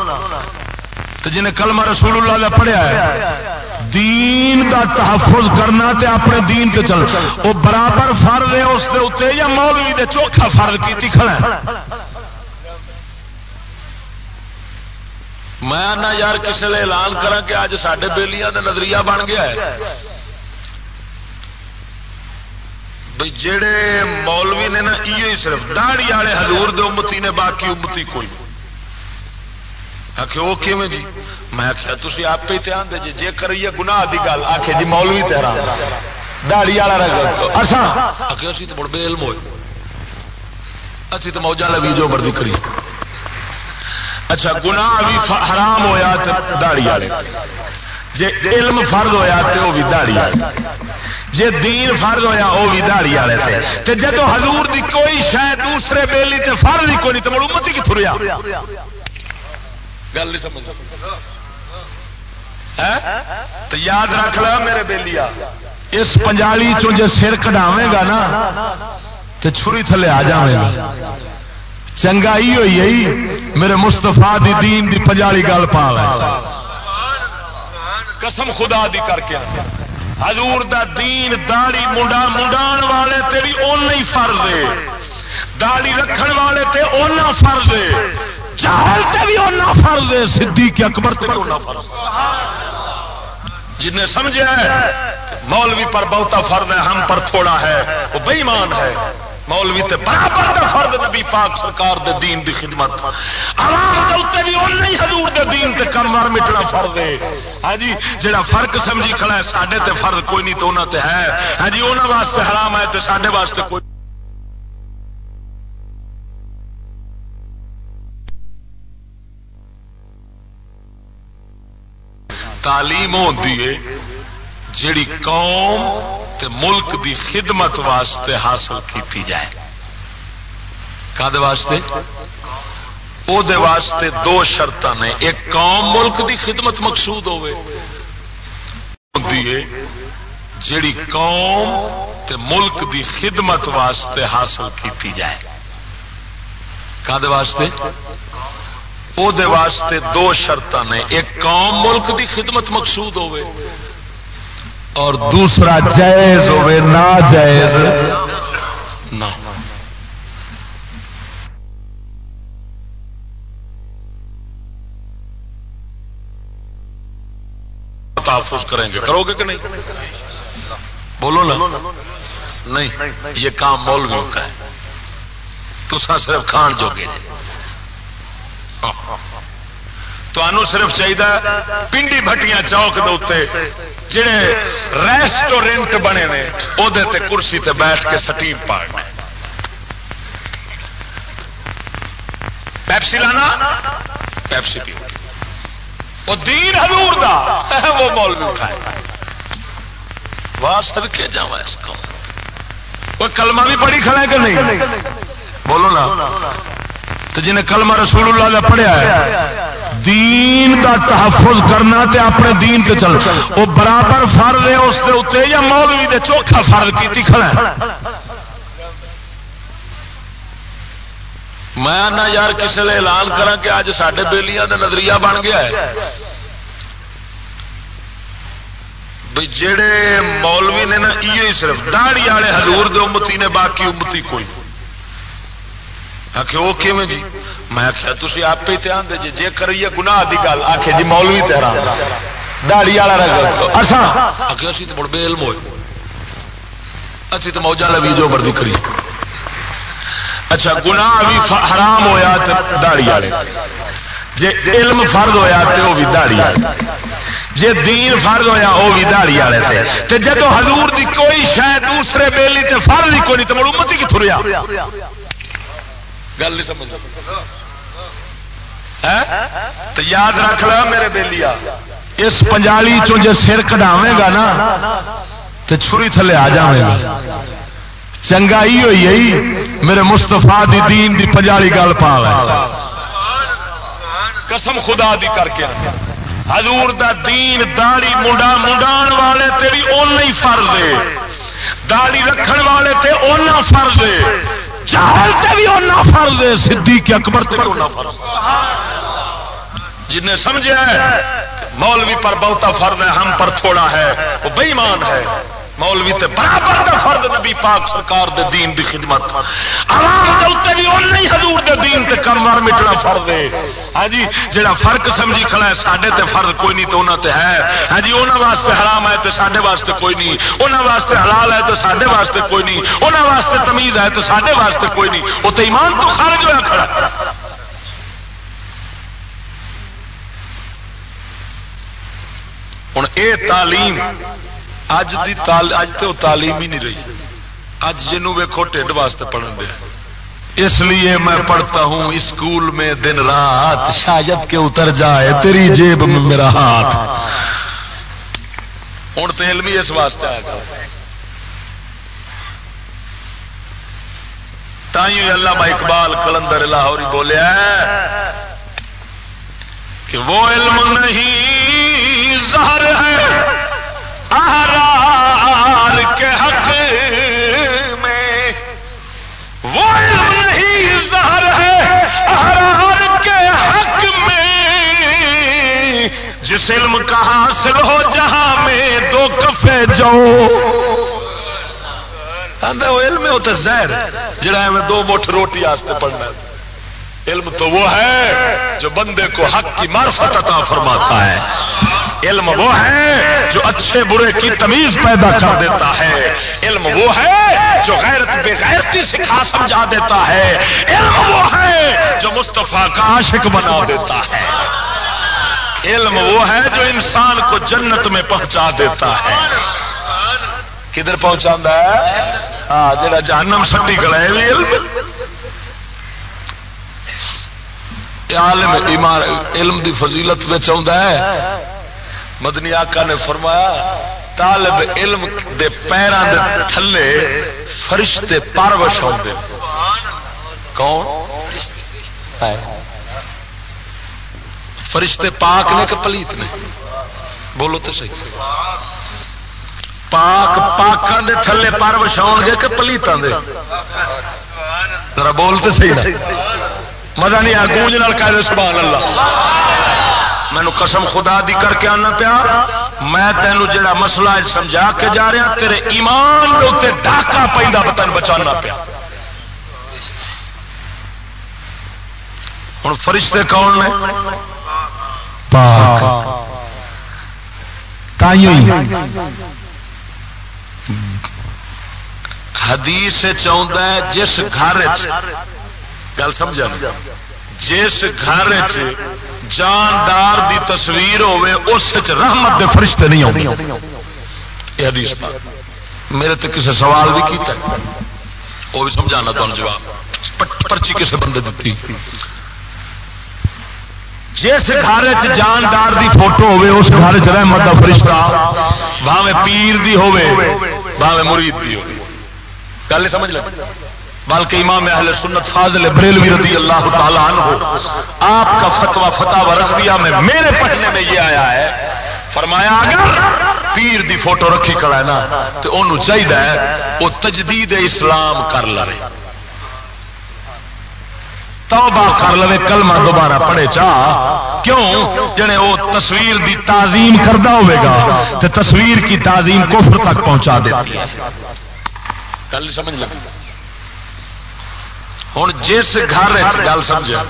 تو جنہیں کلمہ رسول اللہ نے پڑھیا ہے دین دا تحفظ کرنا تے اپنے دین تے چل وہ برابر فرض ہے اس کے اتنے یا مولوی دے چوکھا فرض کی کھڑا ہے؟ میں آنا یار کسی نے اعلان کرا کہ اج سڈے بےلیاں کا نظریہ بن گیا ہے۔ بھائی جڑے مولوی نے نا یہ صرف داڑی والے ہزور دے امتی نے، باقی امتی کوئی آخ وہ کیون جی؟ میں آخیا تھی آپ ہی دھیان دے جی جے کریے گناہ دی گل۔ جی مولوی تیرا داڑی والا اسی تو بڑے بے علم ہوئے اسی تو موجہ لگی جو مرضی کری۔ اچھا گنا بھی حرام ہویا داڑی والے۔ جی علم فرد ہویا تو وہ بھی داڑی والے۔ جی دین فرد ہویا وہ بھی داڑی والے جب حضور دی کوئی شاید دوسرے بیلی تے فرد ہی کوئی نہیں تو مڑ امت ہی گل نہیں سمجھ ہاں؟ تو یاد رکھ لا میرے بیلی اس پنجالی چو جی سر کٹاوے گا نا تو چھری تھلے آ جائے گا۔ چنگا ہوئی ہے میرے مستفا دی دین دی پجالی گل پا قسم خدا دی کر کے حضور دا دین داڑی منڈا، منڈان والے تے بھی اون ہی فرض ہے۔ داڑی رکھن والے تے اونا فرض ہے۔ چاہل تے بھی اونا فرض ہے، صدیق اکبر تے بھی اونا فرض جن نے سمجھا ہے مولوی پر بہتا فرض ہے، ہم پر تھوڑا ہے، وہ بےمان ہے۔ مولوی تے برابر دا فرد نبی پاک سرکار دے دین دی خدمت۔ عوام دے اوتے بھی اون نہیں حضور دے دین تے کم مار مٹنا فرض ہے۔ ہاں جی جڑا فرق سمجھی کھڑا ہے، ساڈے تے فرض کوئی نہیں تو انہاں تے ہے۔ ہاں جی انہاں واسطے حرام ہے تے ساڈے واسطے کوئی تعلیم ہوتی ہے، جیڑی قوم تے ملک دی خدمت واسطے حاصل کیتی جائے۔ کدے واسطے؟ او دے واسطے دو شرط نے۔ ایک قوم ملک دی خدمت مقصود ہوئے جیڑی قوم تے ملک دی خدمت واسطے حاصل کیتی جائے۔ کدے واسطے؟ او دے واسطے دو شرط نے ایک قوم ملک دی خدمت مقصود ہوئے اور دوسرا جائز ہوے نہ جائز نہ تحفظ کریں گے کرو گے کہ نہیں بولو نا نہیں یہ کام مولویوں کا ہے تو صرف کھان جو گے تو صرف چاہیے پنڈی بھٹیاں چوک دے جڑے ریسٹورینٹ بنے نے وہ کرسی تے بیٹھ کے سٹیم پاڑنا پیپسی لانا؟ پیپسی پی وہ دین حضور دا، وہ مول بھی اٹھائے۔ واہ سد کے جا اس کو۔ وہ کلمہ بھی پڑھی کھڑا ہے کہ نہیں؟ بولو نا۔ تو جنہیں کلمہ رسول اللہ نے پڑھیا ہے، دین دا تحفظ کرنا تے اپنے دین تے چل وہ برابر فرض ہے اس کے اتنے یا مولوی دے چوکھا فرض کی کھڑا ہے۔ میں آنا یار کسی نے اعلان کرا کہ اج سڈے بےلیاں کا نظریہ بن گیا ہے۔ بھائی جڑے مولوی نے نا یہ صرف داڑی والے ہزور دے امتی نے، باقی امتی کوئی۔ آخ وہ کیون جی؟ میں آخیا تھی آپ ہی دھیان دے جی جے کریے گناہ دی گل۔ آخ جی مولوی تیرا داڑی والا آخ اسی تو بڑے بے علم ہوئے۔ اسی تو موجہ لگی جو مرضی کری۔ اچھا گناہ بھی حرام ہویا داڑی والے۔ جی علم فرد ہویا تو وہ بھی داڑی والے۔ جی دین فرد ہویا وہ بھی داڑی والے تھے جب حضور دی کوئی شاید دوسرے بیلی تے فرد ہی کوئی نہیں تو مڑ امت ہی کتوں رہا گل نہیں سمجھ تو یاد رکھ لا میرے بیلیا اس پنجالی چو جی سر کٹاوے گا نا تو چھری تھلے آ جائے گا۔ چنگا ہی ہوئی ہے میرے مستفا دی دین دی پنجالی گل پا قسم خدا دی کر کے حضور دا دین داڑی منڈا منڈان والے تے بھی اون ہی فرض ہے۔ داڑی رکھن والے تے اونا فرض ہے۔ چہل تے بھی اونا فرض ہے، صدیق اکبر تے بھی اونا فرض جن نے سمجھا ہے مولوی پر بہتا فرض ہے، ہم پر تھوڑا ہے، وہ بےمان ہے۔ مولوی تے برابر دا فرد نبی پاک سرکار دے دین دی خدمت۔ عوام دے اوتے بھی اون نہیں حضور دے دین تے کموار مٹنا فرض ہے۔ ہاں جی جڑا فرق سمجھی کھڑا ہے، ساڈے تے فرض کوئی نہیں تے انہاں تے ہے۔ ہاں جی انہاں واسطے حرام ہے تے ساڈے واسطے کوئی نہیں۔ انہاں واسطے حلال ہے تے ساڈے واسطے کوئی نہیں۔ انہاں واسطے تمیز ہے تے ساڈے واسطے کوئی نہیں۔ او تے ایمان تو خارج ہویا کھڑا۔ ہوں اے تعلیم اج دی تال اج تو تعلیم ہی نہیں رہی۔ اج جنوں ویکو ٹھڈ واسطے پڑھن دیا اس لیے میں پڑھتا ہوں اسکول میں دن رات۔ شاید کے اتر جائے تیری جیب میں میرا ہاتھ۔ ہوں تو علم اس واسطے آیا تھی اللہ اقبال کلندر لاہوری بولیا کہ وہ علم نہیں جس علم کا حاصل ہو، جہاں میں دو کفے جاؤ علم ہوتا زہر جڑا ہے، میں دو مٹھ روٹی آستے پڑھنا علم تو وہ ہے جو بندے کو حق کی معرفت عطا فرماتا ہے۔ علم وہ ہے جو اچھے برے کی تمیز پیدا کر دیتا ہے۔ علم وہ ہے جو غیرت، بے غیرتی سکھا سمجھا دیتا ہے۔ علم وہ ہے جو مصطفیٰ کا عاشق بنا دیتا ہے۔ علم وہ ہے جو انسان کو جنت میں پہنچا دیتا ہے۔ کدھر پہنچا ہے؟ ہاں جا جہنم سٹی کڑا علم۔ عالم علم دی فضیلت میں چاہتا ہے۔ مدنی آقا نے فرمایا، طالب علم دے پیروں دے تھلے فرشتے پاروش ہوتے کون؟ فرشتے پاک نے کہ پلیت نے؟ بولو تو صحیح۔ پاک پاکوں دے تھلے پاروش آؤ گے کہ پلیتوں دے؟ ذرا بولتے صحیح مزہ نہیں آ، گونج نال کہہ دے سبحان اللہ مینو قسم خدا دی کر کے آنا پیا۔ میں تینوں جڑا مسئلہ سمجھا کے جا رہا، تیرے ایمان اتنے ڈاکا پہ بتن بچانا پیا۔ ہوں فرشتے کون نے؟ پاک۔ حدیث چاہتا ہے، جس گھر گل سمجھا جس گھر جاندار دی تصویر ہوے اس رحمت دے فرشتے نہیں آتے حدیث پاک۔ میرے تو کسی سوال بھی کیتا ہے۔ وہ بھی سمجھانا تمہیں جواب۔ پرچی کسی بندے دیتی جس گھر جاندار دی فوٹو ہوے اس گھر چ رحمت دا فرشتہ بھاوے پیر دی ہوے بھاوے مرید دی ہوے گل سمجھ لگ بلکہ امام اہل سنت فاضل بریلوی رضی اللہ تعالیٰ عنہ، آپ کا فتوا فتح و رضویہ میں، میرے پڑھنے میں یہ آیا ہے۔ فرمایا، اگر پیر دی فوٹو رکھی کڑا ہے نا، تو انہوں چاہیے وہ تجدید اسلام کر لے توبہ کر لے کلمہ دوبارہ پڑھے چاہ کیوں؟ جنے وہ تصویر دی تعظیم کردہ ہوئے گا تو تصویر کی تعظیم کفر تک پہنچا دیتی ہے۔ کل سمجھ لگی؟ ہوں جس گھر گل سمجھا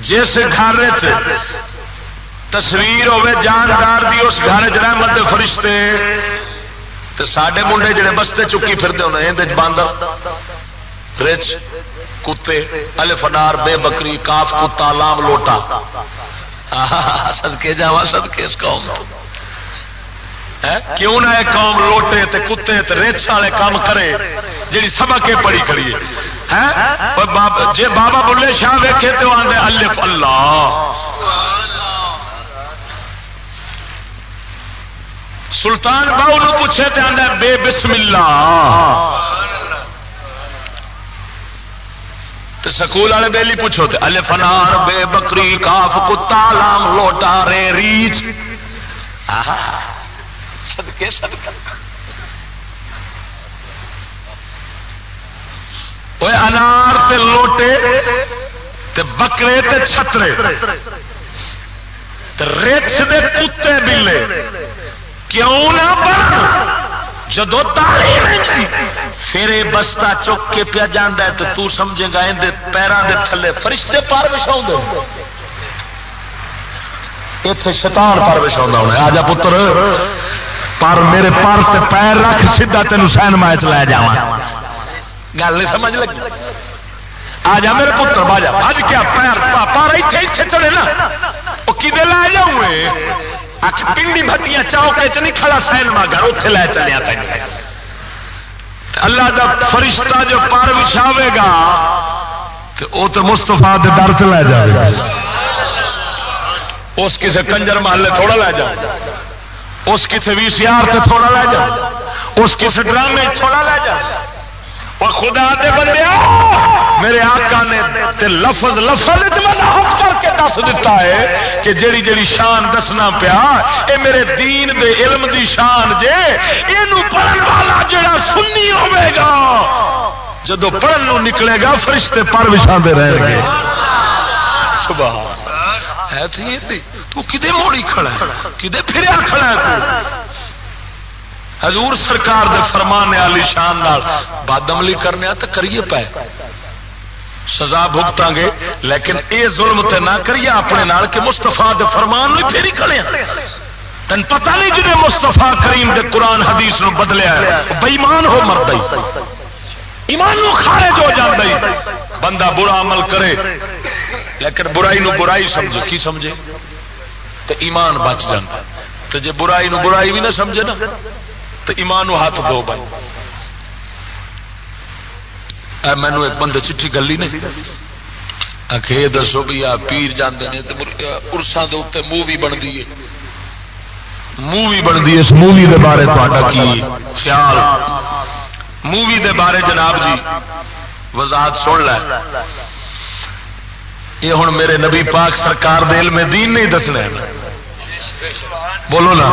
جس گھر تصویر ہوے جاندار دی اس گھر رحمت فرشتے سڈے منڈے جڑے بستے چکی پھرتے ہونے یہ باندر رچ، کتے الفنار بے بکری، کاف، کتا، لام، لوٹا۔ سدکے جا سدکے اس قوم تو۔ کیوں نہ قوم لوٹے تے کتے تے ریچ والے کام کرے جی سبق کے پڑی کریے جی بابا بلے شاہ ویکھے تو آدھے الف اللہ۔ سلطان باؤ پوچھے تو آدھا بے بسم اللہ۔ تو سکول والے بیلی پوچھو تو الف انار بے بکری، کاف، کتا، لام، لوٹا، رے، ریچ۔ سدکے سدکے انار تے لوٹے تے بکرے تے چھترے۔ تے رچ دے کتے بلے۔ کیوں نہ بن؟ جدو تعلیم پھر یہ بستا چک کے پیا جانا ہے تو تو سمجھے گا اندر پیروں دے تھلے فرشتے پار بچھا اتنے شیطان پر بچھا ہونا آ جا پتر، پر میرے پر تے پیر رکھ، سیدھا تین سین مائ لے جا گل نہیں سمجھ لگی؟ آ جا میرے پتر باجا بج کیا پیر پر اتنے اتنے چلے نا۔ وہ کدے لے جاؤں اک پنڈی بھٹیاں چوکے چ نہیں کھڑا سینما گھر اتنے لے چلیا تین اللہ دا فرشتہ جو پر بچھاوے گا تو وہ تو مستفا در سے لے جائے اس کسی کنجر محلے تھوڑا لے جائے اس کسی وی سی آر سے تھوڑا لے جا۔ اس کسی ڈرامے تھوڑا لے جا۔ اور خدا دے بندے میرے آقا نے تے لفظ لفظ کر کے دس دیتا ہے کہ جیڑی جیڑی شان دسنا پیا، اے میرے دین دے علم دی شان جے یہ پڑھن والا جڑا سنی ہوے گا، جدو پڑھن نو نکلے گا، فرشتے پر بچھا رہے گے۔ سبحان ہے تھی تو کدے موڑی کھڑا ہے؟ کدے پھریا کھڑا ہے تو؟ حضور سرکار دے فرمانے والی شان نال بد عملی کرنے تو کریے پے۔ سزا بھگتا گے لیکن اے ظلم تے نہ کریے، اپنے نال کہ مستفا دے فرمان نہیں پھیری کھڑے ہاں۔ تین پتہ نہیں جنہیں مستفا کریم دے قرآن حدیث نو بدلیا ہے بےمان ہو مرد ایمان نو خارج ہو جاتا بندہ برا عمل کرے، لیکن برائی نو برائی سمجھے۔ کی سمجھے؟ تو ایمان بچ جاتا تو جی برائی نو برائی بھی نہ سمجھے نا۔ تو ایمان ہاتھ دو بھائی مینو ایک بندے چٹھی گلی نہیں آخ یہ دسو بھی آ پیر جانے ارسان کے اتنے مووی بنتی ہے۔ مووی بنتی ہے، اس مووی کے بارے کی خیال؟ مووی دے بارے جناب جی وضاحت سن لے۔ یہ ہوں میرے نبی پاک سرکار دے علم دین نہیں دسنا بولو نا۔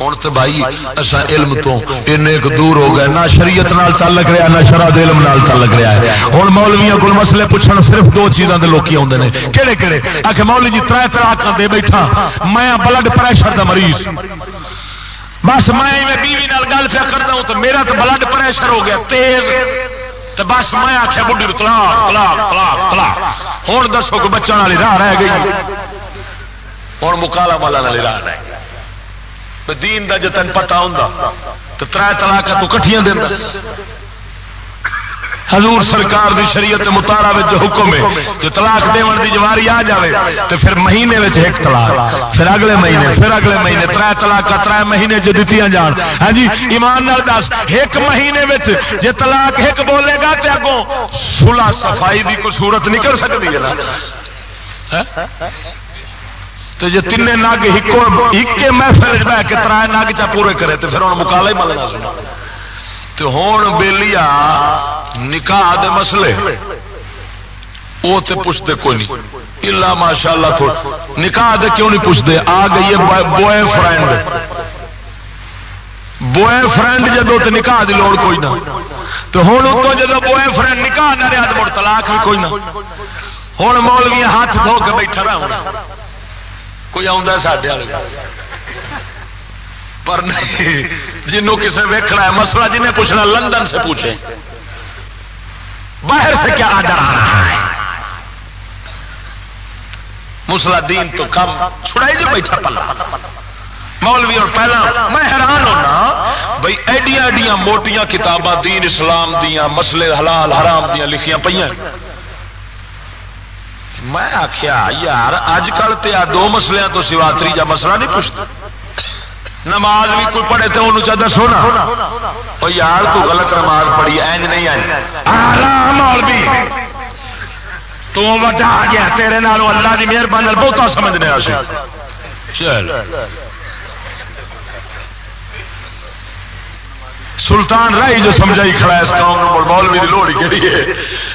ہوں تو بھائی اصا علم تو این دور ہو گئے، نہ شریعت نال تعلق رہا نہ شرح علم نال تعلق رہا ہے۔ ہوں مولویا کو مسئلے پوچھنا صرف دو چیزوں کے لوگ آتے ہیں کہڑے کہڑے آ کے مولوی جی تر تر دے بیٹھا، میں بلڈ پریشر کا مریض۔ بس میں بیوی گل پیا کرتا ہوں تو میرا تو بلڈ پریشر ہو گیا، تیز۔ تو بس میں آخیا بڑھی تلاک تلاک تلاک تلاک ہوں دسو کہ بچوں والی راہ رہ گئی؟ ہوں مکالا مالا والی راہ رہ گئی۔ دین کا جتن پتا ہوں تو تر تلاک تو کٹیاں دینا حضور سرکار دی شریعت متارا جو حکم ہے، جو طلاق دیون دی جواری آ جائے تو پھر مہینے ایک طلاق۔ پھر اگلے مہینے، پھر اگلے مہینے تر طلاق تر مہینے جو دیتی جان۔ ہاں جی ایمان نال دس، ایک مہینے جی طلاق ایک بولے گا تو اگوں سلا صفائی دی کوئی صورت نکل سکتی ہے نا۔ ہاں؟ تو جی تین نگ ایک محفل بہ کے ترائے نگ چا پورے کرے تو پھر ہوں مکالا ہی ملنا سنا تو ہوں بےلیا نکاح دے مسئلے وہ تو پوچھتے کوئی نہیں۔ الا ماشاء اللہ تھوڑا نکاح دے کیوں نہیں پوچھتے آ گئی ہے بوائے فرینڈ۔ بوائے فرینڈ جدو تو نکاح دی لوڑ کوئی نہ۔ تو ہوں اتو جدو بوائے فرینڈ نکاح نہ رہا تو مڑ طلاق بھی کوئی نہ۔ ہوں مولوی ہاتھ دھو کے بیٹھا رہا کوئی آ سڈے والے پر نہیں جنوں کسی ویکنا ہے مسئلہ جنہیں پوچھنا لندن سے پوچھے باہر سے کیا آڈر آ رہا ہے مسلا دین تو کم چھڑائی جو بیٹھا پلا مولوی اور پہلا میں حیران ہونا بھائی ایڈیاں ایڈیاں موٹیاں کتاباں دین اسلام دیا مسلے حلال حرام دیا لکھیاں پہ میں آخیا یار اج کل تو دو مسلیاں تو سوا تیجا مسئلہ نہیں پوچھتا۔ نماز بھی کوئی پڑھے تو انہوں چاہتا سونا وہ یار، تو غلط نماز پڑھی، اینج نہیں آئی۔ تو وٹا گیا، تیرے نالوں اللہ کی مہربانی بہت سمجھنے چل۔ سلطان رائی جو سمجھائی کھڑا ہے اس قوم مولوی کی لوڑ کہڑی ہے۔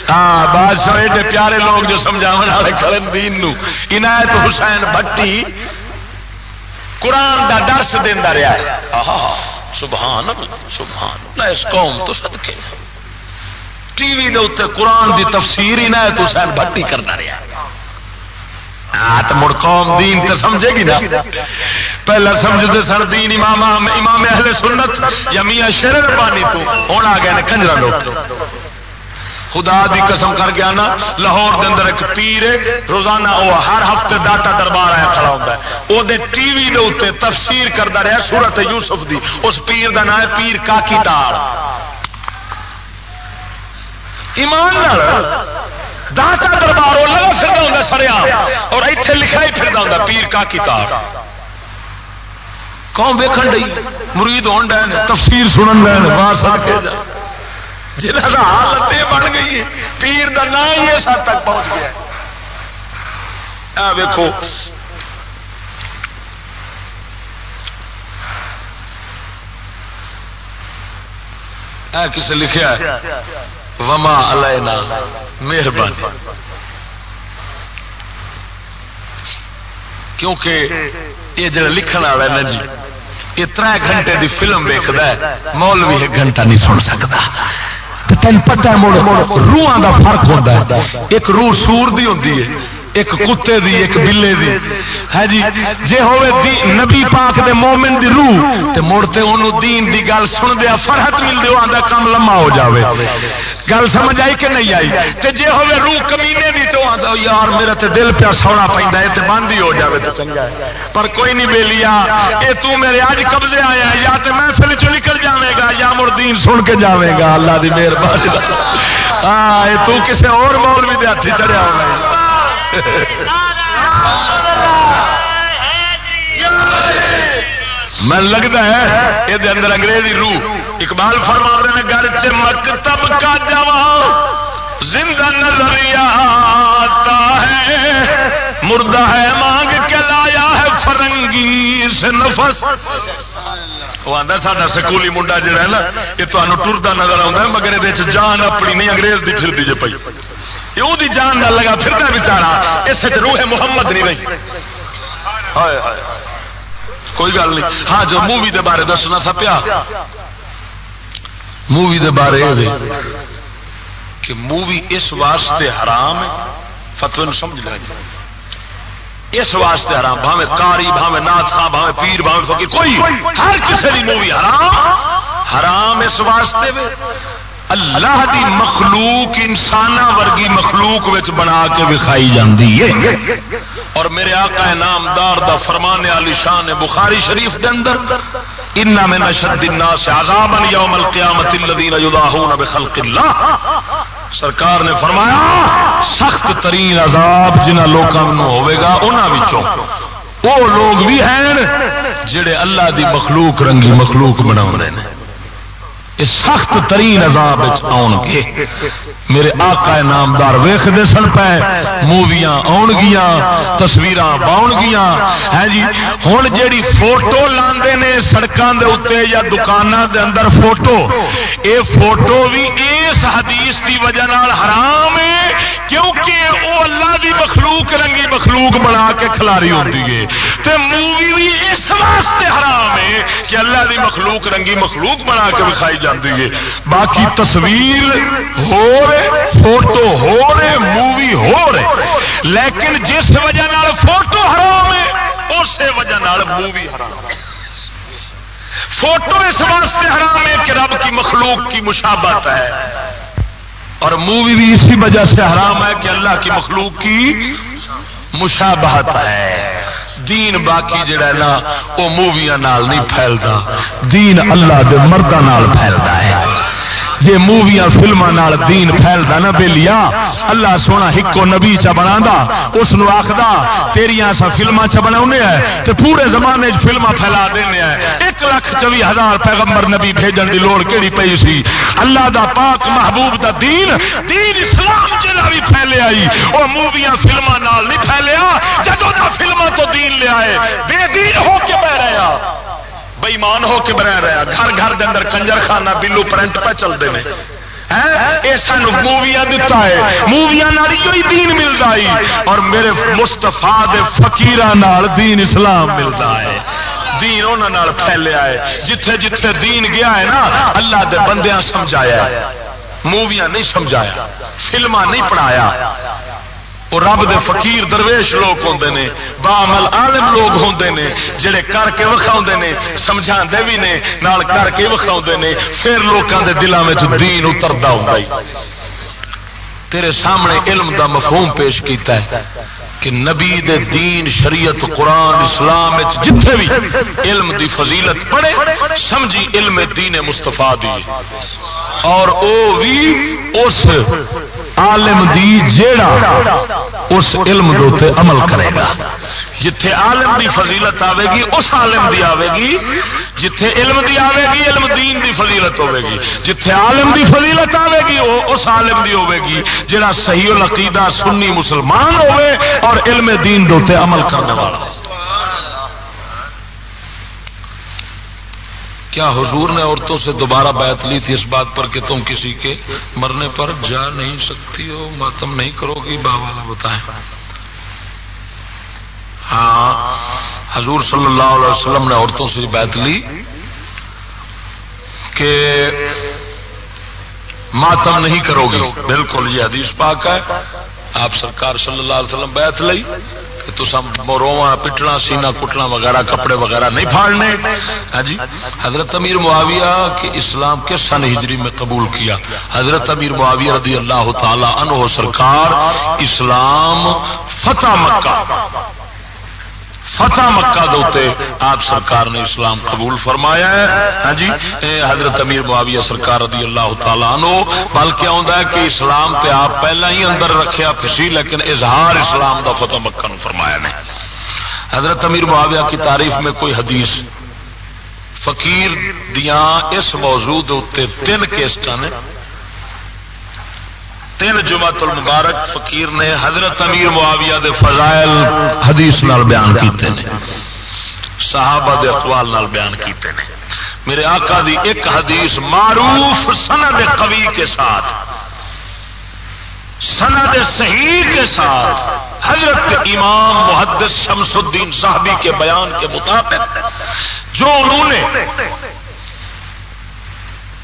ہاں بادشاہ ایڈے پیارے لوگ جو سمجھاو والے کھڑن دین نو۔ عنایت حسین بھٹی قرآن دا درس دینا رہا ہے۔ سبحان اللہ سبحان اللہ، اس قوم تو صدقے۔ ٹی وی دے اتنے قرآن دی تفسیر عنایت حسین بھٹی کرنا رہا ہے۔ تو مڑ قوم دین تے سمجھے گی نا؟ پہلا سمجھتے سن دین امام امام اہل سنت، یا میاں شیر ربانی تو۔ ہوں آ گئے کنجرا لوگ۔ خدا دی قسم کر گیا نا لاہور دے اندر ایک پیر روزانہ وہ ہر ہفتے داتا دربار آیا کھڑا ہوتا ہے۔ وہ ٹی وی دے اتنے تفسیر کرتا رہا سورت یوسف دی۔ اس پیر دا نام ہے پیر کاکی تاڑ ایمان داتا دربار وہ لگا پھر ہوں سڑیا اور اتنے لکھا ہی پھر ہوں پیر کا کتاب۔ قوم ویکن ڈی مرید ہون ڈے تفسیر سنن ڈے باہر سن کے۔ جنہ کا حالت یہ بن گئی ہے، پیر کا نام ہی اس حد تک پہنچ گیا۔ ویکو کسے لکھا وما علینا، مہربانی۔ کیونکہ یہ جڑا لکھن والا ہے نا جی یہ تر گھنٹے دی فلم ویکد مول بھی ایک گھنٹہ نہیں سن سکتا۔ تین پتا روحان کا فرق ہوتا ہے۔ ایک روح سور دی ہوتی ہے۔ ایک کتے دی، ایک بلے دی۔ ہے جی؟ جے ہوئے دی، نبی پاک دے مومن دی روح، تے مڑتے انہوں دین دی گل سن دیا، فرحت مل دے آندا کم لمحہ ہو جاوے۔ گل سمجھ آئی کہ نہیں آئی؟ تے جے ہوئے روح کمینے دی تو آندا یار، میرا تے دل پیا سونا پیندا ہے، تے بند ہی ہو جاوے تے چنگا ہے۔ پر کوئی نہیں بیلیا، اے تو میرے اج قبضے آیا یا تے محفل چ نکل جاوے گا، یا مڑ دین سن کے جاوے گا۔ اللہ دی مہربانی۔ ہاں اے تو کسے اور مولوی دے ہاتھ چڑھیا ہونا میں لگتا ہے یہ اندر انگریزی روح اقبال فرما رہے ہیں، گھر چمک تب کا جا زندہ نظریہ آتا ہے۔ مردہ ہے، مانگ کے لایا ہے فرنگی سے نفس۔ وہ آتا سا سکولی منڈا جہا ہے نا، یہ تمہیں ٹرتا نظر آتا ہے، مگر یہ جان اپنی نہیں، انگریز کی پھر دیجیے پی جان نہ لگا پھر بچارا اس روح محمد نہیں رہی کوئی گل نہیں۔ ہاں جو مووی دے بارے دسنا سا پیا۔ مووی دے بارے کہ مووی اس واسطے حرام ہے فتو سمجھ لیں اس واسطے حرام بھاوے کاری بھاوے نات خان بھاوے پیر بھاوے فقیر کوئی ہر کسی کی مووی حرام۔ حرام اس واسطے اللہ دی مخلوق انسان ورگی مخلوق وچ بنا کے وکھائی جاندی ہے۔ اور میرے آقا نامدار دا فرمان علی شان بخاری شریف دے اندر، ان من اشد الناس عذابا یوم القیامت الذين يضاهون بخلق الله سرکار نے فرمایا، سخت ترین عذاب جنہ لوکاں نو ہوے گا، انہاں وچوں۔ وہ لوگ بھی ہیں جڑے اللہ دی مخلوق رنگی مخلوق بناون دے سخت ترین عذاب آن گے۔ میرے آقا نامدار ویختے سن پے، موویاں آن گیا تصویر باؤن گیا۔ ہے جی ہوں جیڑی فوٹو لاندے نے سڑکوں کے اتنے یا دکانوں دے اندر فوٹو، اے فوٹو بھی اس حدیث کی وجہ حرام ہے، کیونکہ وہ اللہ دی مخلوق رنگی مخلوق بنا کے کھلاری ہوتی ہے۔ تے مووی بھی اس واسطے حرام ہے کہ اللہ دی مخلوق رنگی مخلوق بنا کے دکھائی جاتی ہے باقی تصویر ہو رہے فوٹو ہو رہے مووی ہو رہے لیکن جس وجہ نال فوٹو حرام ہے اسی وجہ نال مووی حرام فوٹو اس واسطے حرام ہے کہ رب کی مخلوق کی مشابت ہے اور مووی بھی اسی وجہ سے حرام ہے کہ اللہ کی مخلوق کی مشابہت ہے۔ دین باقی جڑا ہے نا، وہ موویاں نہیں پھیلتا۔ دین اللہ کے مردوں پھیلتا ہے۔ جی موویاں فلما دین پھیلتا نا بے لیا اللہ سونا ہکو نبی چ بنا اس آخر تیریا سا فلما چ بنا تو پورے زمانے فلما پھیلا دینا ایک لاکھ چوی ہزار پیغمبر نبی بھیجن کی لوڑ کہڑی پی سی؟ اللہ دا پاک محبوب دا دین دین اسلام جلا بھی پھیلے آئی وہ موویاں فلما نہیں پھیلیا جدو فلما تو دین لیا بے دین ہو کے بہ رہا بےمان ہو کے بنا رہا گھر گھر کے اندر کنجر خانہ، بلو پرنٹ پہ چلتے ہیں۔ سان موویاں دتا ہے۔ موویاں دین ملتا ہے۔ اور میرے مستفا فکیر دین اسلام ملتا ہے۔ دین انہوں پھیلیا ہے۔ جتھے جتھے دین گیا ہے نا، اللہ دے بندیاں سمجھایا موویاں نہیں سمجھایا فلما نہیں پڑھایا۔ وہ رب دے فقیر درویش لوگ ہوں نے بامل عالم لوگ ہوں نے، جڑے کر کے وکھاؤ نے سمجھا بھی نے، نال کر کے وکھاؤ نے، پھر لوگوں کے دلوں میں دین اترتا ہوں تیرے سامنے علم دا مفہوم پیش کیتا ہے کہ نبی دے دین، شریعت، قرآن، اسلام جتھے بھی علم دی فضیلت پڑے، سمجھی علم دین مستفا دی۔ اور او بھی اس عالم دی جیڑا اس علم دوتے عمل کرے گا۔ جتھے عالم دی فضیلت آئے گی، اس عالم دی آئے گی۔ جتھے علم دی آئے گی، علم دین دی فضیلت ہوے گی۔ جتھے عالم دی فضیلت آئے گی، وہ اس عالم دی ہوے گی۔ جڑا صحیح العقیدہ سنی مسلمان ہوے اور علم دین دوتے عمل کرنے والا۔ کیا حضور نے عورتوں سے دوبارہ بیعت لی تھی اس بات پر کہ تم کسی کے مرنے پر جا نہیں سکتی ہو؟ ماتم نہیں کرو گی؟ باوالا بتائیں۔ ہاں حضور صلی اللہ علیہ وسلم نے عورتوں سے بیعت لی کہ ماتم نہیں کرو گی۔ بالکل، یہ حدیث پاک ہے۔ آپ سرکار صلی اللہ علیہ وسلم بیعت لئی تو روواں پٹنا سینا کٹنا وغیرہ، کپڑے وغیرہ نہیں پھاڑنے۔ ہاں جی؟ حضرت امیر معاویہ کے اسلام کے سن ہجری میں قبول کیا۔ حضرت امیر معاویہ رضی اللہ تعالی عنہ سرکار اسلام فتح مکہ۔ فتح مکہ دوتے آپ سرکار نے اسلام قبول فرمایا ہے۔ ہاں جی؟ حضرت امیر معاویہ سرکار رضی اللہ تعالیٰ عنہ، بلکہ آتا ہے کہ اسلام تے آپ پہلا ہی اندر رکھیا پسی لیکن اظہار اسلام دا فتح مکہ نو فرمایا نے۔ حضرت امیر معاویہ کی تعریف میں کوئی حدیث۔ فقیر دیاں اس موضوع تین کیسٹ نے تین جمعت المبارک فقیر نے حضرت امیر معاویہ دے فضائل حدیث نال بیان کیتے ہیں صحابہ دے اقوال نال بیان کیتے ہیں میرے آقا دی ایک حدیث معروف سند قوی کے ساتھ، سند صحیح کے ساتھ حضرت امام محدث شمس الدین صاحبی کے بیان کے مطابق، جو انہوں نے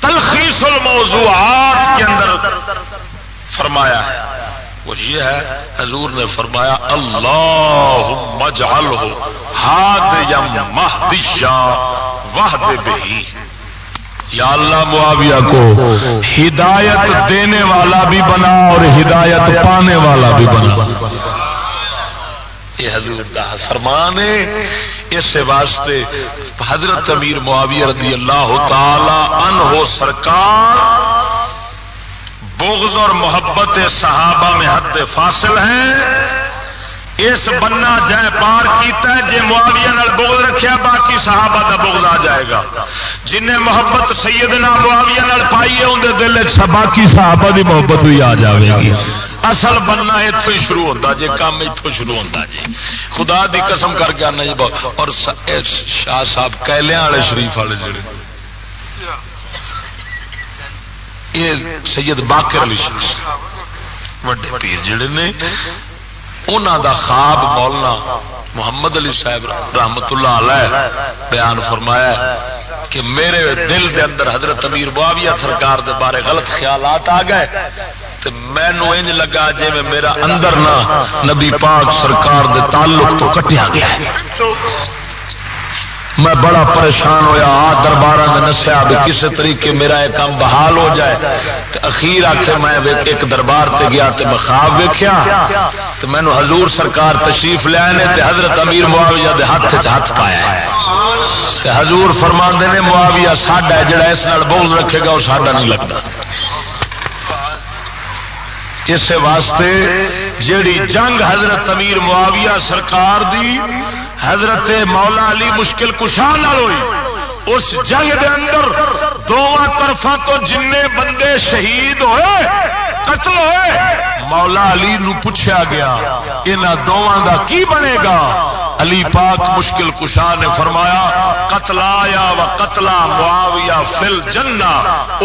تلخیص الموضوعات کے اندر فرمایا ہے۔ وہ یہ ہے، حضور نے فرمایا اللہ مجعل ہو ہاد یا مہدشا وحد بہی. یا اللہ معاویہ کو ہدایت دینے والا بھی بنا اور ہدایت پانے والا بھی بنا۔ یہ حضور دا فرمان ہے۔ اس واسطے حضرت امیر معاویہ رضی اللہ تعالی عنہ سرکار بغض اور محبت صحابہ میں حد فاصل ہیں اس بننا جائے پار کیتا ہے جی معاویہ نال بغض رکھیا، باقی صحابہ دا بغض آ جائے گا۔ جن نے محبت سیدنا معاویہ نال پائی ہے، اندر دل باقی صحابہ دی محبت بھی آ جائے گی۔ اصل بننا اتو ہی شروع ہوتا جی کام اتو شروع ہوتا جی۔ خدا دی قسم کر کے آنا جی اور شاہ صاحب کیلیا والے شریف والے جڑے۔ یہ سید باقر علی شخص وڈے پیر جڑے نے انہوں دا خواب بولنا محمد علی صاحب رحمت اللہ علیہ بیان فرمایا کہ میرے دل دے اندر حضرت امیر معاویہ سرکار دے بارے غلط خیالات آ گئے تو مینو انج لگا جی میں میرا اندر نہ نبی پاک سرکار دے تعلق تو کٹیا گیا ہے۔ میں بڑا پریشان ہویا آ دربار میں نسیا بھی کسی طریقے میرا ایک کام بحال ہو جائے۔ اخیر آ کے میں ایک دربار تے گیا تو میں خواب ویکیا تو مینو حضور سرکار تشریف لیا نے تے حضرت امیر معاویہ دے ہاتھ چ ہاتھ پایا ہے۔ تے حضور فرما نے معاویہ ساڈا جڑا اس نال رکھے گا وہ ساڈا نہیں لگتا اس واسطے جیڑی جنگ حضرت امیر معاویہ سرکار دی حضرت مولا علی مشکل کشان ہوئی، اس جنگ دے اندر دونوں طرفوں تو جن بندے شہید ہوئے، قتل ہوئے، مولا علی نو پوچھا گیا یہاں دونوں دا کی بنے گا؟ علی پاک مشکل کشا نے فرمایا قتلا یا و قتلا معاویہ فل جنا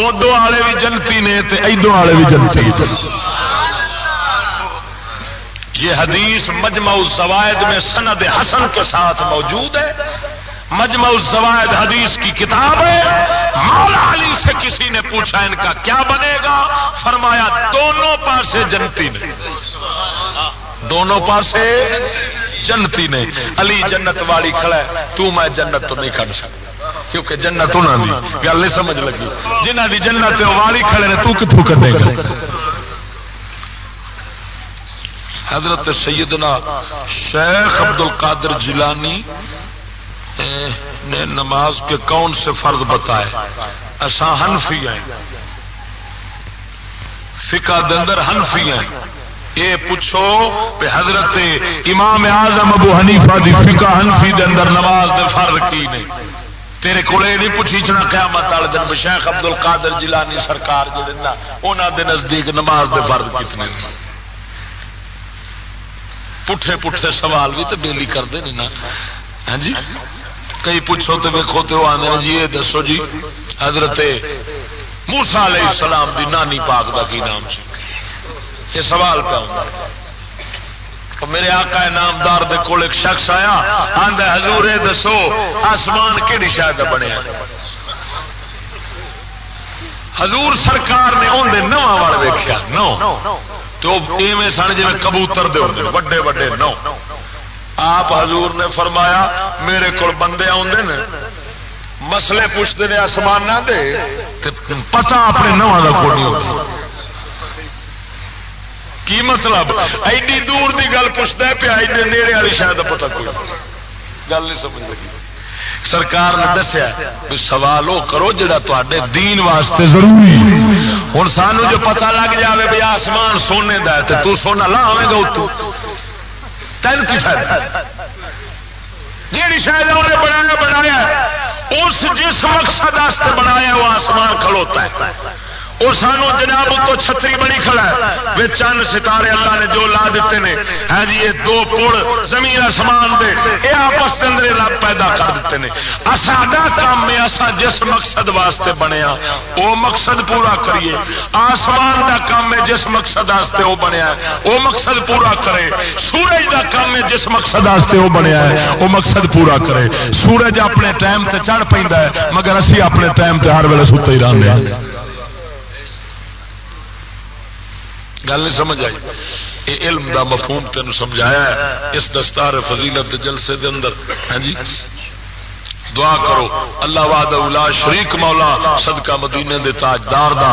ادو والے بھی جنتی نے ادو والے بھی جنتی یہ حدیث مجمع الزوائد میں سند حسن کے ساتھ موجود ہے۔ مجمع الزوائد حدیث کی کتاب ہے۔ مولا علی سے کسی نے پوچھا ان کا کیا بنے گا؟ فرمایا، دونوں پاسے جنتی نے۔ دونوں پاسے جنتی نے۔ علی جنت والی کھڑا ہے۔ تو میں جنت تو نہیں کھڑ سکتا۔ کیونکہ جنت انہوں نے گل نہیں سمجھ لگی۔ جنہ دی جنت والی کھڑے نے، تو کتوں کرنے گا؟ حضرت سیدنا شیخ عبد القادر جیلانی نے نماز کے کون سے فرض بتائے؟ ایسا ہنفی ہیں۔ فکا دندر ہنفی ہیں۔ یہ پوچھو کہ حضرت امام اعظم ابو حنیفہ دی فکا ہنفی دے اندر نماز دے فرض کی نہیں؟ تیرے کو نہیں پوچھی چنا قیامت والے دن شیخ عبد القادر جیلانی سرکار جڑے نا انہوں دے نزدیک نماز دے فرض کتنے ہیں؟ پٹھے پٹھے سوال بھی تو بےلی کرتے نہیں نا۔ ہاں جی؟ کئی پوچھو تو ویکو تو آدھے جی یہ دسو جی حضرت موسا علیہ السلام دی نانی پاک کا کی نام سی؟ یہ سوال پہ آتا میرے آقا نامدار دے کول ایک شخص آیا آدھا حضور دسو، آسمان کہڑی شاید بنیا؟ حضور سرکار نے اندر نواں وال ویخیا نو۔ تو ایویں سن جی کبوتر دے ہوتے وڈے وڈے نو۔ آپ حضور نے فرمایا، میرے کو بندے آدھے نے مسلے پوچھتے ہیں آسمان دے پتا اپنے نواں کا ہوتا۔ کی مطلب؟ ایڈی دور دی گل پوچھتا پیا ایڈے نیڑے والی شاید پتا کوئی۔ گل نہیں سمجھ لگی۔ سرکار نے دسیا سوال وہ کرو جا دین واسطے ضروری ہوں سانو جو پتا لگ جائے بھی آسمان سونے دا ہے تو سونا لا آئے گا اتو۔ تین کی فائدہ؟ جیڑی شاید انہیں بنایا بنایا اس جس مقصد بنایا وہ آسمان کھلوتا ہے۔ وہ سانو جناب تو چھتری بڑی کھڑا ہے چند ستارے اللہ نے جو لا دیتے ہیں ہے جی یہ دو پڑ زمین آسمان دے، یہ آپس کے اندر رب پیدا کر دیتے ہیں ساڈا کام میں اصا جس مقصد واسطے بنیا وہ مقصد پورا کریے۔ آسمان دا کام ہے جس مقصد واسطے وہ بنیا وہ مقصد پورا کرے۔ سورج دا کام ہے جس مقصد واسطے وہ بنیا ہے وہ مقصد پورا کرے۔ سورج اپنے ٹائم تے چڑھ پہ مگر اسی اپنے ٹائم تے ہر ویلے ستے ہی رہتے ہیں گل نہیں سمجھ آئی۔ یہ علم دا مفہوم تین سمجھایا ہے۔ اس دستار فضیلت جلسے دے اندر۔ ہاں جی؟ دعا کرو۔ اللہ واد الا شریک مولا صدقہ مدینے دے تاجدار دا۔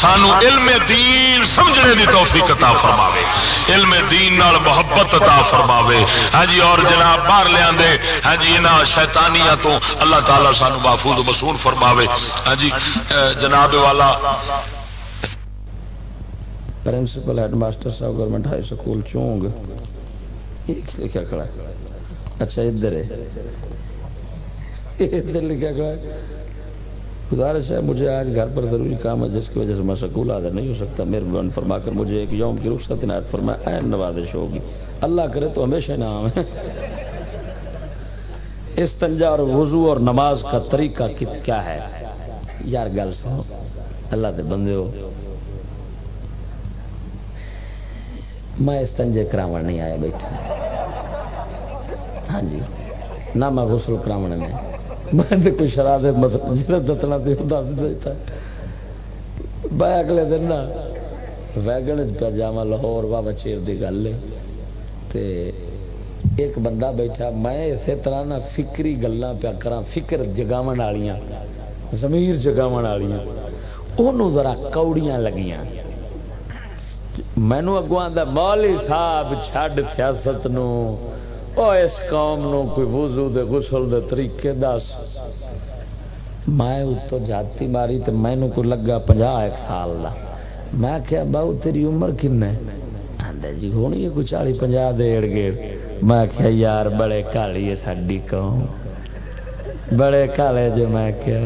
سانو علم دین سمجھنے دی توفیق عطا فرماوے۔ علم دین نال محبت عطا فرماوے۔ ہاں جی؟ اور جناب باہر لیا دے ہاں جی؟ انہاں شیطانیاں تو اللہ تعالی سانو محفوظ و مسون فرماوے۔ ہاں جی؟ جناب والا پرنسپل ہیڈ ماسٹر صاحب گورنمنٹ ہائی سکول چونگ لکھا کھڑا اچھا ادھر ہے ادھر لکھا کھڑا گزارش ہے مجھے آج گھر پر ضروری کام ہے جس کی وجہ سے میں سکول حاضر نہیں ہو سکتا مہربان فرما کر مجھے ایک یوم کی رخصت عنایت فرمایا این نوازش ہوگی اللہ کرے تو ہمیشہ نام ہے استنجا اور وضو اور نماز کا طریقہ کیا ہے یار گل سنو اللہ دے بندے ہو میں استنجے کراو نہیں آیا بیٹھا۔ ہاں جی نہ میں غسل کراو نے۔ میں کوئی شراب مطلب دتنا دس دیتا میں اگلے دن نا ویگن پہ جا لاہور بابا چیر کی گل ہے۔ ایک بندہ بیٹھا، میں اسی طرح نہ فکری گلا پیا کرا فکر جگاو والیاں زمیر جگاو والیاں انہوں ذرا کوڑیاں لگیاں۔ مینو اگوں آتا مولی صاحب چھڈ سیاست نو۔ او اس قوم نو کوئی وضو دے غسل دے طریقے دس۔ میں اتو جاتی ماری تو مینو کو لگا پنجا ایک سال دا۔ میں کیا باؤ تیری عمر کن ہے؟ آدھا جی ہونی ہے، کوئی چالی پنجا دیڑ گیڑ میں کیا یار، بڑے کالی ہے ساڈی قوم۔ بڑے کالے جو میں کیا،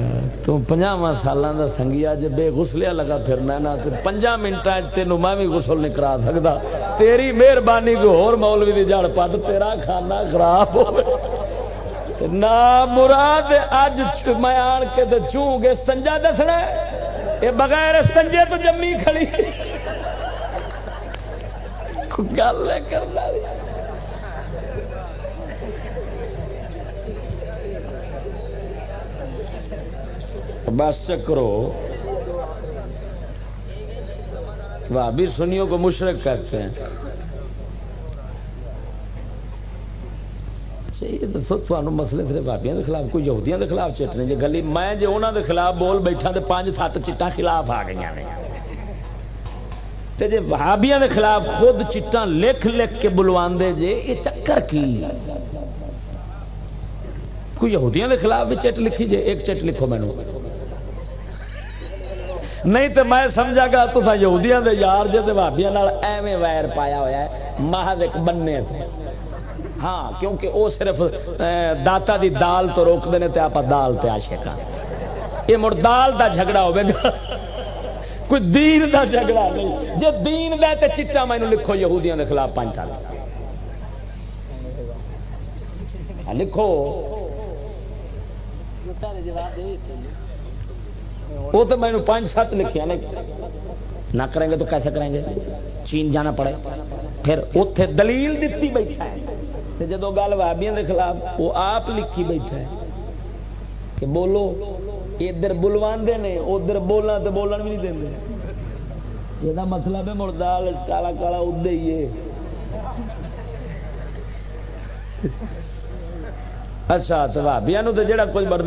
تو پنجاواں سالاں دا سنگیا جے بے غسلیا لگا پھرنا نا تے پنجا منٹاں وچ تینوں میں بھی غسل نہیں کرا سکدا۔ تیری مہربانی کوئی ہور مولوی دی جڑ پٹ تیرا کھانا خراب ہوے نا مراد اج میں آن کے تے چوں گے سنجا دسنا اے بغیر سنجے تو جمی کھڑی۔ گل کرنا۔ بس چکرو۔ بھابی سنیوں کو مشرق کہتے ہیں۔ اچھا یہ دسو مسئلے تھے بھابیاں کے خلاف، کوئی یہودیاں کے خلاف چٹنے جی گلی، میں جی انہوں کے خلاف بول بیٹھا تو پانچ سات چٹان خلاف آ گئی نے۔ جی بھابیاں کے خلاف خود چٹان لکھ لکھ کے بلوا جے، یہ چکر کی؟ کوئی یہودیاں کے خلاف بھی چٹ لکھی جے، ایک چٹ لکھو مینو نہیں تو میں سمجھا گا تو یہودیاں دے یار جے بھابیاں ایویں ویر پایا ہوا ہے، محض ایک بننے تھے۔ ہاں کیونکہ وہ صرف داتا دی دال تو روکتے ہیں تو آپ دال تے عاشق ہاں۔ یہ مڑ دال دا جھگڑا ہوے گا۔ کوئی دین دا جھگڑا نہیں۔ جے دین دا تے چٹا مینو لکھو یہودیاں دے خلاف پانچ سال۔ ہاں، لکھو۔ وہ تو میں نے پانچ سات لکھے نہ کریں گے تو کیسے کریں گے؟ چین جانا پڑے۔ پھر اتے دلیل دیتی بیٹھا ہے۔ جدو گل وابیاں کے خلاف وہ آپ لکھی بیٹھا ہے کہ بولو، ادھر بلواندے نے، ادھر بولنا تو بولن بھی نہیں دیں یہ مطلب ہے مردال کالا کالا ادے ہی ہے۔ اچھا تو بھابیا تو جڑا کچھ